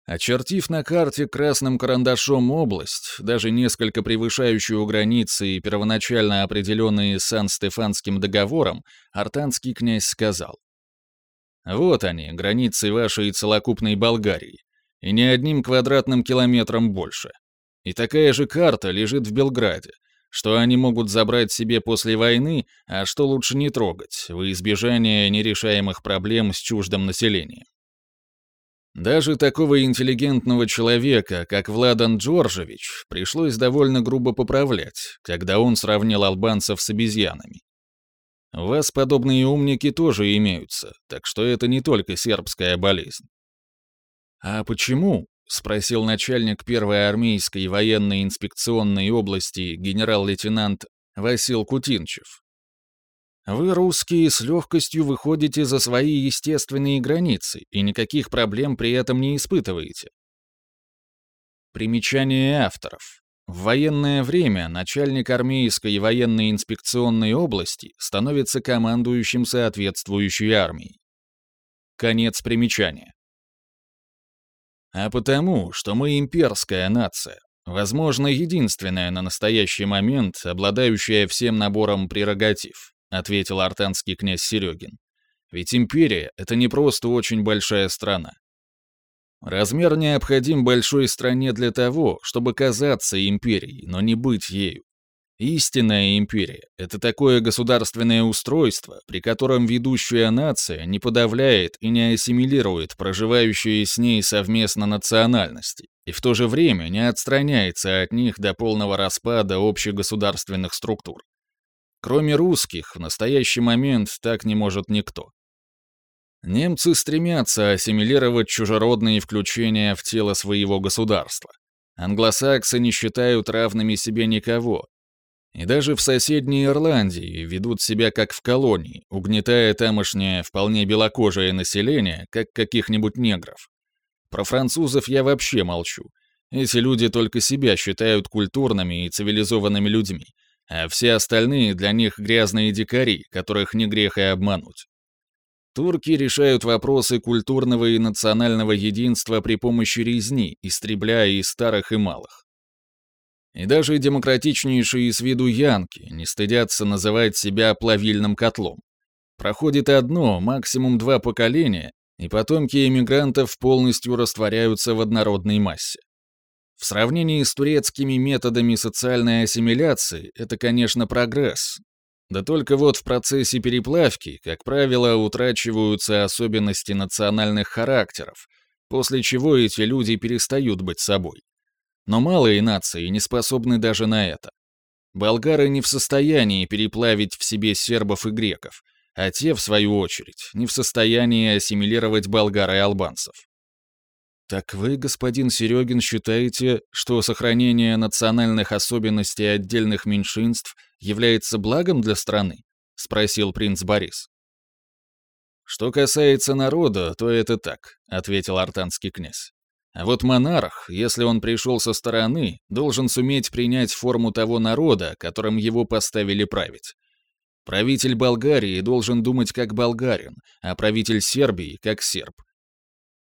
Очертив на карте красным карандашом область, даже несколько превышающую границы и первоначально определенные Сан-Стефанским договором, артанский князь сказал. «Вот они, границы вашей целокупной Болгарии, и не одним квадратным километром больше. И такая же карта лежит в Белграде, что они могут забрать себе после войны, а что лучше не трогать, во избежание нерешаемых проблем с чуждым населением. Даже такого интеллигентного человека, как Владан Джорджевич, пришлось довольно грубо поправлять, когда он сравнил албанцев с обезьянами. У вас подобные умники тоже имеются, так что это не только сербская болезнь. А почему, спросил начальник первой армейской военной инспекционной области генерал-лейтенант Васил Кутинчев, вы, русские, с легкостью выходите за свои естественные границы и никаких проблем при этом не испытываете. Примечание авторов. В военное время начальник армейской военной инспекционной области становится командующим соответствующей армией. Конец примечания. А потому, что мы имперская нация, возможно, единственная на настоящий момент, обладающая всем набором прерогатив. — ответил артанский князь Серегин. «Ведь империя — это не просто очень большая страна. Размер необходим большой стране для того, чтобы казаться империей, но не быть ею. Истинная империя — это такое государственное устройство, при котором ведущая нация не подавляет и не ассимилирует проживающие с ней совместно национальности, и в то же время не отстраняется от них до полного распада общегосударственных структур. Кроме русских, в настоящий момент так не может никто. Немцы стремятся ассимилировать чужеродные включения в тело своего государства. Англосаксы не считают равными себе никого. И даже в соседней Ирландии ведут себя как в колонии, угнетая тамошнее вполне белокожее население, как каких-нибудь негров. Про французов я вообще молчу. Эти люди только себя считают культурными и цивилизованными людьми, а все остальные для них грязные дикари, которых не грех и обмануть. Турки решают вопросы культурного и национального единства при помощи резни, истребляя и старых, и малых. И даже демократичнейшие с виду янки не стыдятся называть себя плавильным котлом. Проходит одно, максимум два поколения, и потомки эмигрантов полностью растворяются в однородной массе. В сравнении с турецкими методами социальной ассимиляции это, конечно, прогресс. Да только вот в процессе переплавки, как правило, утрачиваются особенности национальных характеров, после чего эти люди перестают быть собой. Но малые нации не способны даже на это. Болгары не в состоянии переплавить в себе сербов и греков, а те, в свою очередь, не в состоянии ассимилировать болгар и албанцев. «Так вы, господин Серегин, считаете, что сохранение национальных особенностей отдельных меньшинств является благом для страны?» — спросил принц Борис. «Что касается народа, то это так», — ответил артанский князь. «А вот монарх, если он пришел со стороны, должен суметь принять форму того народа, которым его поставили править. Правитель Болгарии должен думать как болгарин, а правитель Сербии — как серб.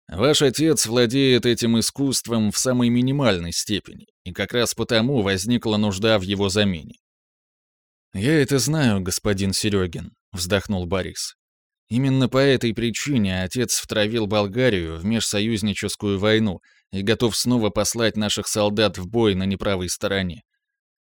Ваш отец владеет этим искусством в самой минимальной степени, и как раз потому возникла нужда в его замене. «Я это знаю, господин Серегин», — вздохнул Борис. «Именно по этой причине отец втравил Болгарию в межсоюзническую войну и готов снова послать наших солдат в бой на неправой стороне.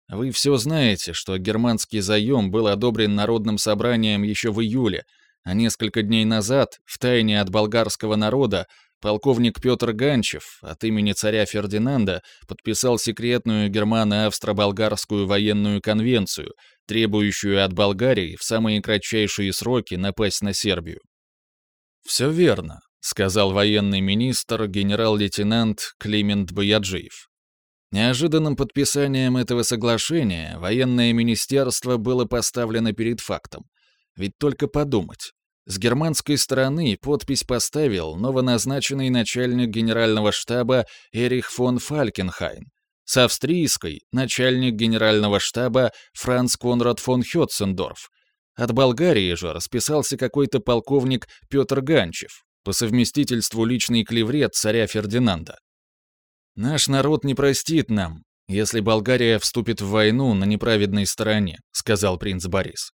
Вы все знаете, что германский заем был одобрен Народным собранием еще в июле, а несколько дней назад, в тайне от болгарского народа, полковник Петр Ганчев от имени царя Фердинанда подписал секретную германо-австро-болгарскую военную конвенцию, требующую от Болгарии в самые кратчайшие сроки напасть на Сербию. «Все верно», — сказал военный министр генерал-лейтенант Климент Бояджиев. Неожиданным подписанием этого соглашения военное министерство было поставлено перед фактом. Ведь только подумать. С германской стороны подпись поставил новоназначенный начальник генерального штаба Эрих фон Фалькенхайн. С австрийской — начальник генерального штаба Франц Конрад фон Хетцендорф. От Болгарии же расписался какой-то полковник Петр Ганчев, по совместительству личный клеврет царя Фердинанда. «Наш народ не простит нам, если Болгария вступит в войну на неправедной стороне», сказал принц Борис.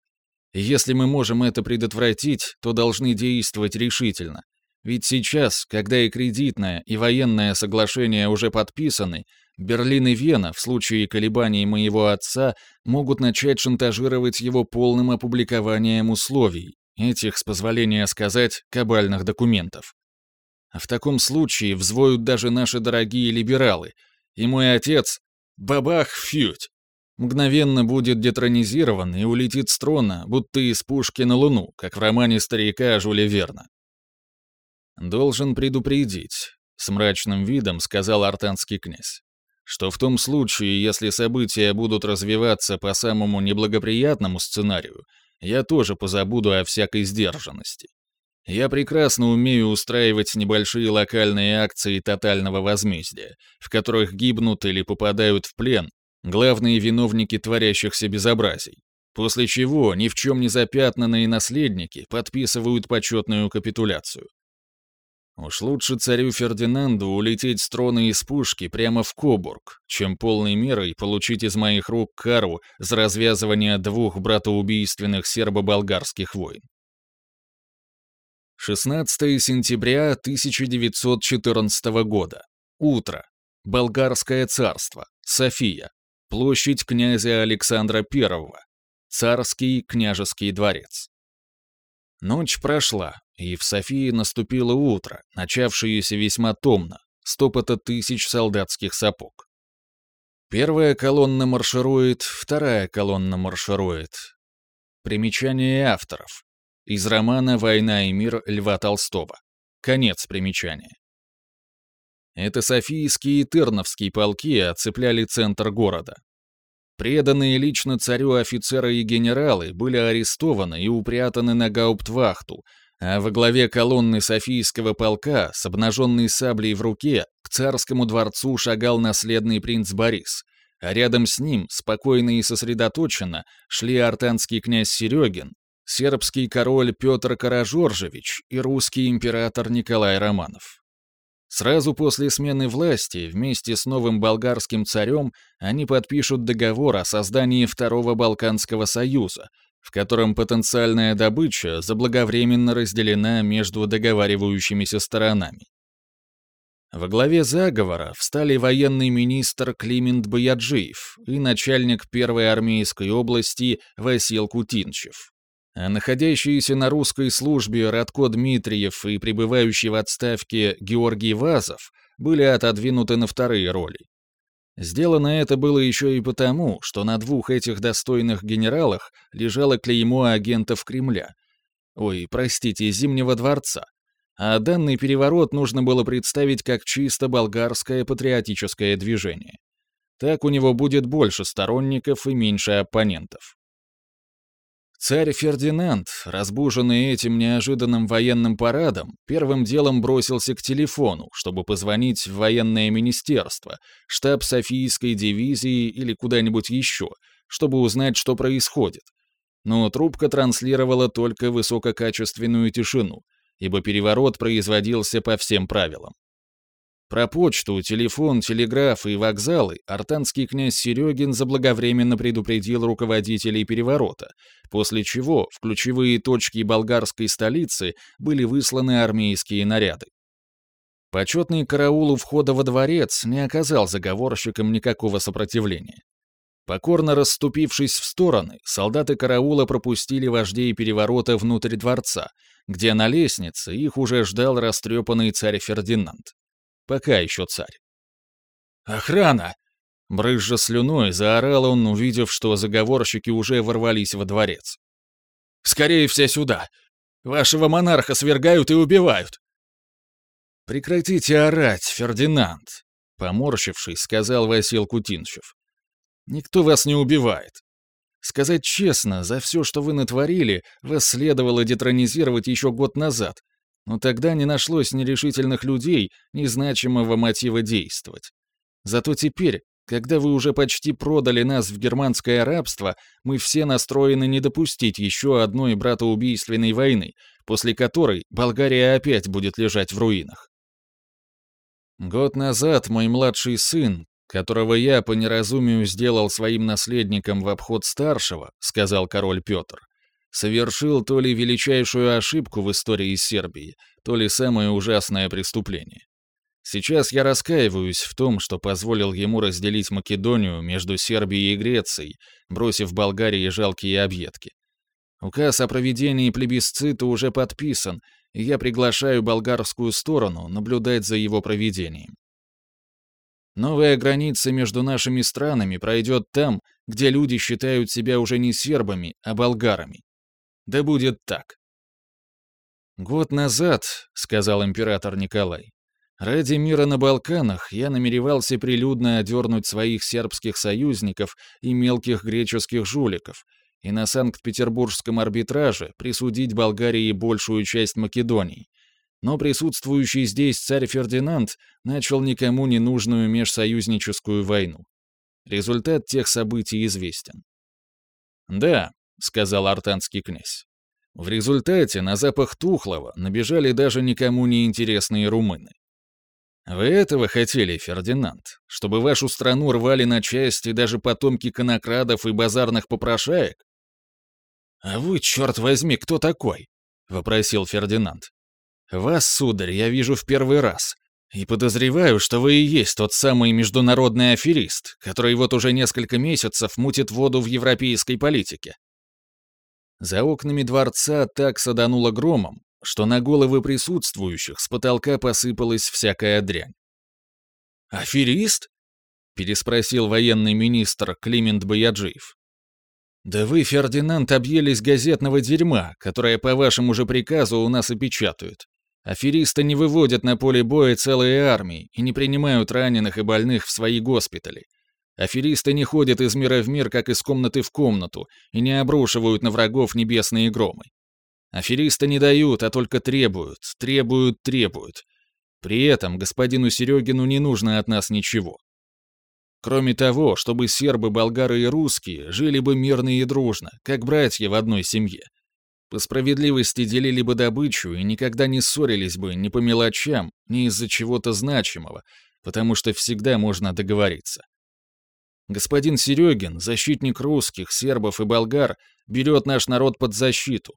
Если мы можем это предотвратить, то должны действовать решительно. Ведь сейчас, когда и кредитное, и военное соглашение уже подписаны, Берлин и Вена в случае колебаний моего отца могут начать шантажировать его полным опубликованием условий, этих, с позволения сказать, кабальных документов. А в таком случае взвоют даже наши дорогие либералы. И мой отец — бабах фьють. Мгновенно будет детронизирован и улетит с трона, будто из пушки на Луну, как в романе старика Жюля Верна. «Должен предупредить», — с мрачным видом сказал артанский князь, что в том случае, если события будут развиваться по самому неблагоприятному сценарию, я тоже позабуду о всякой сдержанности. Я прекрасно умею устраивать небольшие локальные акции тотального возмездия, в которых гибнут или попадают в плен главные виновники творящихся безобразий, после чего ни в чем не запятнанные наследники подписывают почетную капитуляцию. Уж лучше царю Фердинанду улететь с трона из пушки прямо в Кобург, чем полной мерой получить из моих рук кару за развязывание двух братоубийственных сербо-болгарских войн. 16 сентября 1914 года. Утро. Болгарское царство. София. Площадь князя Александра I. Царский княжеский дворец. Ночь прошла, и в Софии наступило утро, начавшееся весьма томно, стопота тысяч солдатских сапог. Первая колонна марширует, вторая колонна марширует. Примечание авторов. Из романа «Война и мир» Льва Толстого. Конец примечания. Это Софийские и Терновские полки оцепляли центр города. Преданные лично царю офицеры и генералы были арестованы и упрятаны на гауптвахту, а во главе колонны Софийского полка с обнаженной саблей в руке к царскому дворцу шагал наследный принц Борис, а рядом с ним, спокойно и сосредоточенно, шли артанский князь Серегин, сербский король Петр Каражоржевич и русский император Николай Романов. Сразу после смены власти вместе с новым болгарским царем они подпишут договор о создании Второго Балканского союза, в котором потенциальная добыча заблаговременно разделена между договаривающимися сторонами. Во главе заговора встали военный министр Климент Бояджиев и начальник первой армейской области Васил Кутинчев а находящиеся на русской службе Радко Дмитриев и пребывающий в отставке Георгий Вазов были отодвинуты на вторые роли. Сделано это было еще и потому, что на двух этих достойных генералах лежало клеймо агентов Кремля. Ой, простите, Зимнего дворца. А данный переворот нужно было представить как чисто болгарское патриотическое движение. Так у него будет больше сторонников и меньше оппонентов. Царь Фердинанд, разбуженный этим неожиданным военным парадом, первым делом бросился к телефону, чтобы позвонить в военное министерство, штаб Софийской дивизии или куда-нибудь еще, чтобы узнать, что происходит. Но трубка транслировала только высококачественную тишину, ибо переворот производился по всем правилам. Про почту, телефон, телеграф и вокзалы артанский князь Серегин заблаговременно предупредил руководителей переворота, после чего в ключевые точки болгарской столицы были высланы армейские наряды. Почетный караул у входа во дворец не оказал заговорщикам никакого сопротивления. Покорно расступившись в стороны, солдаты караула пропустили вождей переворота внутрь дворца, где на лестнице их уже ждал растрепанный царь Фердинанд. Пока еще царь. «Охрана!» Брызжа слюной, заорал он, увидев, что заговорщики уже ворвались во дворец. «Скорее все сюда! Вашего монарха свергают и убивают!» «Прекратите орать, Фердинанд!» Поморщившись, сказал Васил Кутинчев. Никто вас не убивает. Сказать честно, за все, что вы натворили, вас следовало детронизировать еще год назад, но тогда не нашлось ни решительных людей, ни значимого мотива действовать. Зато теперь, когда вы уже почти продали нас в германское рабство, мы все настроены не допустить еще одной братоубийственной войны, после которой Болгария опять будет лежать в руинах. Год назад мой младший сын, которого я по неразумию сделал своим наследником в обход старшего, сказал король Петр, совершил то ли величайшую ошибку в истории Сербии, то ли самое ужасное преступление. Сейчас я раскаиваюсь в том, что позволил ему разделить Македонию между Сербией и Грецией, бросив Болгарии жалкие объедки. Указ о проведении плебисцита уже подписан, и я приглашаю болгарскую сторону наблюдать за его проведением. Новая граница между нашими странами пройдет там, где люди считают себя уже не сербами, а болгарами. Да будет так. «Год назад», — сказал император Николай, «ради мира на Балканах я намеревался прилюдно одернуть своих сербских союзников и мелких греческих жуликов, и на Санкт-Петербургском арбитраже присудить Болгарии большую часть Македонии, но присутствующий здесь царь Фердинанд начал никому не нужную межсоюзническую войну. Результат тех событий известен. «Да», — сказал артанский князь. В результате на запах тухлого набежали даже никому не интересные румыны. Вы этого хотели, Фердинанд? Чтобы вашу страну рвали на части даже потомки конокрадов и базарных попрошаек? А вы, черт возьми, кто такой? — вопросил Фердинанд. Вас, сударь, я вижу в первый раз. И подозреваю, что вы и есть тот самый международный аферист, который вот уже несколько месяцев мутит воду в европейской политике. За окнами дворца так садануло громом, что на головы присутствующих с потолка посыпалась всякая дрянь. «Аферист?» — переспросил военный министр Климент Баяджиев. «Да вы, Фердинанд, объелись газетного дерьма, которое по вашему же приказу у нас и печатают. Аферисты не выводят на поле боя целые армии и не принимают раненых и больных в свои госпитали. Аферисты не ходят из мира в мир, как из комнаты в комнату, и не обрушивают на врагов небесные громы. Аферисты не дают, а только требуют, требуют, требуют. При этом господину Серегину не нужно от нас ничего. Кроме того, чтобы сербы, болгары и русские жили бы мирно и дружно, как братья в одной семье. По справедливости делили бы добычу и никогда не ссорились бы ни по мелочам, ни из-за чего-то значимого, потому что всегда можно договориться. Господин Серегин, защитник русских, сербов и болгар, берет наш народ под защиту.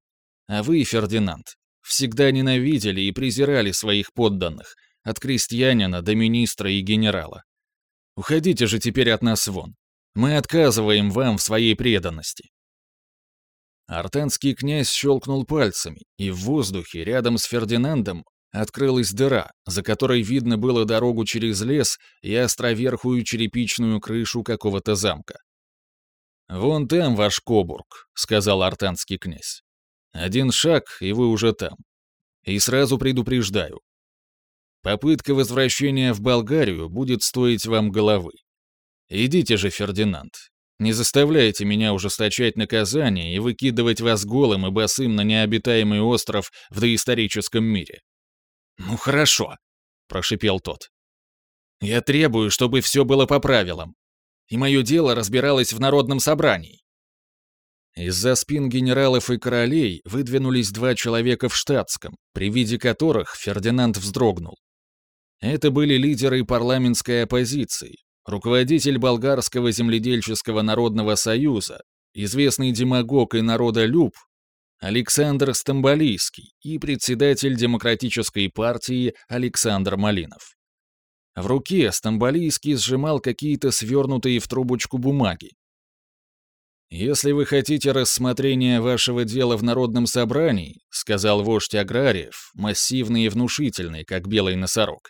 А вы, Фердинанд, всегда ненавидели и презирали своих подданных, от крестьянина до министра и генерала. Уходите же теперь от нас вон. Мы отказываем вам в своей преданности. Артанский князь щелкнул пальцами, и в воздухе рядом с Фердинандом открылась дыра, за которой видно было дорогу через лес и островерхую черепичную крышу какого-то замка. «Вон там ваш Кобург», — сказал артанский князь. «Один шаг, и вы уже там. И сразу предупреждаю. Попытка возвращения в Болгарию будет стоить вам головы. Идите же, Фердинанд, не заставляйте меня ужесточать наказание и выкидывать вас голым и босым на необитаемый остров в доисторическом мире». «Ну хорошо», — прошипел тот. «Я требую, чтобы все было по правилам, и мое дело разбиралось в народном собрании». Из-за спин генералов и королей выдвинулись два человека в штатском, при виде которых Фердинанд вздрогнул. Это были лидеры парламентской оппозиции, руководитель Болгарского земледельческого народного союза, известный демагог и народолюб Александр Стамбалийский и председатель Демократической партии Александр Малинов. В руке Стамбалийский сжимал какие-то свернутые в трубочку бумаги, «Если вы хотите рассмотрения вашего дела в народном собрании», сказал вождь аграриев, массивный и внушительный, как белый носорог,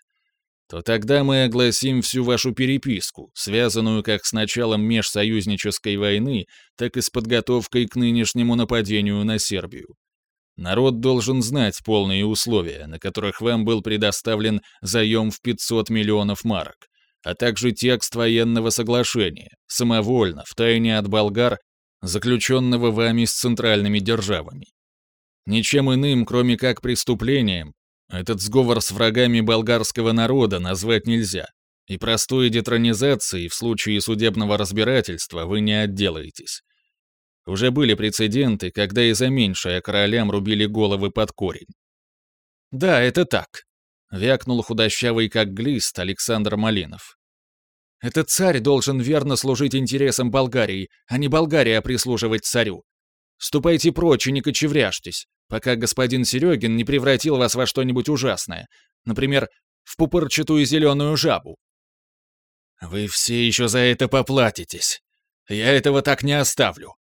то тогда мы огласим всю вашу переписку, связанную как с началом межсоюзнической войны, так и с подготовкой к нынешнему нападению на Сербию. Народ должен знать полные условия, на которых вам был предоставлен заем в 500 миллионов марок, а также текст военного соглашения, самовольно, втайне от болгар, заключенного вами с центральными державами. Ничем иным, кроме как преступлением, этот сговор с врагами болгарского народа назвать нельзя, и простой детронизацией в случае судебного разбирательства вы не отделаетесь. Уже были прецеденты, когда и за меньшее королям рубили головы под корень. «Да, это так», — вякнул худощавый как глист Александр Малинов. «Этот царь должен верно служить интересам Болгарии, а не Болгария прислуживать царю. Ступайте прочь и не кочевряжьтесь, пока господин Серегин не превратил вас во что-нибудь ужасное, например, в пупырчатую зеленую жабу». «Вы все еще за это поплатитесь. Я этого так не оставлю»,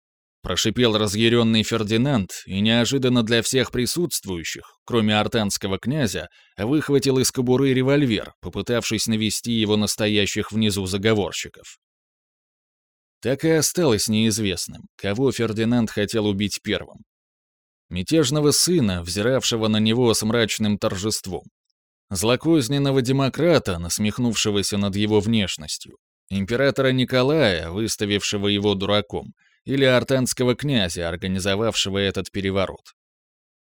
Прошипел разъяренный Фердинанд и неожиданно для всех присутствующих, кроме артанского князя, выхватил из кобуры револьвер, попытавшись навести его настоящих внизу заговорщиков. Так и осталось неизвестным, кого Фердинанд хотел убить первым. Мятежного сына, взиравшего на него с мрачным торжеством. Злокозненного демократа, насмехнувшегося над его внешностью. Императора Николая, выставившего его дураком — или артанского князя, организовавшего этот переворот.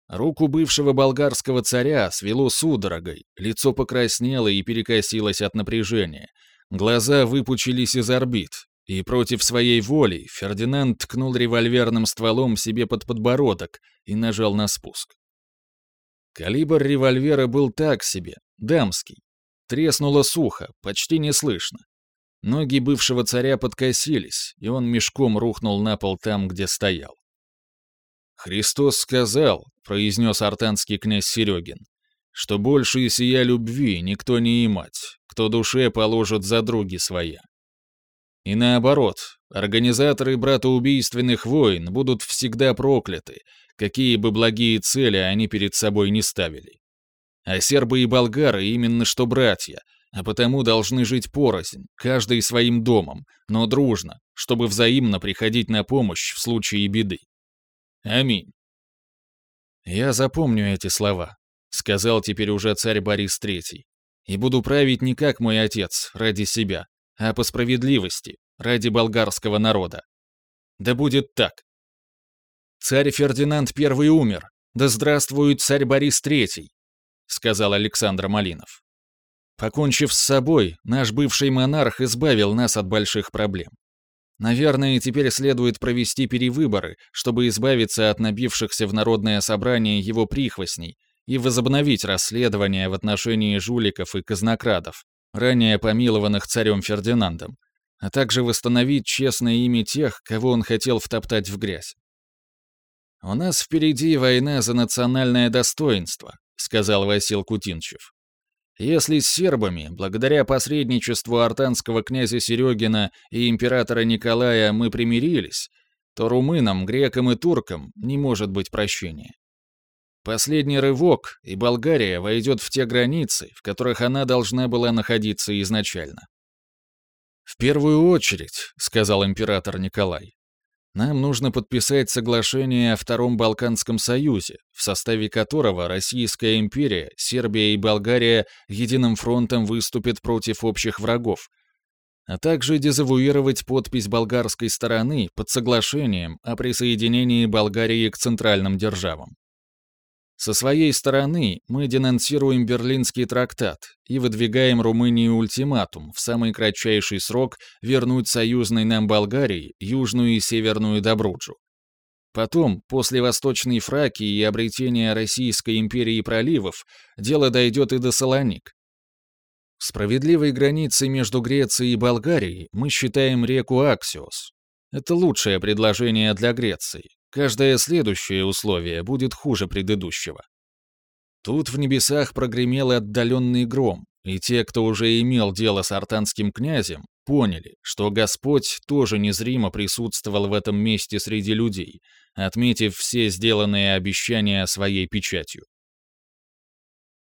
Руку бывшего болгарского царя свело судорогой, лицо покраснело и перекосилось от напряжения, глаза выпучились из орбит, и против своей воли Фердинанд ткнул револьверным стволом себе под подбородок и нажал на спуск. Калибр револьвера был так себе, дамский. Треснуло сухо, почти не слышно. Ноги бывшего царя подкосились, и он мешком рухнул на пол там, где стоял. «Христос сказал», — произнес артанский князь Серегин, «что больше сия любви никто не имать, кто душе положит за други своя». И наоборот, организаторы братоубийственных войн будут всегда прокляты, какие бы благие цели они перед собой не ставили. А сербы и болгары именно что братья — а потому должны жить порознь, каждый своим домом, но дружно, чтобы взаимно приходить на помощь в случае беды. Аминь. «Я запомню эти слова», — сказал теперь уже царь Борис III, «и буду править не как мой отец, ради себя, а по справедливости, ради болгарского народа. Да будет так. Царь Фердинанд I умер, да здравствует царь Борис III», — сказал Александр Малинов. Покончив с собой, наш бывший монарх избавил нас от больших проблем. Наверное, теперь следует провести перевыборы, чтобы избавиться от набившихся в народное собрание его прихвостней и возобновить расследование в отношении жуликов и казнокрадов, ранее помилованных царем Фердинандом, а также восстановить честное имя тех, кого он хотел втоптать в грязь. «У нас впереди война за национальное достоинство», — сказал Васил Кутинчев. Если с сербами, благодаря посредничеству артанского князя Серегина и императора Николая мы примирились, то румынам, грекам и туркам не может быть прощения. Последний рывок, и Болгария войдет в те границы, в которых она должна была находиться изначально. «В первую очередь», — сказал император Николай, нам нужно подписать соглашение о Втором Балканском Союзе, в составе которого Российская империя, Сербия и Болгария единым фронтом выступят против общих врагов, а также дезавуировать подпись болгарской стороны под соглашением о присоединении Болгарии к центральным державам. Со своей стороны мы денонсируем Берлинский трактат и выдвигаем Румынии ультиматум в самый кратчайший срок вернуть союзной нам Болгарии южную и северную Добруджу. Потом, после Восточной Фракии и обретения Российской империи проливов, дело дойдет и до Салоник. Справедливой границей между Грецией и Болгарией мы считаем реку Аксиос. Это лучшее предложение для Греции, Каждое следующее условие будет хуже предыдущего. Тут в небесах прогремел отдаленный гром, и те, кто уже имел дело с артанским князем, поняли, что Господь тоже незримо присутствовал в этом месте среди людей, отметив все сделанные обещания своей печатью.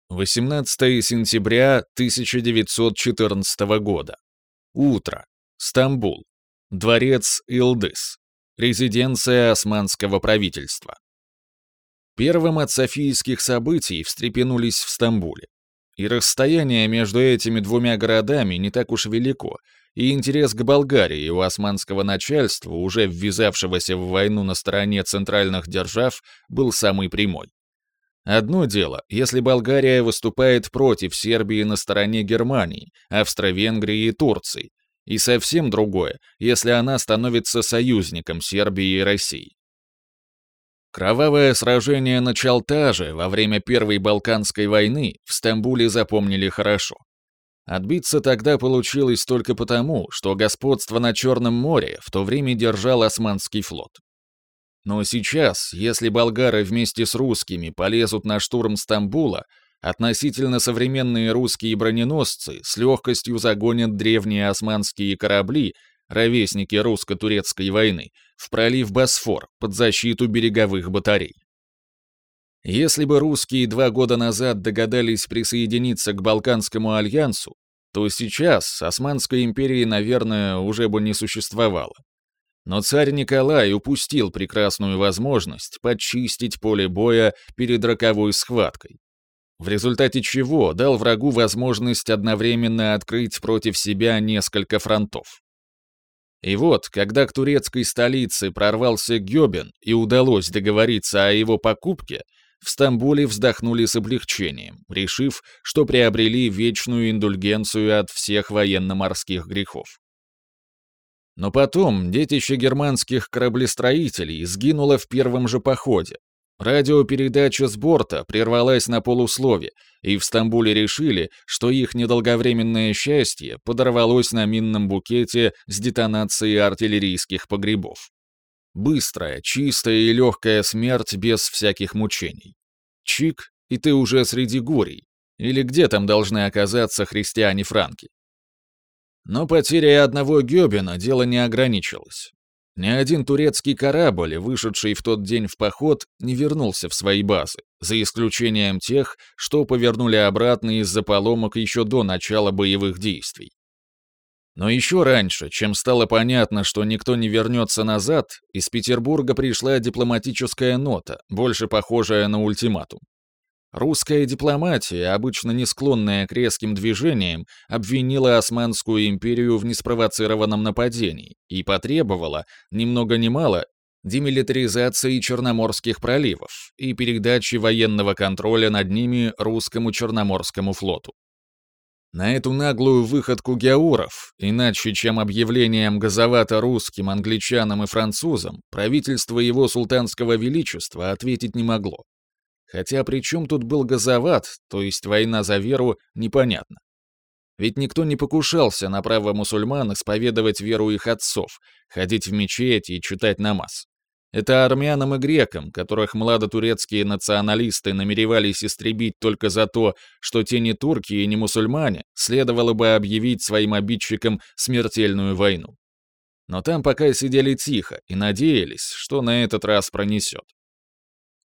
18 сентября 1914 года. Утро. Стамбул. Дворец Илдыс. Резиденция османского правительства. Первым от софийских событий встрепенулись в Стамбуле. И расстояние между этими двумя городами не так уж велико, и интерес к Болгарии у османского начальства, уже ввязавшегося в войну на стороне центральных держав, был самый прямой. Одно дело, если Болгария выступает против Сербии на стороне Германии, Австро-Венгрии и Турции, и совсем другое, если она становится союзником Сербии и России. Кровавое сражение на Чалтаже во время Первой Балканской войны в Стамбуле запомнили хорошо. Отбиться тогда получилось только потому, что господство на Черном море в то время держал Османский флот. Но сейчас, если болгары вместе с русскими полезут на штурм Стамбула, относительно современные русские броненосцы с легкостью загонят древние османские корабли, ровесники русско-турецкой войны, в пролив Босфор под защиту береговых батарей. Если бы русские два года назад догадались присоединиться к Балканскому альянсу, то сейчас Османской империи, наверное, уже бы не существовало. Но царь Николай упустил прекрасную возможность подчистить поле боя перед роковой схваткой. В результате чего дал врагу возможность одновременно открыть против себя несколько фронтов. И вот, когда к турецкой столице прорвался Гёбен и удалось договориться о его покупке, в Стамбуле вздохнули с облегчением, решив, что приобрели вечную индульгенцию от всех военно-морских грехов. Но потом детище германских кораблестроителей сгинуло в первом же походе. Радиопередача с борта прервалась на полуслове, и в Стамбуле решили, что их недолговременное счастье подорвалось на минном букете с детонацией артиллерийских погребов. Быстрая, чистая и легкая смерть без всяких мучений. Чик, и ты уже среди горей. Или где там должны оказаться христиане-франки? Но потерей одного Гёбина дело не ограничилось. Ни один турецкий корабль, вышедший в тот день в поход, не вернулся в свои базы, за исключением тех, что повернули обратно из-за поломок еще до начала боевых действий. Но еще раньше, чем стало понятно, что никто не вернется назад, из Петербурга пришла дипломатическая нота, больше похожая на ультиматум. Русская дипломатия, обычно не склонная к резким движениям, обвинила Османскую империю в неспровоцированном нападении и потребовала, ни много ни мало, демилитаризации Черноморских проливов и передачи военного контроля над ними русскому Черноморскому флоту. На эту наглую выходку геуров, иначе чем объявлением газовато русским, англичанам и французам, правительство его султанского величества ответить не могло. Хотя при чем тут был газоват, то есть война за веру, непонятно. Ведь никто не покушался на право мусульман исповедовать веру их отцов, ходить в мечети и читать намаз. Это армянам и грекам, которых младотурецкие националисты намеревались истребить только за то, что те не турки и не мусульмане, следовало бы объявить своим обидчикам смертельную войну. Но там пока сидели тихо и надеялись, что на этот раз пронесет.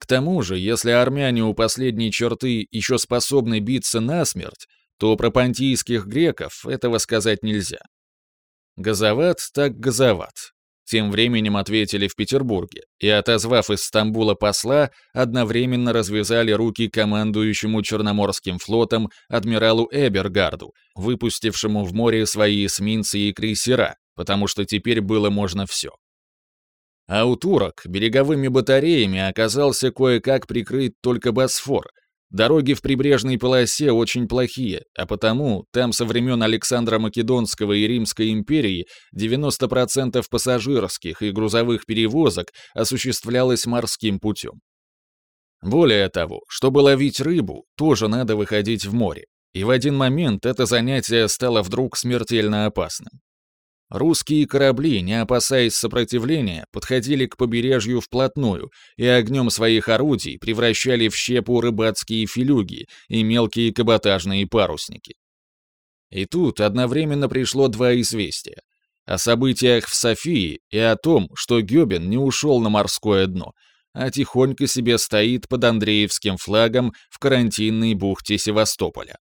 К тому же, если армяне у последней черты еще способны биться насмерть, то про понтийских греков этого сказать нельзя. Газоват так газоват. Тем временем ответили в Петербурге и, отозвав из Стамбула посла, одновременно развязали руки командующему Черноморским флотом адмиралу Эбергарду, выпустившему в море свои эсминцы и крейсера, потому что теперь было можно все. А у турок береговыми батареями оказался кое-как прикрыт только Босфор. Дороги в прибрежной полосе очень плохие, а потому там со времен Александра Македонского и Римской империи 90% пассажирских и грузовых перевозок осуществлялось морским путем. Более того, чтобы ловить рыбу, тоже надо выходить в море. И в один момент это занятие стало вдруг смертельно опасным. Русские корабли, не опасаясь сопротивления, подходили к побережью вплотную и огнем своих орудий превращали в щепу рыбацкие филюги и мелкие каботажные парусники. И тут одновременно пришло два известия. О событиях в Софии и о том, что Гёбин не ушел на морское дно, а тихонько себе стоит под Андреевским флагом в карантинной бухте Севастополя.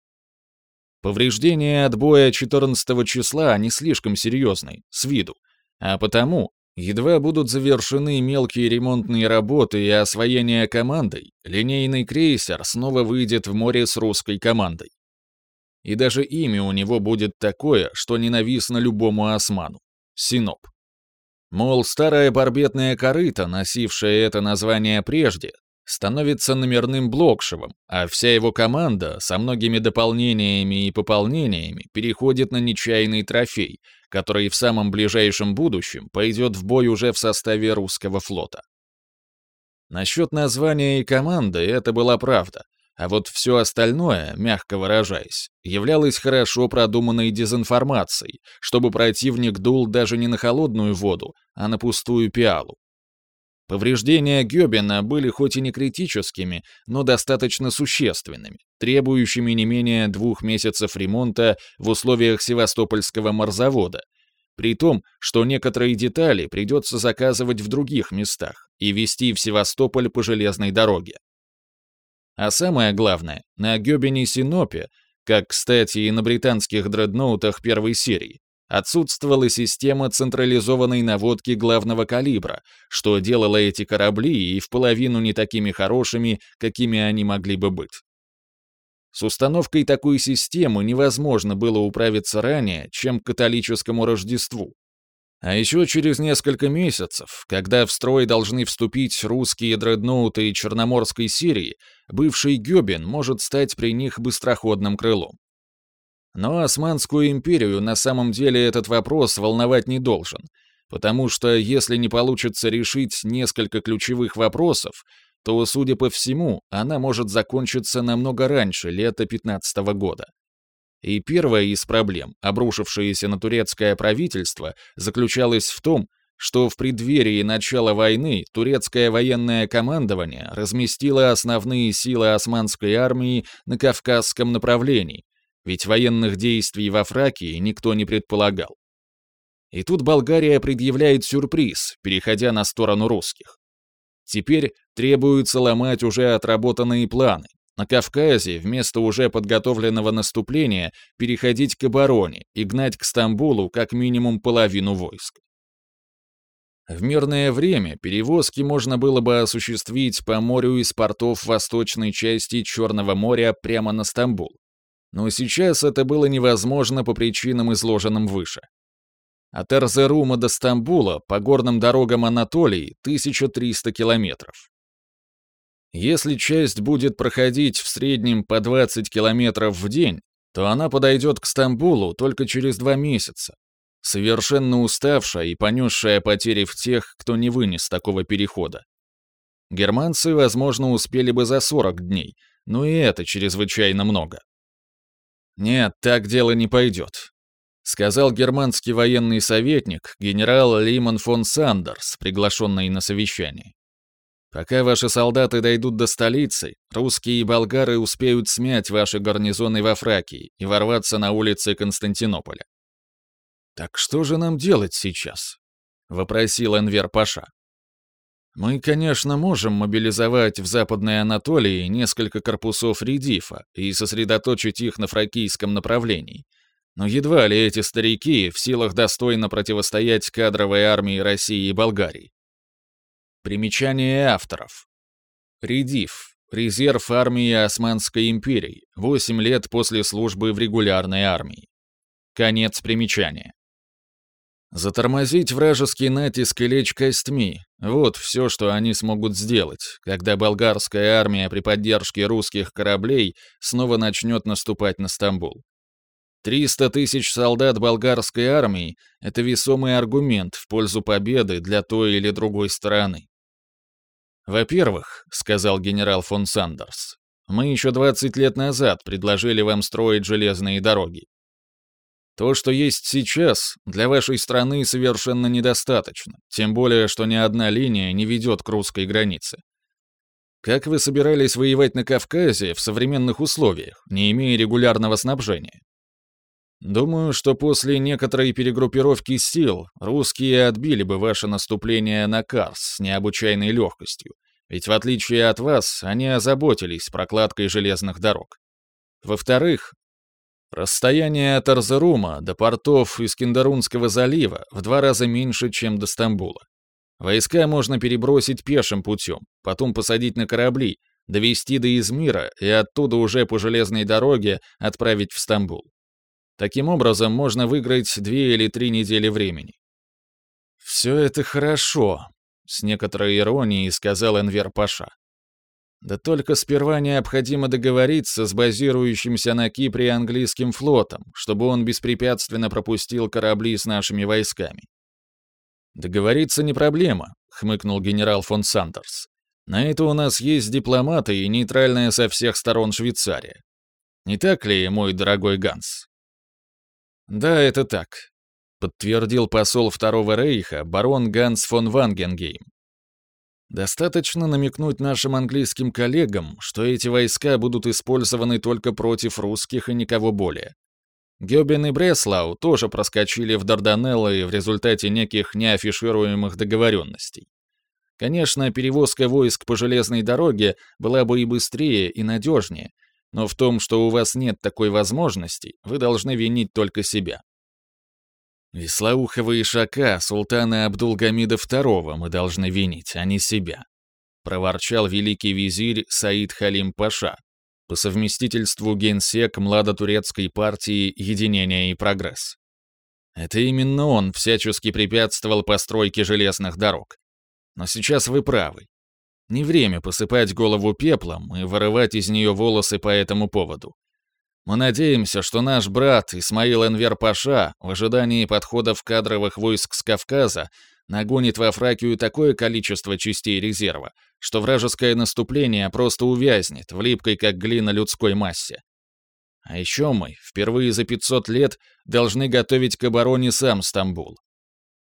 Повреждения от боя 14 числа не слишком серьезны, с виду, а потому, едва будут завершены мелкие ремонтные работы и освоение командой, линейный крейсер снова выйдет в море с русской командой. И даже имя у него будет такое, что ненавистно любому осману — Синоп. Мол, старая барбетная корыта, носившая это название прежде, становится номерным блокшевым, а вся его команда со многими дополнениями и пополнениями переходит на нечаянный трофей, который в самом ближайшем будущем пойдет в бой уже в составе русского флота. Насчет названия и команды это была правда, а вот все остальное, мягко выражаясь, являлось хорошо продуманной дезинформацией, чтобы противник дул даже не на холодную воду, а на пустую пиалу. Повреждения Гёбина были хоть и не критическими, но достаточно существенными, требующими не менее двух месяцев ремонта в условиях Севастопольского морзавода, при том, что некоторые детали придется заказывать в других местах и везти в Севастополь по железной дороге. А самое главное, на Гёбине Синопе, как, кстати, и на британских дредноутах первой серии, Отсутствовала система централизованной наводки главного калибра, что делало эти корабли и в половину не такими хорошими, какими они могли бы быть. С установкой такой системы невозможно было управиться ранее, чем к католическому Рождеству. А еще через несколько месяцев, когда в строй должны вступить русские дредноуты Черноморской серии, бывший Гёбин может стать при них быстроходным крылом. Но Османскую империю на самом деле этот вопрос волновать не должен, потому что если не получится решить несколько ключевых вопросов, то, судя по всему, она может закончиться намного раньше лета 15 -го года. И первая из проблем, обрушившаяся на турецкое правительство, заключалась в том, что в преддверии начала войны турецкое военное командование разместило основные силы османской армии на Кавказском направлении, ведь военных действий во Фракии никто не предполагал. И тут Болгария предъявляет сюрприз, переходя на сторону русских. Теперь требуется ломать уже отработанные планы. На Кавказе вместо уже подготовленного наступления переходить к обороне и гнать к Стамбулу как минимум половину войск. В мирное время перевозки можно было бы осуществить по морю из портов восточной части Черного моря прямо на Стамбул, но сейчас это было невозможно по причинам, изложенным выше. От Эрзерума до Стамбула по горным дорогам Анатолии 1300 километров. Если часть будет проходить в среднем по 20 километров в день, то она подойдет к Стамбулу только через два месяца, совершенно уставшая и понесшая потери в тех, кто не вынес такого перехода. Германцы, возможно, успели бы за 40 дней, но и это чрезвычайно много. «Нет, так дело не пойдет», — сказал германский военный советник генерал Лимон фон Сандерс, приглашенный на совещание. «Пока ваши солдаты дойдут до столицы, русские и болгары успеют смять ваши гарнизоны во Фракии и ворваться на улицы Константинополя». «Так что же нам делать сейчас?» — вопросил Энвер Паша. Мы, конечно, можем мобилизовать в Западной Анатолии несколько корпусов редифа и сосредоточить их на фракийском направлении. Но едва ли эти старики в силах достойно противостоять кадровой армии России и Болгарии. Примечание авторов. Редиф. Резерв армии Османской империи. 8 лет после службы в регулярной армии. Конец примечания. Затормозить вражеский натиск и лечь костьми — вот все, что они смогут сделать, когда болгарская армия при поддержке русских кораблей снова начнет наступать на Стамбул. 300 тысяч солдат болгарской армии — это весомый аргумент в пользу победы для той или другой стороны. «Во-первых», — сказал генерал фон Сандерс, — «мы еще 20 лет назад предложили вам строить железные дороги. То, что есть сейчас, для вашей страны совершенно недостаточно, тем более, что ни одна линия не ведет к русской границе. Как вы собирались воевать на Кавказе в современных условиях, не имея регулярного снабжения? Думаю, что после некоторой перегруппировки сил русские отбили бы ваше наступление на Карс с необычайной легкостью, ведь в отличие от вас, они озаботились прокладкой железных дорог. Во-вторых, расстояние от Арзерума до портов Искендарунского залива в два раза меньше, чем до Стамбула. Войска можно перебросить пешим путем, потом посадить на корабли, довести до Измира и оттуда уже по железной дороге отправить в Стамбул. Таким образом, можно выиграть две или три недели времени. «Все это хорошо», — с некоторой иронией сказал Энвер Паша. «Да только сперва необходимо договориться с базирующимся на Кипре английским флотом, чтобы он беспрепятственно пропустил корабли с нашими войсками». «Договориться не проблема», — хмыкнул генерал фон Сандерс. «На это у нас есть дипломаты и нейтральная со всех сторон Швейцария. Не так ли, мой дорогой Ганс?» «Да, это так», — подтвердил посол Второго Рейха барон Ганс фон Вангенгейм. Достаточно намекнуть нашим английским коллегам, что эти войска будут использованы только против русских и никого более. Гёбен и Бреслау тоже проскочили в Дарданеллы в результате неких неафишируемых договоренностей. Конечно, перевозка войск по железной дороге была бы и быстрее, и надежнее, но в том, что у вас нет такой возможности, вы должны винить только себя. Веслоухова Ишака, султана Абдулгамида II мы должны винить, а не себя. Проворчал великий визирь Саид Халим Паша, по совместительству генсек младотурецкой партии «Единение и прогресс». Это именно он всячески препятствовал постройке железных дорог. Но сейчас вы правы. Не время посыпать голову пеплом и вырывать из нее волосы по этому поводу. Мы надеемся, что наш брат Исмаил Энвер Паша в ожидании подходов кадровых войск с Кавказа нагонит во Фракию такое количество частей резерва, что вражеское наступление просто увязнет в липкой как глина людской массе. А еще мы, впервые за 500 лет, должны готовить к обороне сам Стамбул.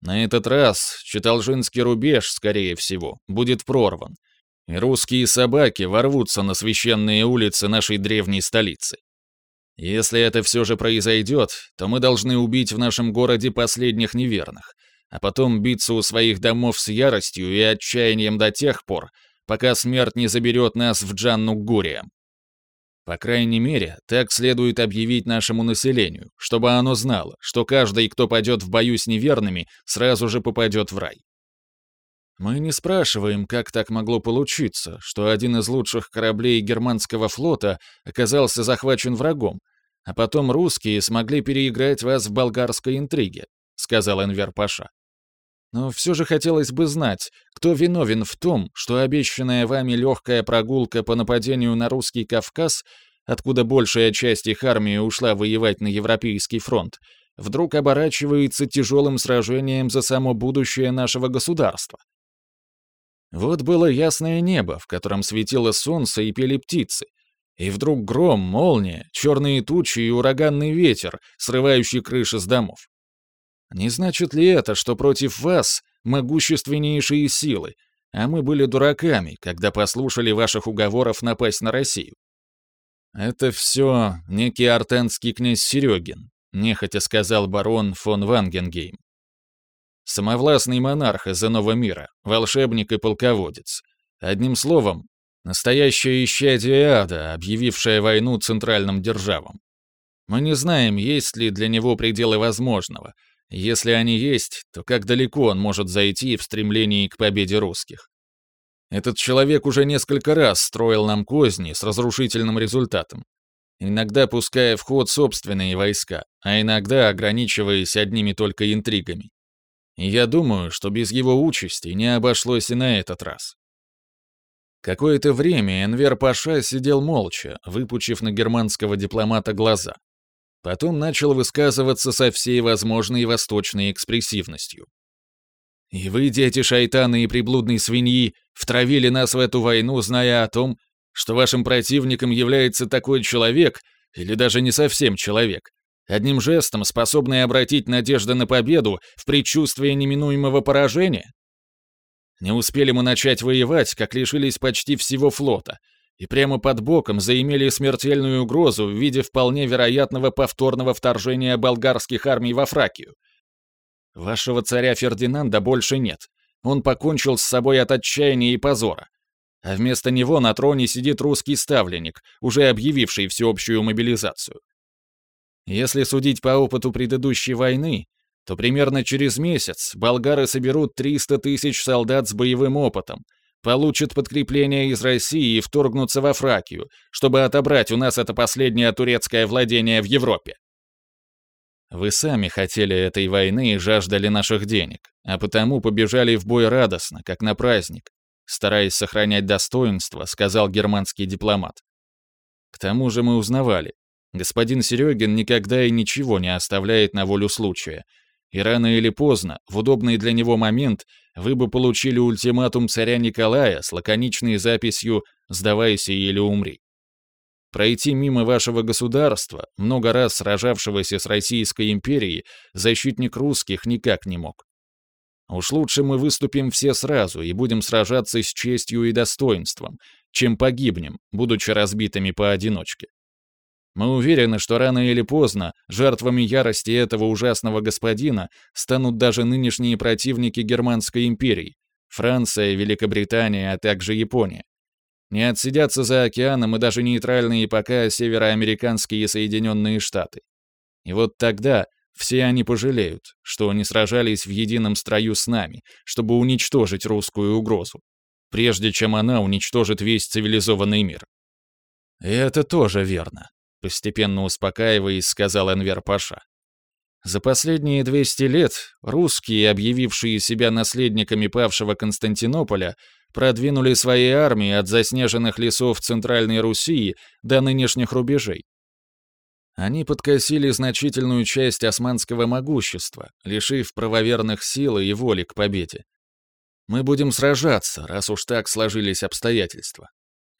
На этот раз Читалжинский рубеж, скорее всего, будет прорван, и русские собаки ворвутся на священные улицы нашей древней столицы. Если это все же произойдет, то мы должны убить в нашем городе последних неверных, а потом биться у своих домов с яростью и отчаянием до тех пор, пока смерть не заберет нас в Джанну к Гуриям. По крайней мере, так следует объявить нашему населению, чтобы оно знало, что каждый, кто пойдет в бою с неверными, сразу же попадет в рай. Мы не спрашиваем, как так могло получиться, что один из лучших кораблей германского флота оказался захвачен врагом, а потом русские смогли переиграть вас в болгарской интриге», — сказал Энвер Паша. «Но все же хотелось бы знать, кто виновен в том, что обещанная вами легкая прогулка по нападению на русский Кавказ, откуда большая часть их армии ушла воевать на Европейский фронт, вдруг оборачивается тяжелым сражением за само будущее нашего государства. Вот было ясное небо, в котором светило солнце и пели птицы. И вдруг гром, молния, черные тучи и ураганный ветер, срывающий крыши с домов. Не значит ли это, что против вас могущественнейшие силы, а мы были дураками, когда послушали ваших уговоров напасть на Россию? Это все некий артенский князь Серегин, нехотя сказал барон фон Вангенгейм. Самовластный монарх из иного мира, волшебник и полководец. Одним словом, настоящая исчадие ада, объявившая войну центральным державам. Мы не знаем, есть ли для него пределы возможного. Если они есть, то как далеко он может зайти в стремлении к победе русских. Этот человек уже несколько раз строил нам козни с разрушительным результатом. Иногда пуская в ход собственные войска, а иногда ограничиваясь одними только интригами. И я думаю, что без его участи не обошлось и на этот раз. Какое-то время Энвер Паша сидел молча, выпучив на германского дипломата глаза. Потом начал высказываться со всей возможной восточной экспрессивностью. «И вы, дети шайтаны и приблудной свиньи, втравили нас в эту войну, зная о том, что вашим противником является такой человек, или даже не совсем человек, одним жестом способный обратить надежды на победу в предчувствие неминуемого поражения? Не успели мы начать воевать, как лишились почти всего флота, и прямо под боком заимели смертельную угрозу в виде вполне вероятного повторного вторжения болгарских армий во Фракию. Вашего царя Фердинанда больше нет. Он покончил с собой от отчаяния и позора. А вместо него на троне сидит русский ставленник, уже объявивший всеобщую мобилизацию. Если судить по опыту предыдущей войны, то примерно через месяц болгары соберут 300 тысяч солдат с боевым опытом, получат подкрепление из России и вторгнутся во Фракию, чтобы отобрать у нас это последнее турецкое владение в Европе. Вы сами хотели этой войны и жаждали наших денег, а потому побежали в бой радостно, как на праздник, стараясь сохранять достоинство, сказал германский дипломат. К тому же мы узнавали, господин Серегин никогда и ничего не оставляет на волю случая, и рано или поздно, в удобный для него момент, вы бы получили ультиматум царя Николая с лаконичной записью «Сдавайся или умри». Пройти мимо вашего государства, много раз сражавшегося с Российской империей, защитник русских никак не мог. Уж лучше мы выступим все сразу и будем сражаться с честью и достоинством, чем погибнем, будучи разбитыми поодиночке. Мы уверены, что рано или поздно жертвами ярости этого ужасного господина станут даже нынешние противники Германской империи — Франция, Великобритания, а также Япония. Не отсидятся за океаном и даже нейтральные пока североамериканские Соединенные Штаты. И вот тогда все они пожалеют, что не сражались в едином строю с нами, чтобы уничтожить русскую угрозу, прежде чем она уничтожит весь цивилизованный мир. И это тоже верно. Постепенно успокаиваясь, сказал Энвер Паша. За последние 200 лет русские, объявившие себя наследниками павшего Константинополя, продвинули свои армии от заснеженных лесов Центральной Руси до нынешних рубежей. Они подкосили значительную часть османского могущества, лишив правоверных силы и воли к победе. Мы будем сражаться, раз уж так сложились обстоятельства.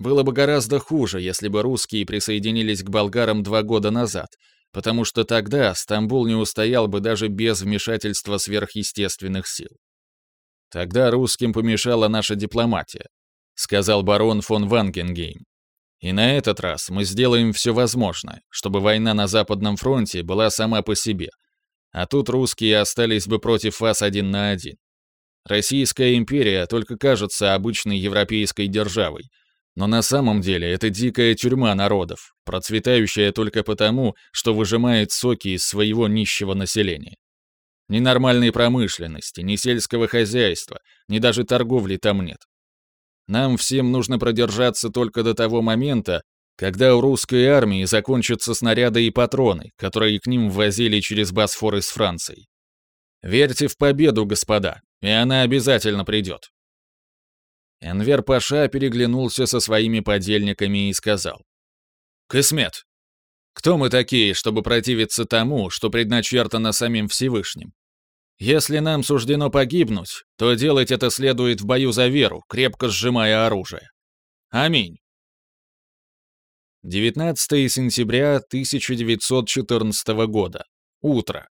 Было бы гораздо хуже, если бы русские присоединились к болгарам два года назад, потому что тогда Стамбул не устоял бы даже без вмешательства сверхъестественных сил. Тогда русским помешала наша дипломатия, сказал барон фон Вангенгейм. И на этот раз мы сделаем все возможное, чтобы война на Западном фронте была сама по себе. А тут русские остались бы против вас один на один. Российская империя только кажется обычной европейской державой, но на самом деле это дикая тюрьма народов, процветающая только потому, что выжимает соки из своего нищего населения. Ни нормальной промышленности, ни сельского хозяйства, ни даже торговли там нет. Нам всем нужно продержаться только до того момента, когда у русской армии закончатся снаряды и патроны, которые к ним ввозили через Босфор из Франции. Верьте в победу, господа, и она обязательно придет. Энвер Паша переглянулся со своими подельниками и сказал. «Кысмет, кто мы такие, чтобы противиться тому, что предначертано самим Всевышним? Если нам суждено погибнуть, то делать это следует в бою за веру, крепко сжимая оружие. Аминь». 19 сентября 1914 года. Утро.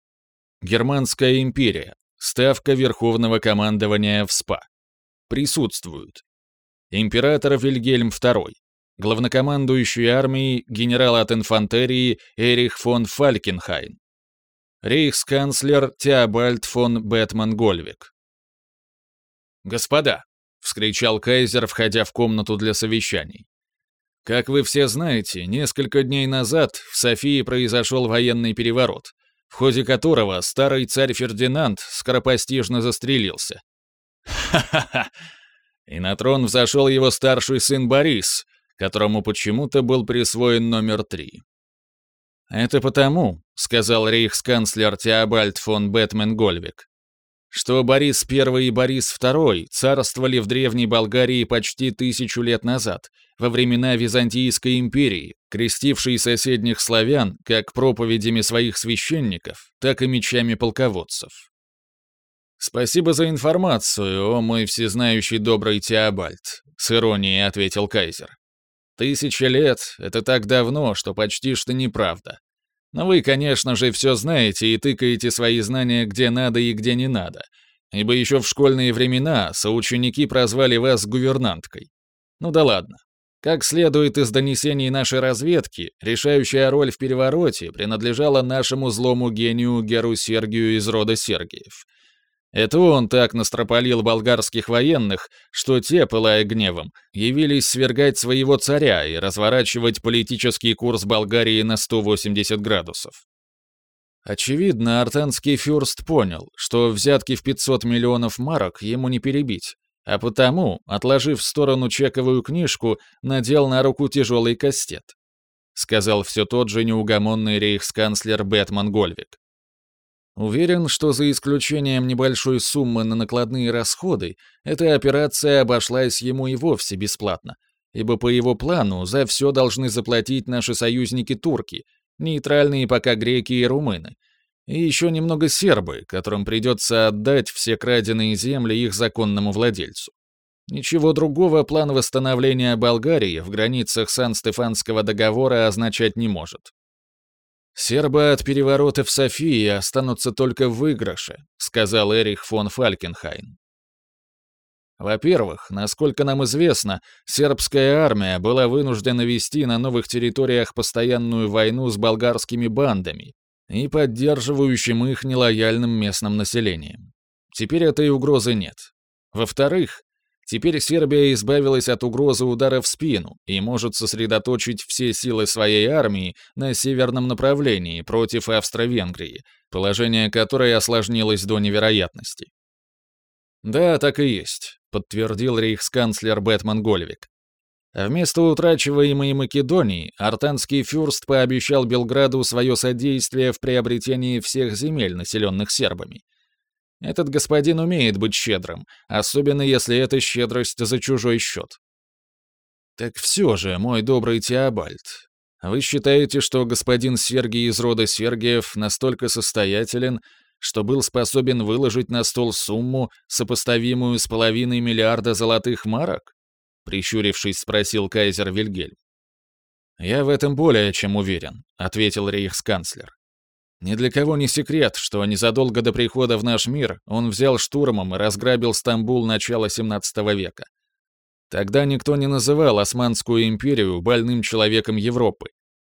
Германская империя. Ставка Верховного командования в Спа присутствуют. Император Вильгельм II, главнокомандующий армией генерал от инфантерии Эрих фон Фалькенхайн, рейхсканцлер Теобальд фон Бетман-Гольвег. «Господа!» — вскричал кайзер, входя в комнату для совещаний. «Как вы все знаете, несколько дней назад в Софии произошел военный переворот, в ходе которого старый царь Фердинанд скоропостижно застрелился. И на трон взошел его старший сын Борис, которому почему-то был присвоен номер три. «Это потому», — сказал рейхсканцлер Теобальд фон Бэтмен-Гольвик, что Борис I и Борис II царствовали в Древней Болгарии почти тысячу лет назад, во времена Византийской империи, крестившей соседних славян как проповедями своих священников, так и мечами полководцев. «Спасибо за информацию, о мой всезнающий добрый Теобальд», — с иронией ответил Кайзер. «Тысяча лет — это так давно, что почти что неправда. Но вы, конечно же, все знаете и тыкаете свои знания где надо и где не надо, ибо еще в школьные времена соученики прозвали вас гувернанткой. Ну да ладно. Как следует из донесений нашей разведки, решающая роль в перевороте принадлежала нашему злому гению Геру Сергию из рода Сергиев. Это он так настропалил болгарских военных, что те, пылая гневом, явились свергать своего царя и разворачивать политический курс Болгарии на 180 градусов. Очевидно, артанский фюрст понял, что взятки в 500 миллионов марок ему не перебить, а потому, отложив в сторону чековую книжку, надел на руку тяжелый кастет. Сказал все тот же неугомонный рейхсканцлер Бэтман Гольвик. Уверен, что за исключением небольшой суммы на накладные расходы, эта операция обошлась ему и вовсе бесплатно, ибо по его плану за все должны заплатить наши союзники-турки, нейтральные пока греки и румыны, и еще немного сербы, которым придется отдать все краденые земли их законному владельцу. Ничего другого план восстановления Болгарии в границах Сан-Стефанского договора означать не может. «Сербы от переворота в Софии останутся только в выигрыше», сказал Эрих фон Фалькенхайн. Во-первых, насколько нам известно, сербская армия была вынуждена вести на новых территориях постоянную войну с болгарскими бандами, и поддерживающим их нелояльным местным населением. Теперь этой угрозы нет. Во-вторых, теперь Сербия избавилась от угрозы удара в спину и может сосредоточить все силы своей армии на северном направлении против Австро-Венгрии, положение которой осложнилось до невероятности. «Да, так и есть», — подтвердил рейхсканцлер Бэтман Гольвик. Вместо утрачиваемой Македонии артанский фюрст пообещал Белграду свое содействие в приобретении всех земель, населенных сербами. Этот господин умеет быть щедрым, особенно если это щедрость за чужой счет. Так все же, мой добрый Теобальд, вы считаете, что господин Сергий из рода Сергиев настолько состоятелен, что был способен выложить на стол сумму, сопоставимую с половиной миллиарда золотых марок? — прищурившись, спросил кайзер Вильгельм. «Я в этом более чем уверен», — ответил рейхсканцлер. «Ни для кого не секрет, что незадолго до прихода в наш мир он взял штурмом и разграбил Стамбул начала XVII века. Тогда никто не называл Османскую империю больным человеком Европы.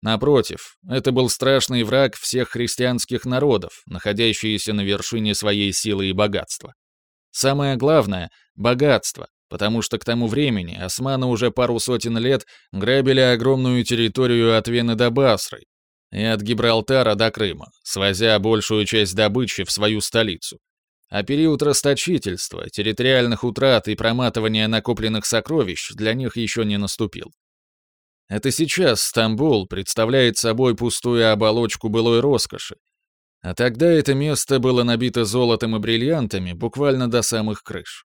Напротив, это был страшный враг всех христианских народов, находящийся на вершине своей силы и богатства. Самое главное — богатство, потому что к тому времени османы уже пару сотен лет грабили огромную территорию от Вены до Басры и от Гибралтара до Крыма, свозя большую часть добычи в свою столицу. А период расточительства, территориальных утрат и проматывания накопленных сокровищ для них еще не наступил. Это сейчас Стамбул представляет собой пустую оболочку былой роскоши, а тогда это место было набито золотом и бриллиантами буквально до самых крыш.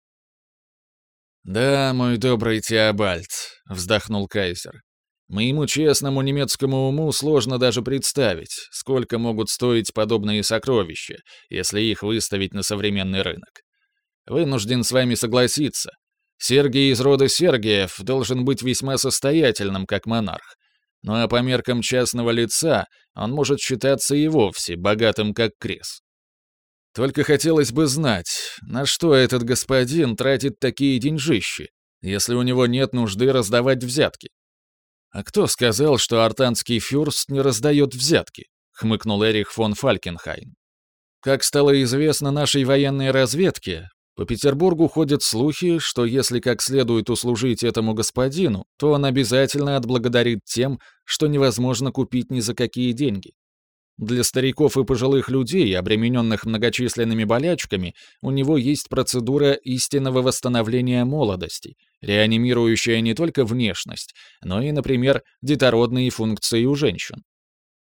«Да, мой добрый Теобальд», — вздохнул Кайзер. «Моему честному немецкому уму сложно даже представить, сколько могут стоить подобные сокровища, если их выставить на современный рынок. Вынужден с вами согласиться. Сергий из рода Сергиев должен быть весьма состоятельным, как монарх. Ну а по меркам частного лица он может считаться и вовсе богатым, как крест. Только хотелось бы знать, на что этот господин тратит такие деньжищи, если у него нет нужды раздавать взятки. А кто сказал, что артанский фюрст не раздает взятки? хмыкнул Эрих фон Фалькенхайн. Как стало известно нашей военной разведке, по Петербургу ходят слухи, что если как следует услужить этому господину, то он обязательно отблагодарит тем, что невозможно купить ни за какие деньги. Для стариков и пожилых людей, обремененных многочисленными болячками, у него есть процедура истинного восстановления молодости, реанимирующая не только внешность, но и, например, детородные функции у женщин.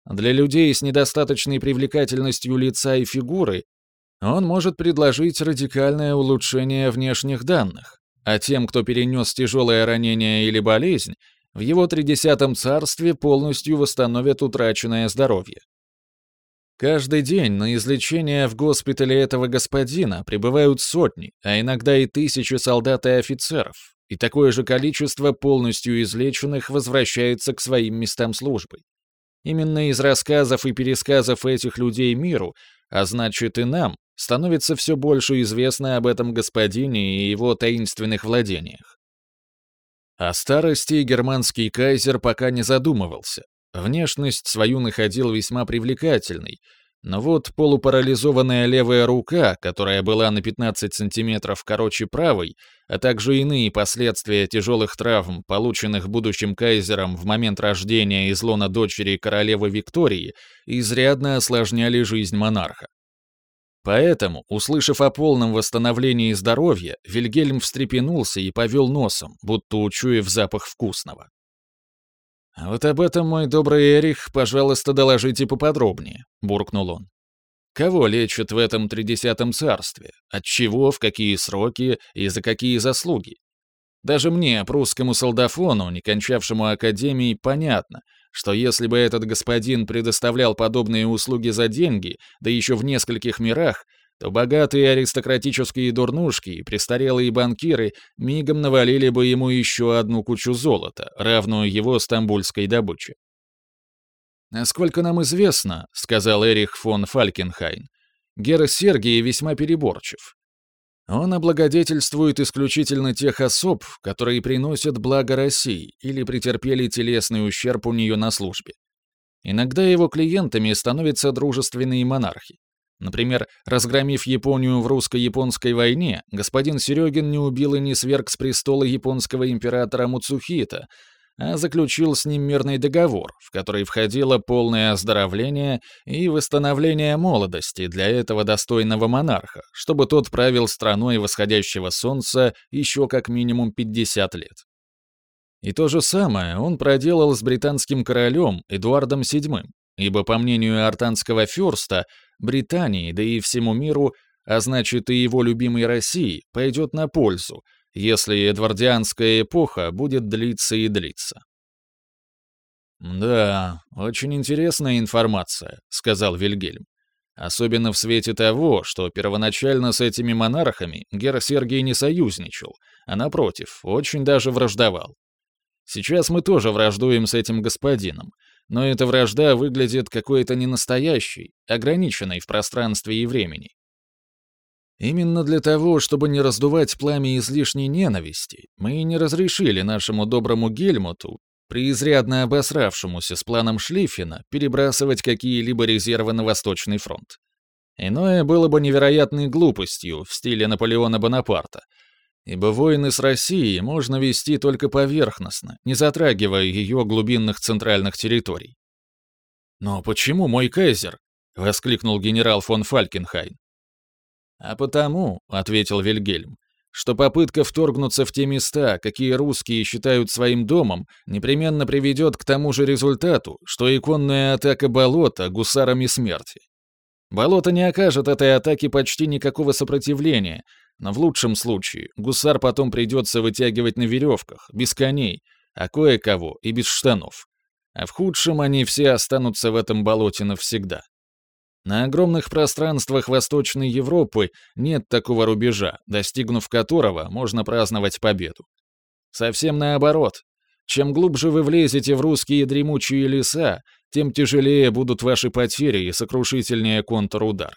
Для людей с недостаточной привлекательностью лица и фигуры он может предложить радикальное улучшение внешних данных, а тем, кто перенес тяжелое ранение или болезнь, в его тридесятом царстве полностью восстановят утраченное здоровье. Каждый день на излечение в госпитале этого господина прибывают сотни, а иногда и тысячи солдат и офицеров, и такое же количество полностью излеченных возвращается к своим местам службы. Именно из рассказов и пересказов этих людей миру, а значит и нам, становится все больше известно об этом господине и его таинственных владениях. О старости германский кайзер пока не задумывался. Внешность свою находил весьма привлекательной, но вот полупарализованная левая рука, которая была на 15 сантиметров короче правой, а также иные последствия тяжелых травм, полученных будущим кайзером в момент рождения из лона дочери королевы Виктории, изрядно осложняли жизнь монарха. Поэтому, услышав о полном восстановлении здоровья, Вильгельм встрепенулся и повел носом, будто учуяв запах вкусного. «А вот об этом, мой добрый Эрих, пожалуйста, доложите поподробнее», — буркнул он. «Кого лечат в этом тридесятом царстве? От чего, в какие сроки и за какие заслуги? Даже мне, прусскому солдафону, не кончавшему академией, понятно, что если бы этот господин предоставлял подобные услуги за деньги, да еще в нескольких мирах, то богатые аристократические дурнушки и престарелые банкиры мигом навалили бы ему еще одну кучу золота, равную его стамбульской добыче. «Насколько нам известно», — сказал Эрих фон Фалькенхайн, Гера Сергий весьма переборчив. Он облагодетельствует исключительно тех особ, которые приносят благо России или претерпели телесный ущерб у нее на службе. Иногда его клиентами становятся дружественные монархи. Например, разгромив Японию в русско-японской войне, господин Серегин не убил и не сверг с престола японского императора Муцухита, а заключил с ним мирный договор, в который входило полное оздоровление и восстановление молодости для этого достойного монарха, чтобы тот правил страной восходящего солнца еще как минимум 50 лет. И то же самое он проделал с британским королем Эдуардом VII, ибо, по мнению артанского фюрста, Британии, да и всему миру, а значит и его любимой России, пойдет на пользу, если эдвардианская эпоха будет длиться и длиться. «Да, очень интересная информация», — сказал Вильгельм. Особенно в свете того, что первоначально с этими монархами Гер Сергий не союзничал, а напротив, очень даже враждовал. Сейчас мы тоже враждуем с этим господином, но эта вражда выглядит какой-то ненастоящей, ограниченной в пространстве и времени. Именно для того, чтобы не раздувать пламя излишней ненависти, мы не разрешили нашему доброму Гельмуту, преизрядно обосравшемуся с планом Шлиффена, перебрасывать какие-либо резервы на Восточный фронт. Иное было бы невероятной глупостью в стиле Наполеона Бонапарта, ибо войны с Россией можно вести только поверхностно, не затрагивая ее глубинных центральных территорий. «Но почему мой кайзер?» — воскликнул генерал фон Фалькенхайн. «А потому», — ответил Вильгельм, что попытка вторгнуться в те места, какие русские считают своим домом, непременно приведет к тому же результату, что иконная атака болота гусарами смерти. Болото не окажет этой атаке почти никакого сопротивления, но в лучшем случае гусар потом придется вытягивать на веревках, без коней, а кое-кого и без штанов. А в худшем они все останутся в этом болоте навсегда. На огромных пространствах Восточной Европы нет такого рубежа, достигнув которого можно праздновать победу. Совсем наоборот. Чем глубже вы влезете в русские дремучие леса, тем тяжелее будут ваши потери и сокрушительнее контрудар.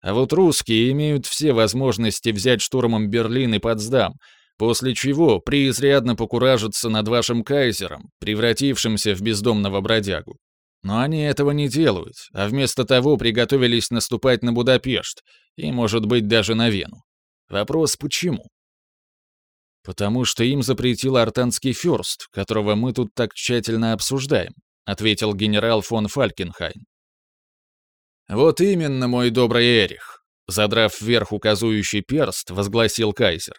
А вот русские имеют все возможности взять штурмом Берлин и Потсдам, после чего преизрядно покуражатся над вашим кайзером, превратившимся в бездомного бродягу. Но они этого не делают, а вместо того приготовились наступать на Будапешт и, может быть, даже на Вену. Вопрос почему? Потому что им запретил артанский фюрст, которого мы тут так тщательно обсуждаем, ответил генерал фон Фалькенхайн. Вот именно, мой добрый Эрих, задрав вверх указующий перст, возгласил кайзер.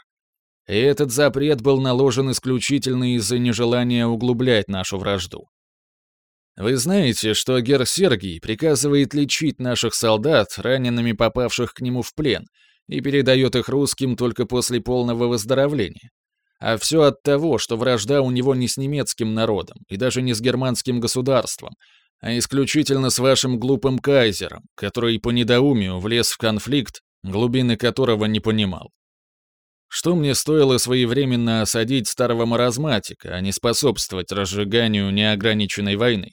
И этот запрет был наложен исключительно из-за нежелания углублять нашу вражду. Вы знаете, что гер Сергий приказывает лечить наших солдат, ранеными попавших к нему в плен, и передает их русским только после полного выздоровления. А все от того, что вражда у него не с немецким народом и даже не с германским государством, а исключительно с вашим глупым кайзером, который по недоумию влез в конфликт, глубины которого не понимал. Что мне стоило своевременно осадить старого маразматика, а не способствовать разжиганию неограниченной войны?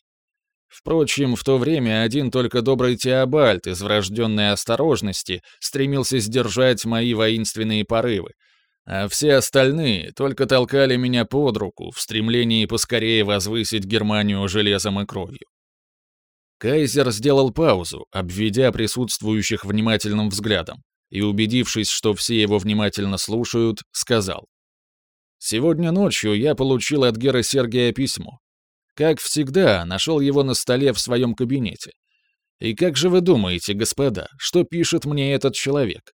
Впрочем, в то время один только добрый Теобальд из врожденной осторожности стремился сдержать мои воинственные порывы, А все остальные только толкали меня под руку в стремлении поскорее возвысить Германию железом и кровью. Кайзер сделал паузу, обведя присутствующих внимательным взглядом, и, убедившись, что все его внимательно слушают, сказал. «Сегодня ночью я получил от Гера Сергия письмо. Как всегда, нашел его на столе в своем кабинете. И как же вы думаете, господа, что пишет мне этот человек?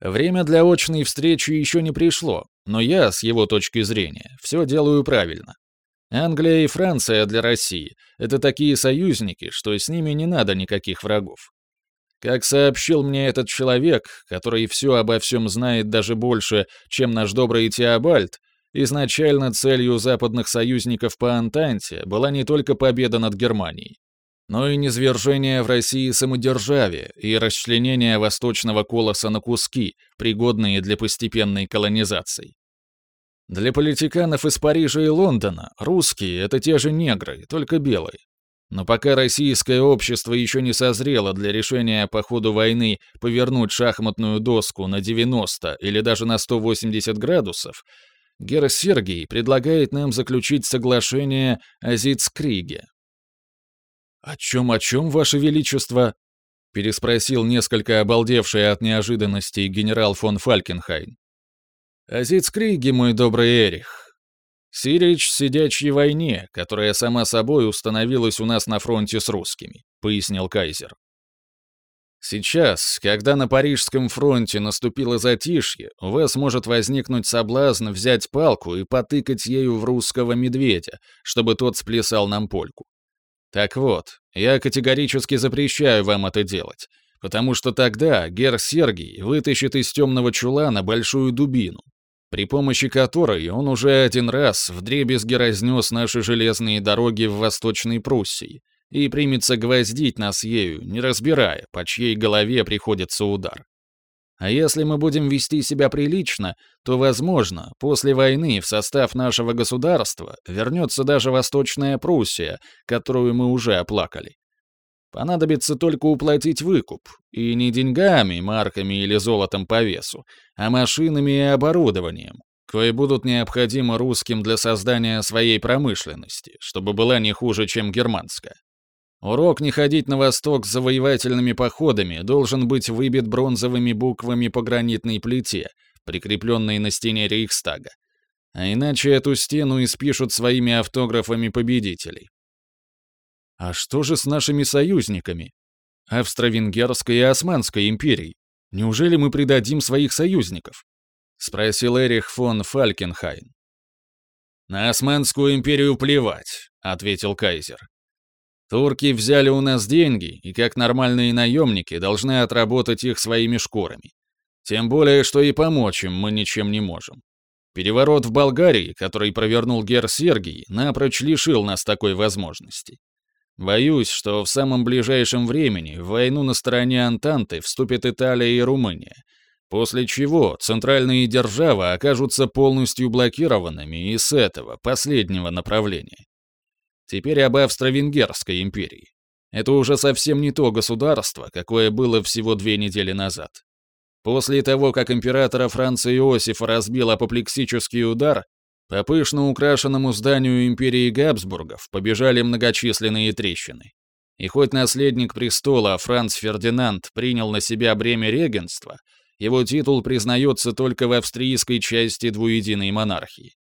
Время для очной встречи еще не пришло, но я, с его точки зрения, все делаю правильно. Англия и Франция для России — это такие союзники, что с ними не надо никаких врагов. Как сообщил мне этот человек, который все обо всем знает даже больше, чем наш добрый Теобальд, изначально целью западных союзников по Антанте была не только победа над Германией, но и низвержение в России самодержавия и расчленение восточного колоса на куски, пригодные для постепенной колонизации. Для политиканов из Парижа и Лондона русские — это те же негры, только белые. Но пока российское общество еще не созрело для решения по ходу войны повернуть шахматную доску на 90 или даже на 180 градусов, Гера Сергий предлагает нам заключить соглашение о Зицкриге. «О чем, о чем, Ваше Величество?» — переспросил несколько обалдевший от неожиданности генерал фон Фалькенхайн. Азицкриги, мой добрый Эрих. Сирич сидячей войне, которая сама собой установилась у нас на фронте с русскими, пояснил Кайзер. Сейчас, когда на Парижском фронте наступило затишье, у вас может возникнуть соблазн взять палку и потыкать ею в русского медведя, чтобы тот сплясал нам польку. Так вот, я категорически запрещаю вам это делать, потому что тогда гер Сергий вытащит из темного чулана большую дубину, при помощи которой он уже один раз вдребезги разнес наши железные дороги в Восточной Пруссии и примется гвоздить нас ею, не разбирая, по чьей голове приходится удар. А если мы будем вести себя прилично, то, возможно, после войны в состав нашего государства вернется даже Восточная Пруссия, которую мы уже оплакали. Понадобится только уплатить выкуп, и не деньгами, марками или золотом по весу, а машинами и оборудованием, кое будут необходимы русским для создания своей промышленности, чтобы была не хуже, чем германская. Урок не ходить на восток с завоевательными походами должен быть выбит бронзовыми буквами по гранитной плите, прикрепленной на стене Рейхстага. А иначе эту стену испишут своими автографами победителей. А что же с нашими союзниками? Австро-Венгерской и Османской империей? Неужели мы предадим своих союзников? Спросил Эрих фон Фалькенхайн. На Османскую империю плевать, ответил Кайзер. Турки взяли у нас деньги и, как нормальные наемники, должны отработать их своими шкурами. Тем более, что и помочь им мы ничем не можем. Переворот в Болгарии, который провернул Гер Сергий, напрочь лишил нас такой возможности. Боюсь, что в самом ближайшем времени в войну на стороне Антанты вступят Италия и Румыния, после чего центральные державы окажутся полностью блокированными и с этого, последнего направления. Теперь об Австро-Венгерской империи. Это уже совсем не то государство, какое было всего две недели назад. После того, как императора Франца Иосифа разбил апоплексический удар, по пышно украшенному зданию империи Габсбургов побежали многочисленные трещины. И хоть наследник престола Франц Фердинанд принял на себя бремя регенства, его титул признается только в австрийской части двуединой монархии.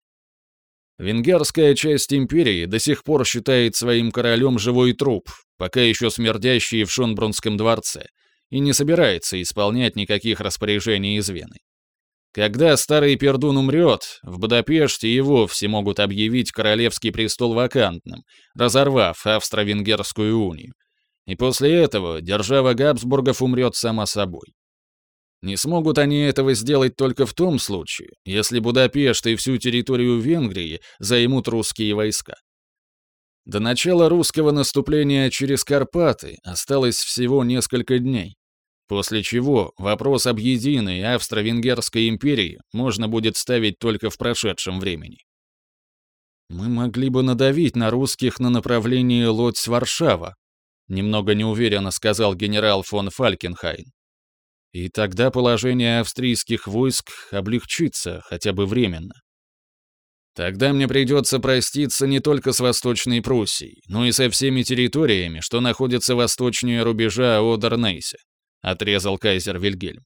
Венгерская часть империи до сих пор считает своим королем живой труп, пока еще смердящий в Шонбрунском дворце, и не собирается исполнять никаких распоряжений из Вены. Когда старый пердун умрет, в Будапеште и вовсе могут объявить королевский престол вакантным, разорвав Австро-Венгерскую унию. И после этого держава Габсбургов умрет сама собой. Не смогут они этого сделать только в том случае, если Будапешт и всю территорию Венгрии займут русские войска. До начала русского наступления через Карпаты осталось всего несколько дней. После чего вопрос об единой Австро-Венгерской империи можно будет ставить только в прошедшем времени. «Мы могли бы надавить на русских на направлении Лодзь-Варшава», немного неуверенно сказал генерал фон Фалькенхайн. И тогда положение австрийских войск облегчится хотя бы временно. Тогда мне придется проститься не только с Восточной Пруссией, но и со всеми территориями, что находятся восточнее рубежа Одернейса», — отрезал кайзер Вильгельм.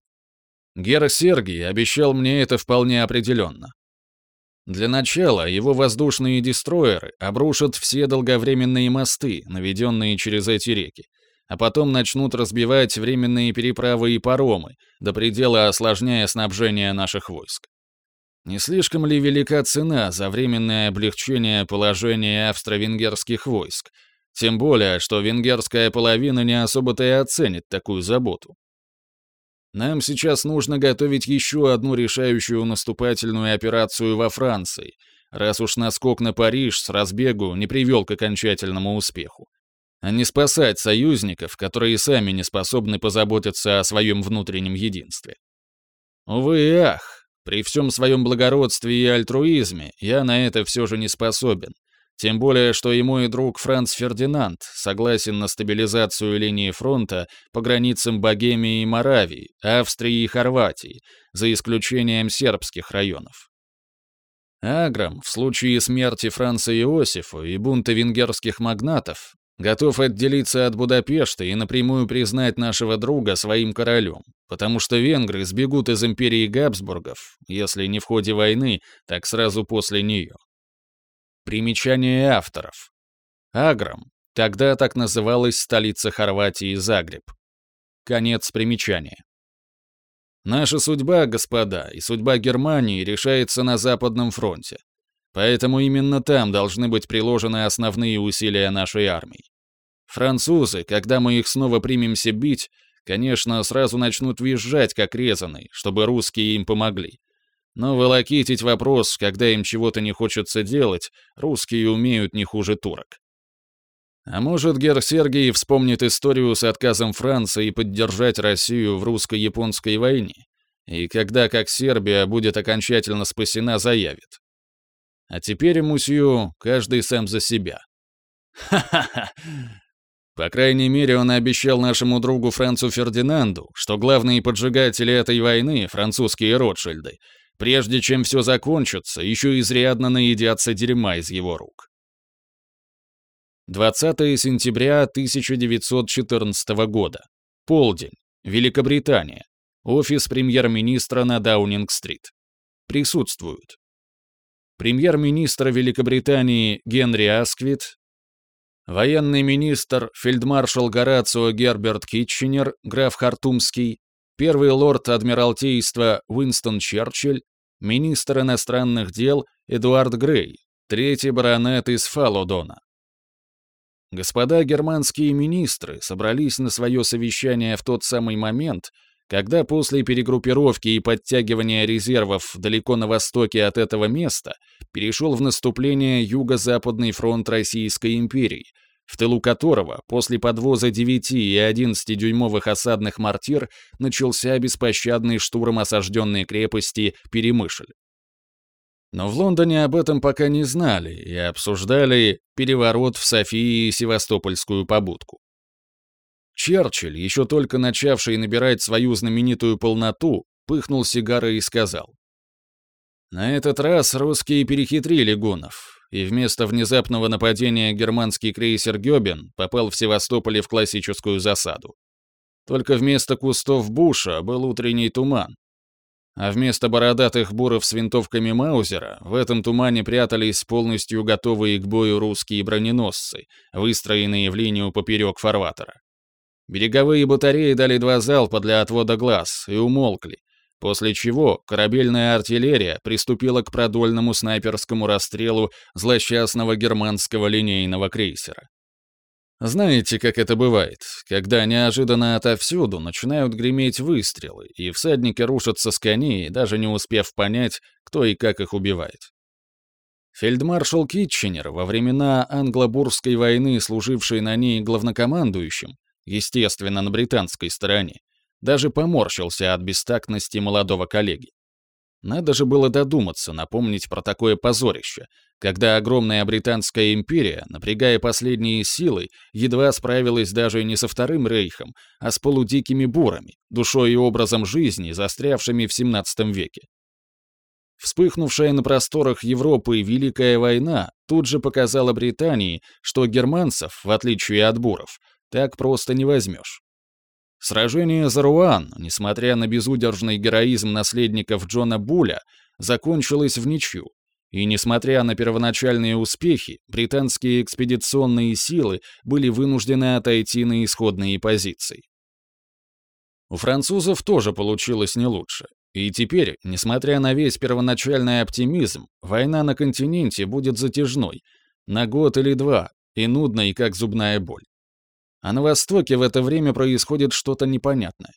Гера Сергий обещал мне это вполне определенно. Для начала его воздушные дестроеры обрушат все долговременные мосты, наведенные через эти реки, а потом начнут разбивать временные переправы и паромы, до предела осложняя снабжение наших войск. Не слишком ли велика цена за временное облегчение положения австро-венгерских войск? Тем более, что венгерская половина не особо-то и оценит такую заботу. Нам сейчас нужно готовить еще одну решающую наступательную операцию во Франции, раз уж наскок на Париж с разбегу не привел к окончательному успеху. А не спасать союзников, которые сами не способны позаботиться о своем внутреннем единстве. Увы и ах, при всем своем благородстве и альтруизме я на это все же не способен. Тем более, что и мой друг Франц Фердинанд согласен на стабилизацию линии фронта по границам Богемии и Моравии, Австрии и Хорватии, за исключением сербских районов. Аграм в случае смерти Франца Иосифа и бунта венгерских магнатов Готов отделиться от Будапешта и напрямую признать нашего друга своим королем, потому что венгры сбегут из империи Габсбургов, если не в ходе войны, так сразу после нее. Примечание авторов. Аграм. Тогда так называлась столица Хорватии Загреб. Конец примечания. Наша судьба, господа, и судьба Германии решается на Западном фронте. Поэтому именно там должны быть приложены основные усилия нашей армии. Французы, когда мы их снова примемся бить, конечно, сразу начнут визжать, как резаные, чтобы русские им помогли. Но волокитить вопрос, когда им чего-то не хочется делать, русские умеют не хуже турок. А может, гер Сергий вспомнит историю с отказом Франции поддержать Россию в русско-японской войне, и когда, как Сербия, будет окончательно спасена, заявит. А теперь, мусью, каждый сам за себя. Ха-ха-ха! По крайней мере, он обещал нашему другу Францу Фердинанду, что главные поджигатели этой войны, французские Ротшильды, прежде чем все закончится, еще изрядно наедятся дерьма из его рук. 20 сентября 1914 года. Полдень. Великобритания. Офис премьер-министра на Даунинг-стрит. Присутствуют премьер-министр Великобритании Генри Асквит, военный министр фельдмаршал Горацио Герберт Китченер, граф Хартумский, первый лорд Адмиралтейства Уинстон Черчилль, министр иностранных дел Эдуард Грей, третий баронет из Фалодона. Господа германские министры собрались на свое совещание в тот самый момент, когда после перегруппировки и подтягивания резервов далеко на востоке от этого места перешел в наступление Юго-Западный фронт Российской империи, в тылу которого после подвоза 9 и 11-дюймовых осадных мортир начался беспощадный штурм осажденной крепости Перемышль. Но в Лондоне об этом пока не знали и обсуждали переворот в Софии и Севастопольскую побудку. Черчилль, еще только начавший набирать свою знаменитую полноту, пыхнул сигарой и сказал. На этот раз русские перехитрили гунов, и вместо внезапного нападения германский крейсер «Гёбен» попал в Севастополе в классическую засаду. Только вместо кустов буша был утренний туман. А вместо бородатых буров с винтовками Маузера в этом тумане прятались полностью готовые к бою русские броненосцы, выстроенные в линию поперек фарватера. Береговые батареи дали два залпа для отвода глаз и умолкли, после чего корабельная артиллерия приступила к продольному снайперскому расстрелу злосчастного германского линейного крейсера. Знаете, как это бывает, когда неожиданно отовсюду начинают греметь выстрелы, и всадники рушатся с коней, даже не успев понять, кто и как их убивает. Фельдмаршал Китченер, во времена англо-бурской войны, служивший на ней главнокомандующим, естественно, на британской стороне, даже поморщился от бестактности молодого коллеги. Надо же было додуматься напомнить про такое позорище, когда огромная Британская империя, напрягая последние силы, едва справилась даже не со Вторым Рейхом, а с полудикими бурами, душой и образом жизни, застрявшими в XVII веке. Вспыхнувшая на просторах Европы Великая война тут же показала Британии, что германцев, в отличие от буров, так просто не возьмешь. Сражение за Руан, несмотря на безудержный героизм наследников Джона Буля, закончилось в ничью, и несмотря на первоначальные успехи, британские экспедиционные силы были вынуждены отойти на исходные позиции. У французов тоже получилось не лучше. И теперь, несмотря на весь первоначальный оптимизм, война на континенте будет затяжной, на год или два, и нудной, как зубная боль. А на Востоке в это время происходит что-то непонятное.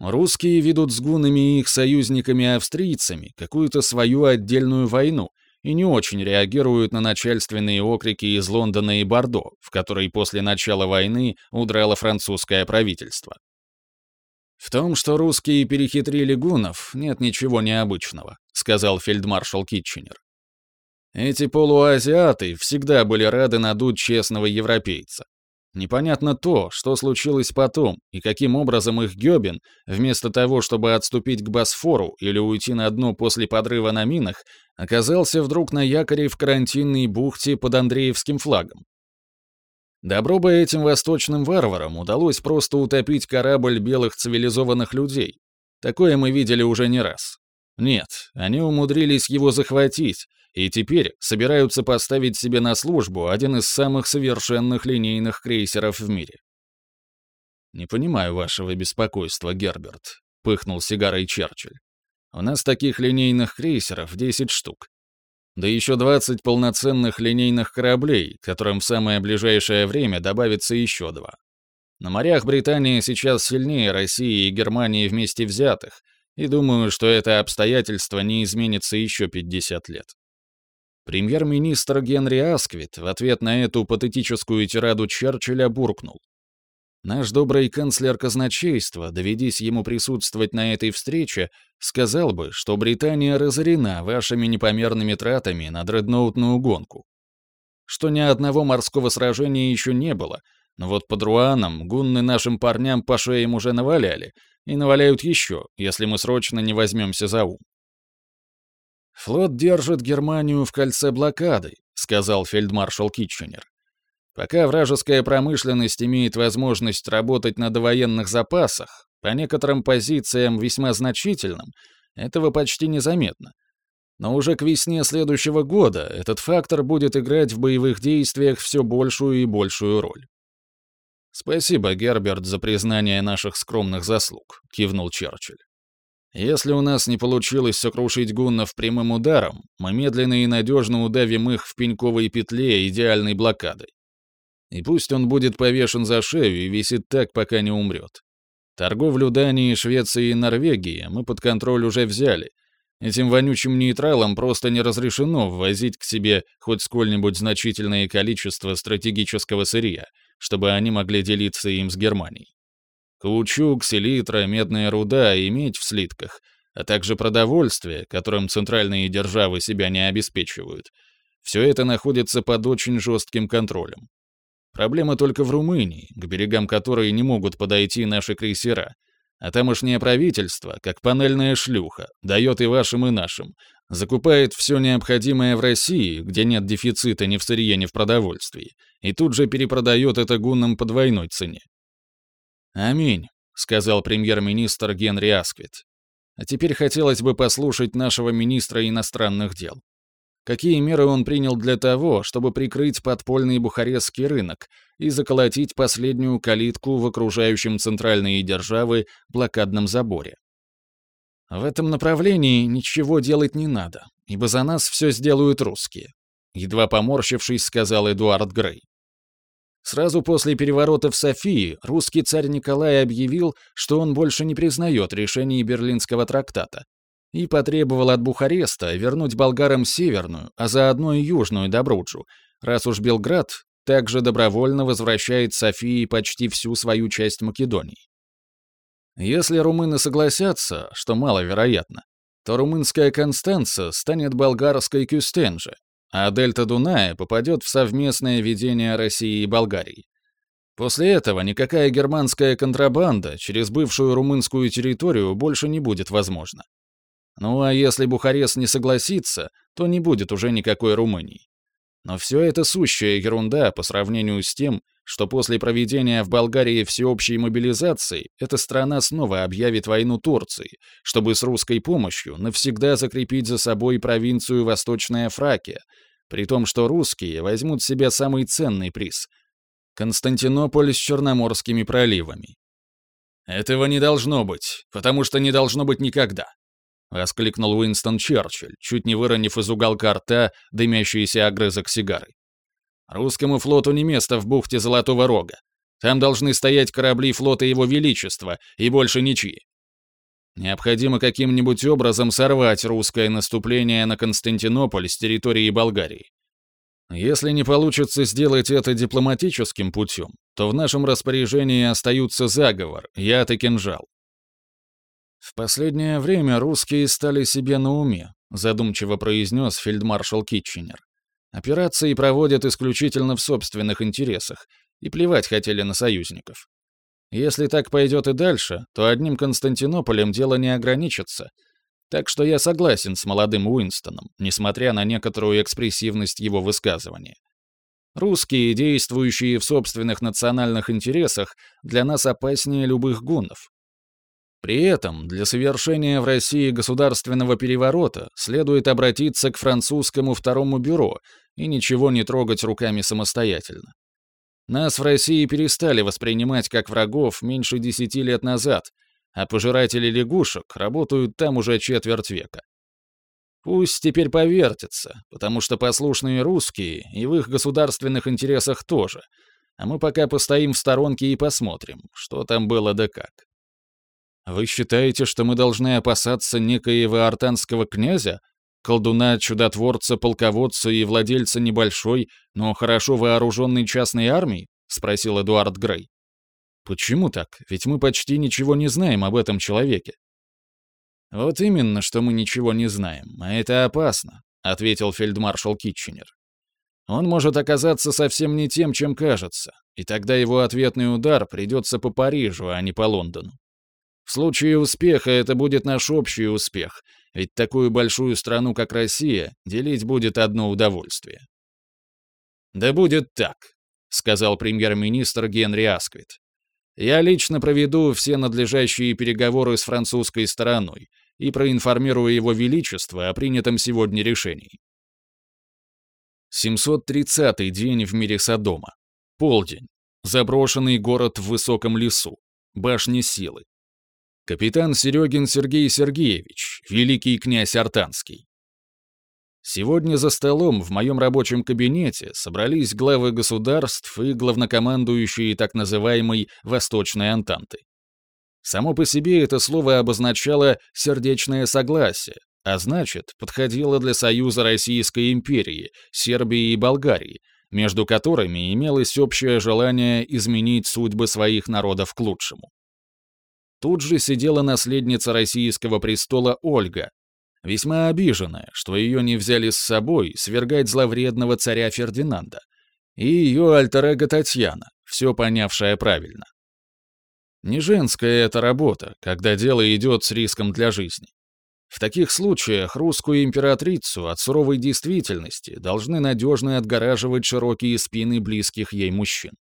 Русские ведут с гунами и их союзниками-австрийцами какую-то свою отдельную войну и не очень реагируют на начальственные окрики из Лондона и Бордо, в которой после начала войны удрало французское правительство. «В том, что русские перехитрили гунов, нет ничего необычного», сказал фельдмаршал Китченер. Эти полуазиаты всегда были рады надуть честного европейца. Непонятно то, что случилось потом, и каким образом их Гёбин, вместо того, чтобы отступить к Босфору или уйти на дно после подрыва на минах, оказался вдруг на якоре в карантинной бухте под Андреевским флагом. Добро бы этим восточным варварам удалось просто утопить корабль белых цивилизованных людей. Такое мы видели уже не раз. Нет, они умудрились его захватить, и теперь собираются поставить себе на службу один из самых совершенных линейных крейсеров в мире. «Не понимаю вашего беспокойства, Герберт», — пыхнул сигарой Черчилль. «У нас таких линейных крейсеров 10 штук. Да еще 20 полноценных линейных кораблей, которым в самое ближайшее время добавится еще два. На морях Британия сейчас сильнее России и Германии вместе взятых, и думаю, что это обстоятельство не изменится еще 50 лет. Премьер-министр Генри Асквит в ответ на эту патетическую тираду Черчилля буркнул. Наш добрый канцлер казначейства, доведись ему присутствовать на этой встрече, сказал бы, что Британия разорена вашими непомерными тратами на дредноутную гонку. Что ни одного морского сражения еще не было, но вот под Руаном гунны нашим парням по шеям уже наваляли, и наваляют еще, если мы срочно не возьмемся за ум. «Флот держит Германию в кольце блокады», — сказал фельдмаршал Китченер. Пока вражеская промышленность имеет возможность работать на довоенных запасах, по некоторым позициям весьма значительным, этого почти незаметно. Но уже к весне следующего года этот фактор будет играть в боевых действиях все большую и большую роль. «Спасибо, Герберт, за признание наших скромных заслуг», — кивнул Черчилль. «Если у нас не получилось сокрушить гуннов прямым ударом, мы медленно и надежно удавим их в пеньковой петле идеальной блокадой. И пусть он будет повешен за шею и висит так, пока не умрет. Торговлю Дании, Швеции и Норвегии мы под контроль уже взяли. Этим вонючим нейтралам просто не разрешено ввозить к себе хоть сколь-нибудь значительное количество стратегического сырья, чтобы они могли делиться им с Германией. Каучук, селитра, медная руда и медь в слитках, а также продовольствие, которым центральные державы себя не обеспечивают, все это находится под очень жестким контролем. Проблема только в Румынии, к берегам которой не могут подойти наши крейсера. А тамошнее правительство, как панельная шлюха, дает и вашим, и нашим. Закупает все необходимое в России, где нет дефицита ни в сырье, ни в продовольствии, и тут же перепродает это гуннам по двойной цене. «Аминь», — сказал премьер-министр Генри Асквит. «А теперь хотелось бы послушать нашего министра иностранных дел какие меры он принял для того, чтобы прикрыть подпольный бухарестский рынок и заколотить последнюю калитку в окружающем центральные державы блокадном заборе. В этом направлении ничего делать не надо, ибо за нас все сделают русские, едва поморщившись, сказал Эдуард Грей. Сразу после переворота в Софии русский царь Николай объявил, что он больше не признает решений Берлинского трактата, и потребовал от Бухареста вернуть болгарам северную, а заодно и южную Добруджу, раз уж Белград также добровольно возвращает Софии почти всю свою часть Македонии. Если румыны согласятся, что маловероятно, то румынская Констанца станет болгарской Кюстенже, а дельта Дуная попадет в совместное ведение России и Болгарии. После этого никакая германская контрабанда через бывшую румынскую территорию больше не будет возможна. Ну а если Бухарест не согласится, то не будет уже никакой Румынии. Но все это сущая ерунда по сравнению с тем, что после проведения в Болгарии всеобщей мобилизации эта страна снова объявит войну Турции, чтобы с русской помощью навсегда закрепить за собой провинцию Восточная Фракия, при том, что русские возьмут себе самый ценный приз — Константинополь с Черноморскими проливами. Этого не должно быть, потому что не должно быть никогда. — воскликнул Уинстон Черчилль, чуть не выронив из уголка рта дымящийся огрызок сигары. «Русскому флоту не место в бухте Золотого Рога. Там должны стоять корабли флота Его Величества, и больше ничьи. Необходимо каким-нибудь образом сорвать русское наступление на Константинополь с территории Болгарии. Если не получится сделать это дипломатическим путем, то в нашем распоряжении остаются заговор, яд и кинжал. «В последнее время русские стали себе на уме», задумчиво произнес фельдмаршал Китченер. «Операции проводят исключительно в собственных интересах, и плевать хотели на союзников. Если так пойдет и дальше, то одним Константинополем дело не ограничится. Так что я согласен с молодым Уинстоном, несмотря на некоторую экспрессивность его высказывания. Русские, действующие в собственных национальных интересах, для нас опаснее любых гуннов. При этом для совершения в России государственного переворота следует обратиться к французскому второму бюро и ничего не трогать руками самостоятельно. Нас в России перестали воспринимать как врагов меньше десяти лет назад, а пожиратели лягушек работают там уже четверть века. Пусть теперь повертятся, потому что послушные русские и в их государственных интересах тоже, а мы пока постоим в сторонке и посмотрим, что там было да как. Вы считаете, что мы должны опасаться некоего артанского князя, колдуна, чудотворца, полководца и владельца небольшой, но хорошо вооруженной частной армии?» — спросил Эдуард Грей. «Почему так? Ведь мы почти ничего не знаем об этом человеке». «Вот именно, что мы ничего не знаем, а это опасно», — ответил фельдмаршал Китченер. «Он может оказаться совсем не тем, чем кажется, и тогда его ответный удар придется по Парижу, а не по Лондону. В случае успеха это будет наш общий успех, ведь такую большую страну, как Россия, делить будет одно удовольствие. «Да будет так», — сказал премьер-министр Генри Асквит. «Я лично проведу все надлежащие переговоры с французской стороной и проинформирую Его Величество о принятом сегодня решении». 730-й день в мире Содома. Полдень. Заброшенный город в высоком лесу. Башни силы. Капитан Серегин Сергей Сергеевич, великий князь Артанский. Сегодня за столом в моем рабочем кабинете собрались главы государств и главнокомандующие так называемой Восточной Антанты. Само по себе это слово обозначало «сердечное согласие», а значит, подходило для союза Российской империи, Сербии и Болгарии, между которыми имелось общее желание изменить судьбы своих народов к лучшему. Тут же сидела наследница российского престола Ольга, весьма обиженная, что ее не взяли с собой свергать зловредного царя Фердинанда, и ее альтер Татьяна, все понявшая правильно. Не женская эта работа, когда дело идет с риском для жизни. В таких случаях русскую императрицу от суровой действительности должны надежно отгораживать широкие спины близких ей мужчин.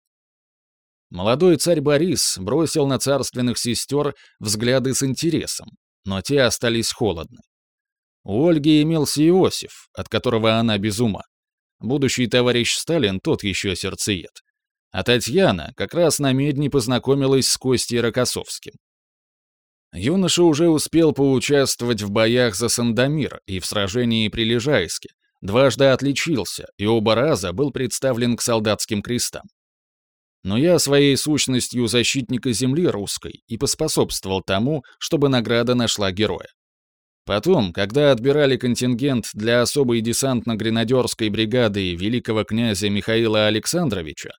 Молодой царь Борис бросил на царственных сестер взгляды с интересом, но те остались холодны. У Ольги имелся Иосиф, от которого она без ума. Будущий товарищ Сталин тот еще сердцеед. А Татьяна как раз на медне познакомилась с Костей Рокоссовским. Юноша уже успел поучаствовать в боях за Сандомир и в сражении при Лежайске, дважды отличился и оба раза был представлен к солдатским крестам. Но я своей сущностью защитника земли русской и поспособствовал тому, чтобы награда нашла героя. Потом, когда отбирали контингент для особой десантно-гренадерской бригады великого князя Михаила Александровича,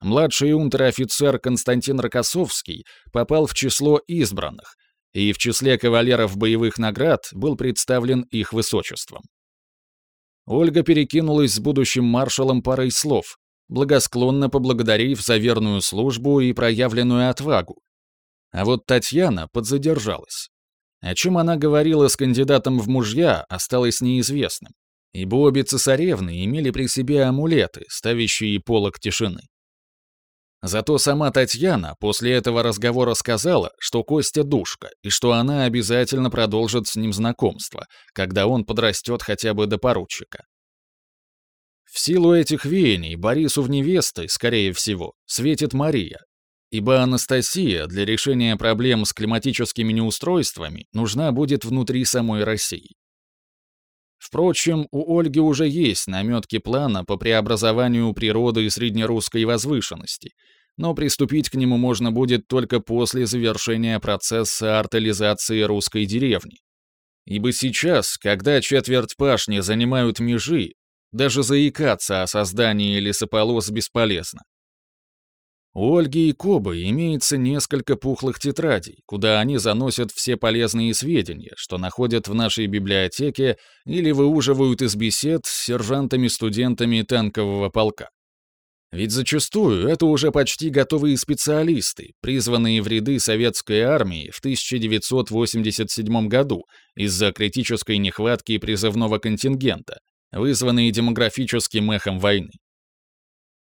младший унтер-офицер Константин Рокоссовский попал в число избранных и в числе кавалеров боевых наград был представлен их высочеством. Ольга перекинулась с будущим маршалом парой слов, благосклонно поблагодарив за верную службу и проявленную отвагу. А вот Татьяна подзадержалась. О чем она говорила с кандидатом в мужья, осталось неизвестным, ибо обе цесаревны имели при себе амулеты, ставящие полок тишины. Зато сама Татьяна после этого разговора сказала, что Костя душка, и что она обязательно продолжит с ним знакомство, когда он подрастет хотя бы до поручика. В силу этих веяний Борису в невесты, скорее всего, светит Мария, ибо Анастасия для решения проблем с климатическими неустройствами нужна будет внутри самой России. Впрочем, у Ольги уже есть наметки плана по преобразованию природы среднерусской возвышенности, но приступить к нему можно будет только после завершения процесса артелизации русской деревни. Ибо сейчас, когда четверть пашни занимают межи, даже заикаться о создании лесополос бесполезно. У Ольги и Кобы имеется несколько пухлых тетрадей, куда они заносят все полезные сведения, что находят в нашей библиотеке или выуживают из бесед с сержантами-студентами танкового полка. Ведь зачастую это уже почти готовые специалисты, призванные в ряды советской армии в 1987 году из-за критической нехватки призывного контингента, вызванные демографическим эхом войны.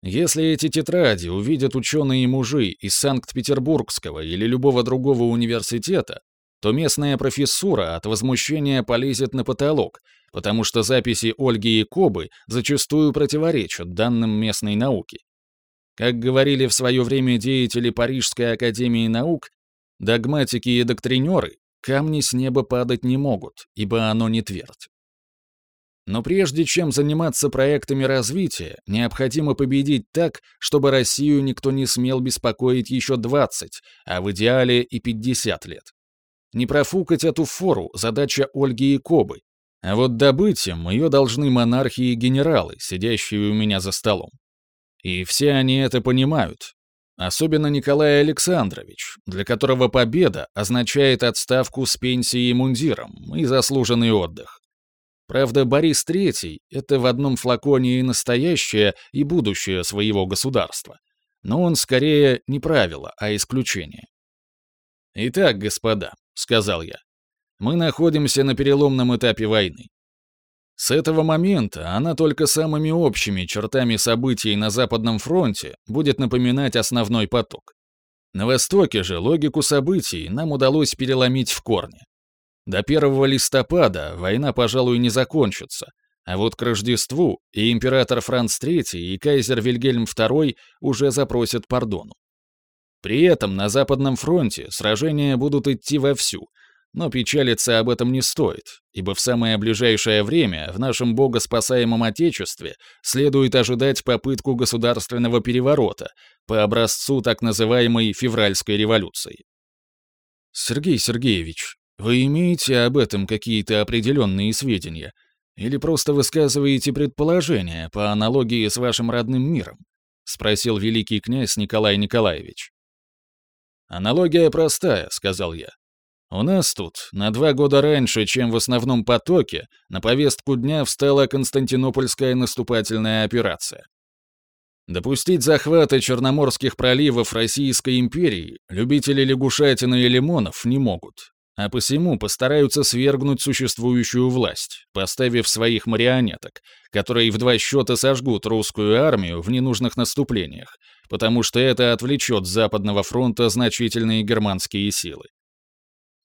Если эти тетради увидят ученые-мужи из Санкт-Петербургского или любого другого университета, то местная профессура от возмущения полезет на потолок, потому что записи Ольги и Кобы зачастую противоречат данным местной науки. Как говорили в свое время деятели Парижской академии наук, догматики и доктринеры, камни с неба падать не могут, ибо оно не твердь. Но прежде чем заниматься проектами развития, необходимо победить так, чтобы Россию никто не смел беспокоить еще 20, а в идеале и 50 лет. Не профукать эту фору – задача Ольги и Кобы, а вот добыть им ее должны монархи и генералы, сидящие у меня за столом. И все они это понимают. Особенно Николай Александрович, для которого победа означает отставку с пенсией и мундиром и заслуженный отдых. Правда, Борис III — это в одном флаконе и настоящее, и будущее своего государства. Но он скорее не правило, а исключение. «Итак, господа», — сказал я, — «мы находимся на переломном этапе войны. С этого момента она только самыми общими чертами событий на Западном фронте будет напоминать основной поток. На Востоке же логику событий нам удалось переломить в корне. До 1 листопада война, пожалуй, не закончится, а вот к Рождеству и император Франц III, и кайзер Вильгельм II уже запросят пардону. При этом на Западном фронте сражения будут идти вовсю, но печалиться об этом не стоит, ибо в самое ближайшее время в нашем богоспасаемом Отечестве следует ожидать попытку государственного переворота по образцу так называемой февральской революции. «Сергей Сергеевич, вы имеете об этом какие-то определенные сведения? Или просто высказываете предположения по аналогии с вашим родным миром? Спросил великий князь Николай Николаевич. Аналогия простая, сказал я. У нас тут на два года раньше, чем в основном потоке, на повестку дня встала Константинопольская наступательная операция. Допустить захвата Черноморских проливов Российской империи любители лягушатины и лимонов не могут, а посему постараются свергнуть существующую власть, поставив своих марионеток, которые в два счета сожгут русскую армию в ненужных наступлениях, потому что это отвлечет с Западного фронта значительные германские силы.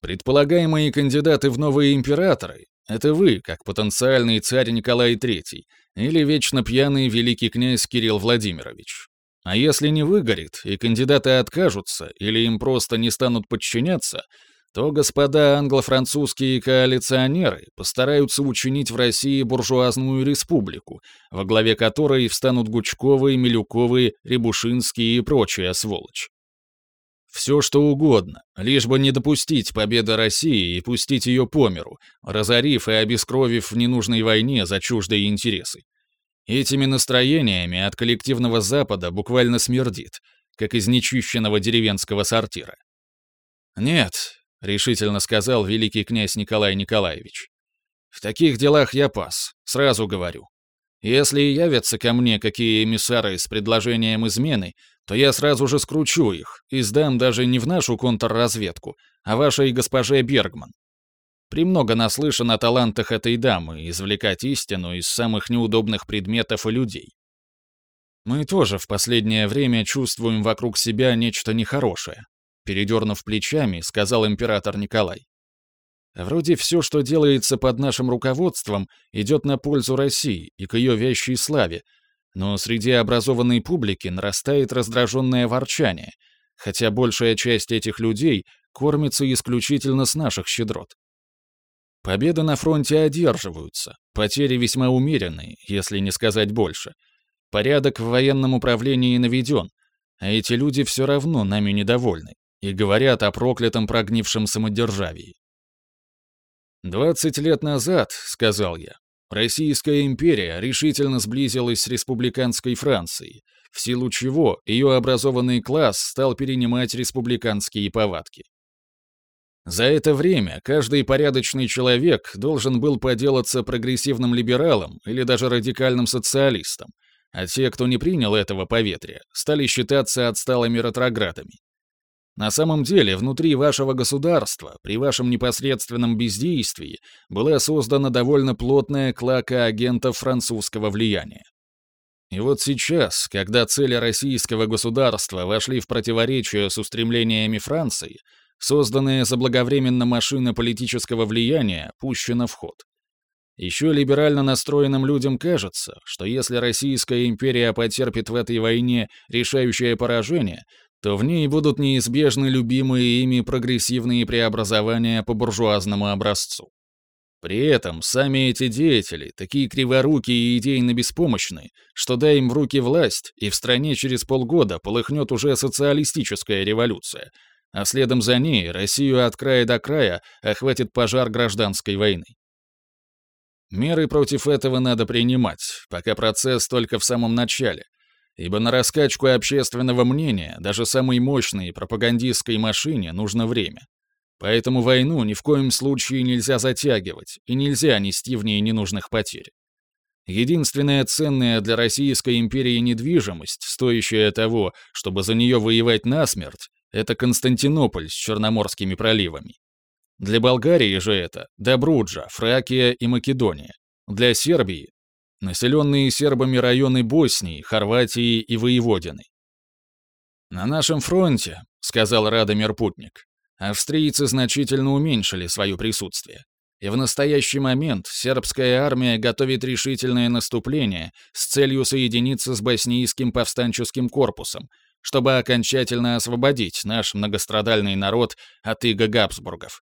Предполагаемые кандидаты в новые императоры — это вы, как потенциальный царь Николай III, или вечно пьяный великий князь Кирилл Владимирович. А если не выгорит, и кандидаты откажутся, или им просто не станут подчиняться — то господа англо-французские коалиционеры постараются учинить в России буржуазную республику, во главе которой встанут Гучковы, Милюковы, Рябушинские и прочая сволочь. Все что угодно, лишь бы не допустить победы России и пустить ее по миру, разорив и обескровив в ненужной войне за чуждые интересы. Этими настроениями от коллективного Запада буквально смердит, как из нечищенного деревенского сортира. Нет, — решительно сказал великий князь Николай Николаевич. «В таких делах я пас, сразу говорю. Если явятся ко мне какие эмиссары с предложением измены, то я сразу же скручу их и сдам даже не в нашу контрразведку, а вашей госпоже Бергман. Премного наслышан о талантах этой дамы извлекать истину из самых неудобных предметов и людей. Мы тоже в последнее время чувствуем вокруг себя нечто нехорошее. Передернув плечами, сказал император Николай. Вроде все, что делается под нашим руководством, идет на пользу России и к ее вящей славе, но среди образованной публики нарастает раздраженное ворчание, хотя большая часть этих людей кормится исключительно с наших щедрот. Победы на фронте одерживаются, потери весьма умеренные, если не сказать больше. Порядок в военном управлении наведен, а эти люди все равно нами недовольны и говорят о проклятом прогнившем самодержавии. «Двадцать лет назад, — сказал я, — Российская империя решительно сблизилась с республиканской Францией, в силу чего ее образованный класс стал перенимать республиканские повадки. За это время каждый порядочный человек должен был поделаться прогрессивным либералом или даже радикальным социалистом, а те, кто не принял этого поветрия, стали считаться отсталыми ретроградами. На самом деле, внутри вашего государства, при вашем непосредственном бездействии, была создана довольно плотная клака агентов французского влияния. И вот сейчас, когда цели российского государства вошли в противоречие с устремлениями Франции, созданная заблаговременно машина политического влияния пущена в ход. Еще либерально настроенным людям кажется, что если Российская империя потерпит в этой войне решающее поражение, то в ней будут неизбежны любимые ими прогрессивные преобразования по буржуазному образцу. При этом сами эти деятели, такие криворукие и идейно беспомощные, что дай им в руки власть, и в стране через полгода полыхнет уже социалистическая революция, а следом за ней Россию от края до края охватит пожар гражданской войны. Меры против этого надо принимать, пока процесс только в самом начале — ибо на раскачку общественного мнения даже самой мощной пропагандистской машине нужно время. Поэтому войну ни в коем случае нельзя затягивать, и нельзя нести в ней ненужных потерь. Единственная ценная для Российской империи недвижимость, стоящая того, чтобы за нее воевать насмерть, это Константинополь с Черноморскими проливами. Для Болгарии же это Добруджа, Фракия и Македония. Для Сербии населенные сербами районы Боснии, Хорватии и Воеводины. «На нашем фронте», — сказал Радомир Путник, австрийцы значительно уменьшили свое присутствие. И в настоящий момент сербская армия готовит решительное наступление с целью соединиться с боснийским повстанческим корпусом, чтобы окончательно освободить наш многострадальный народ от иго Габсбургов.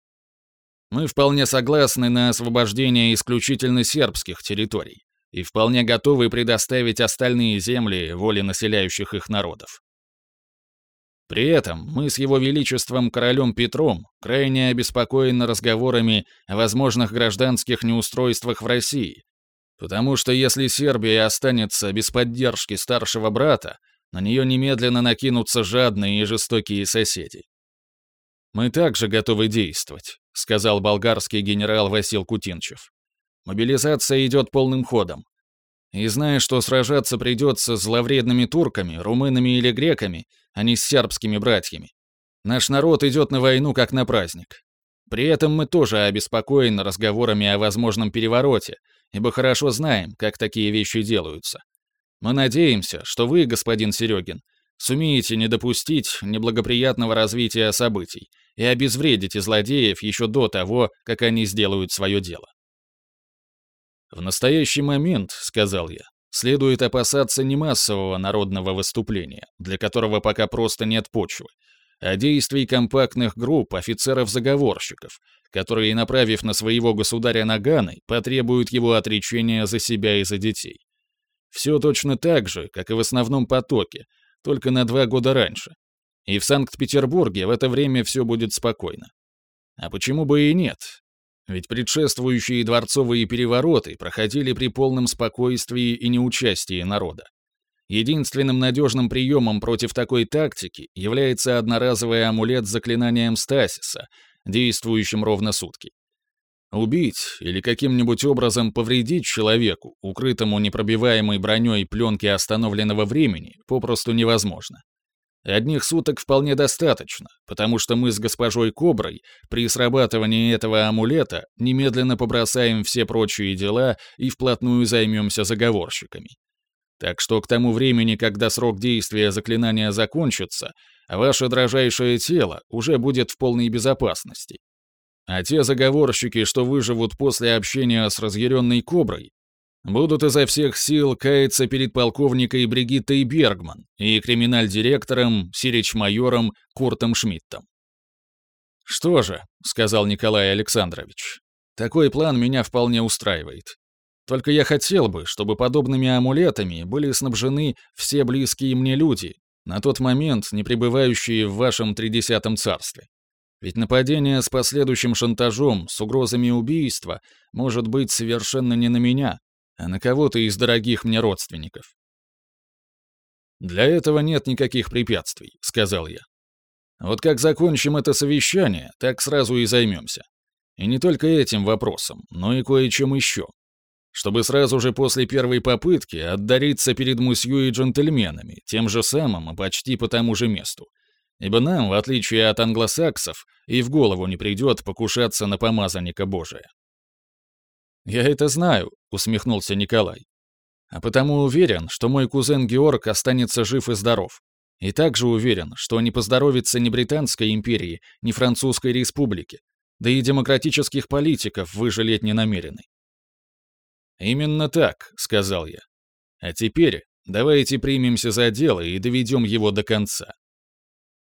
Мы вполне согласны на освобождение исключительно сербских территорий и вполне готовы предоставить остальные земли воле населяющих их народов. При этом мы с его величеством королем Петром крайне обеспокоены разговорами о возможных гражданских неустройствах в России, потому что если Сербия останется без поддержки старшего брата, на нее немедленно накинутся жадные и жестокие соседи. «Мы также готовы действовать», — сказал болгарский генерал Васил Кутинчев. Мобилизация идет полным ходом. И зная, что сражаться придется с зловредными турками, румынами или греками, а не с сербскими братьями, наш народ идет на войну как на праздник. При этом мы тоже обеспокоены разговорами о возможном перевороте, ибо хорошо знаем, как такие вещи делаются. Мы надеемся, что вы, господин Серегин, сумеете не допустить неблагоприятного развития событий и обезвредите злодеев еще до того, как они сделают свое дело. В настоящий момент, сказал я, следует опасаться не массового народного выступления, для которого пока просто нет почвы, а действий компактных групп офицеров-заговорщиков, которые, направив на своего государя наганы, потребуют его отречения за себя и за детей. Все точно так же, как и в основном потоке, только на два года раньше. И в Санкт-Петербурге в это время все будет спокойно. А почему бы и нет? Ведь предшествующие дворцовые перевороты проходили при полном спокойствии и неучастии народа. Единственным надежным приемом против такой тактики является одноразовый амулет с заклинанием стасиса, действующим ровно сутки. Убить или каким-нибудь образом повредить человеку, укрытому непробиваемой броней пленки остановленного времени, попросту невозможно. Одних суток вполне достаточно, потому что мы с госпожой Коброй при срабатывании этого амулета немедленно побросаем все прочие дела и вплотную займемся заговорщиками. Так что к тому времени, когда срок действия заклинания закончится, ваше дрожайшее тело уже будет в полной безопасности. А те заговорщики, что выживут после общения с разъяренной коброй, будут изо всех сил каяться перед полковникой Бригиттой Бергман и криминаль-директором, сирич-майором Куртом Шмидтом. «Что же», — сказал Николай Александрович, — «такой план меня вполне устраивает. Только я хотел бы, чтобы подобными амулетами были снабжены все близкие мне люди, на тот момент не пребывающие в вашем тридесятом царстве. Ведь нападение с последующим шантажом, с угрозами убийства, может быть совершенно не на меня, а на кого-то из дорогих мне родственников. «Для этого нет никаких препятствий», — сказал я. «Вот как закончим это совещание, так сразу и займемся. И не только этим вопросом, но и кое-чем еще. Чтобы сразу же после первой попытки отдариться перед мусью и джентльменами, тем же самым и почти по тому же месту, Ибо нам, в отличие от англосаксов, и в голову не придет покушаться на помазанника Божия. «Я это знаю», — усмехнулся Николай. «А потому уверен, что мой кузен Георг останется жив и здоров. И также уверен, что не поздоровится ни Британской империи, ни Французской республике, да и демократических политиков вы не намерены». «Именно так», — сказал я. «А теперь давайте примемся за дело и доведем его до конца.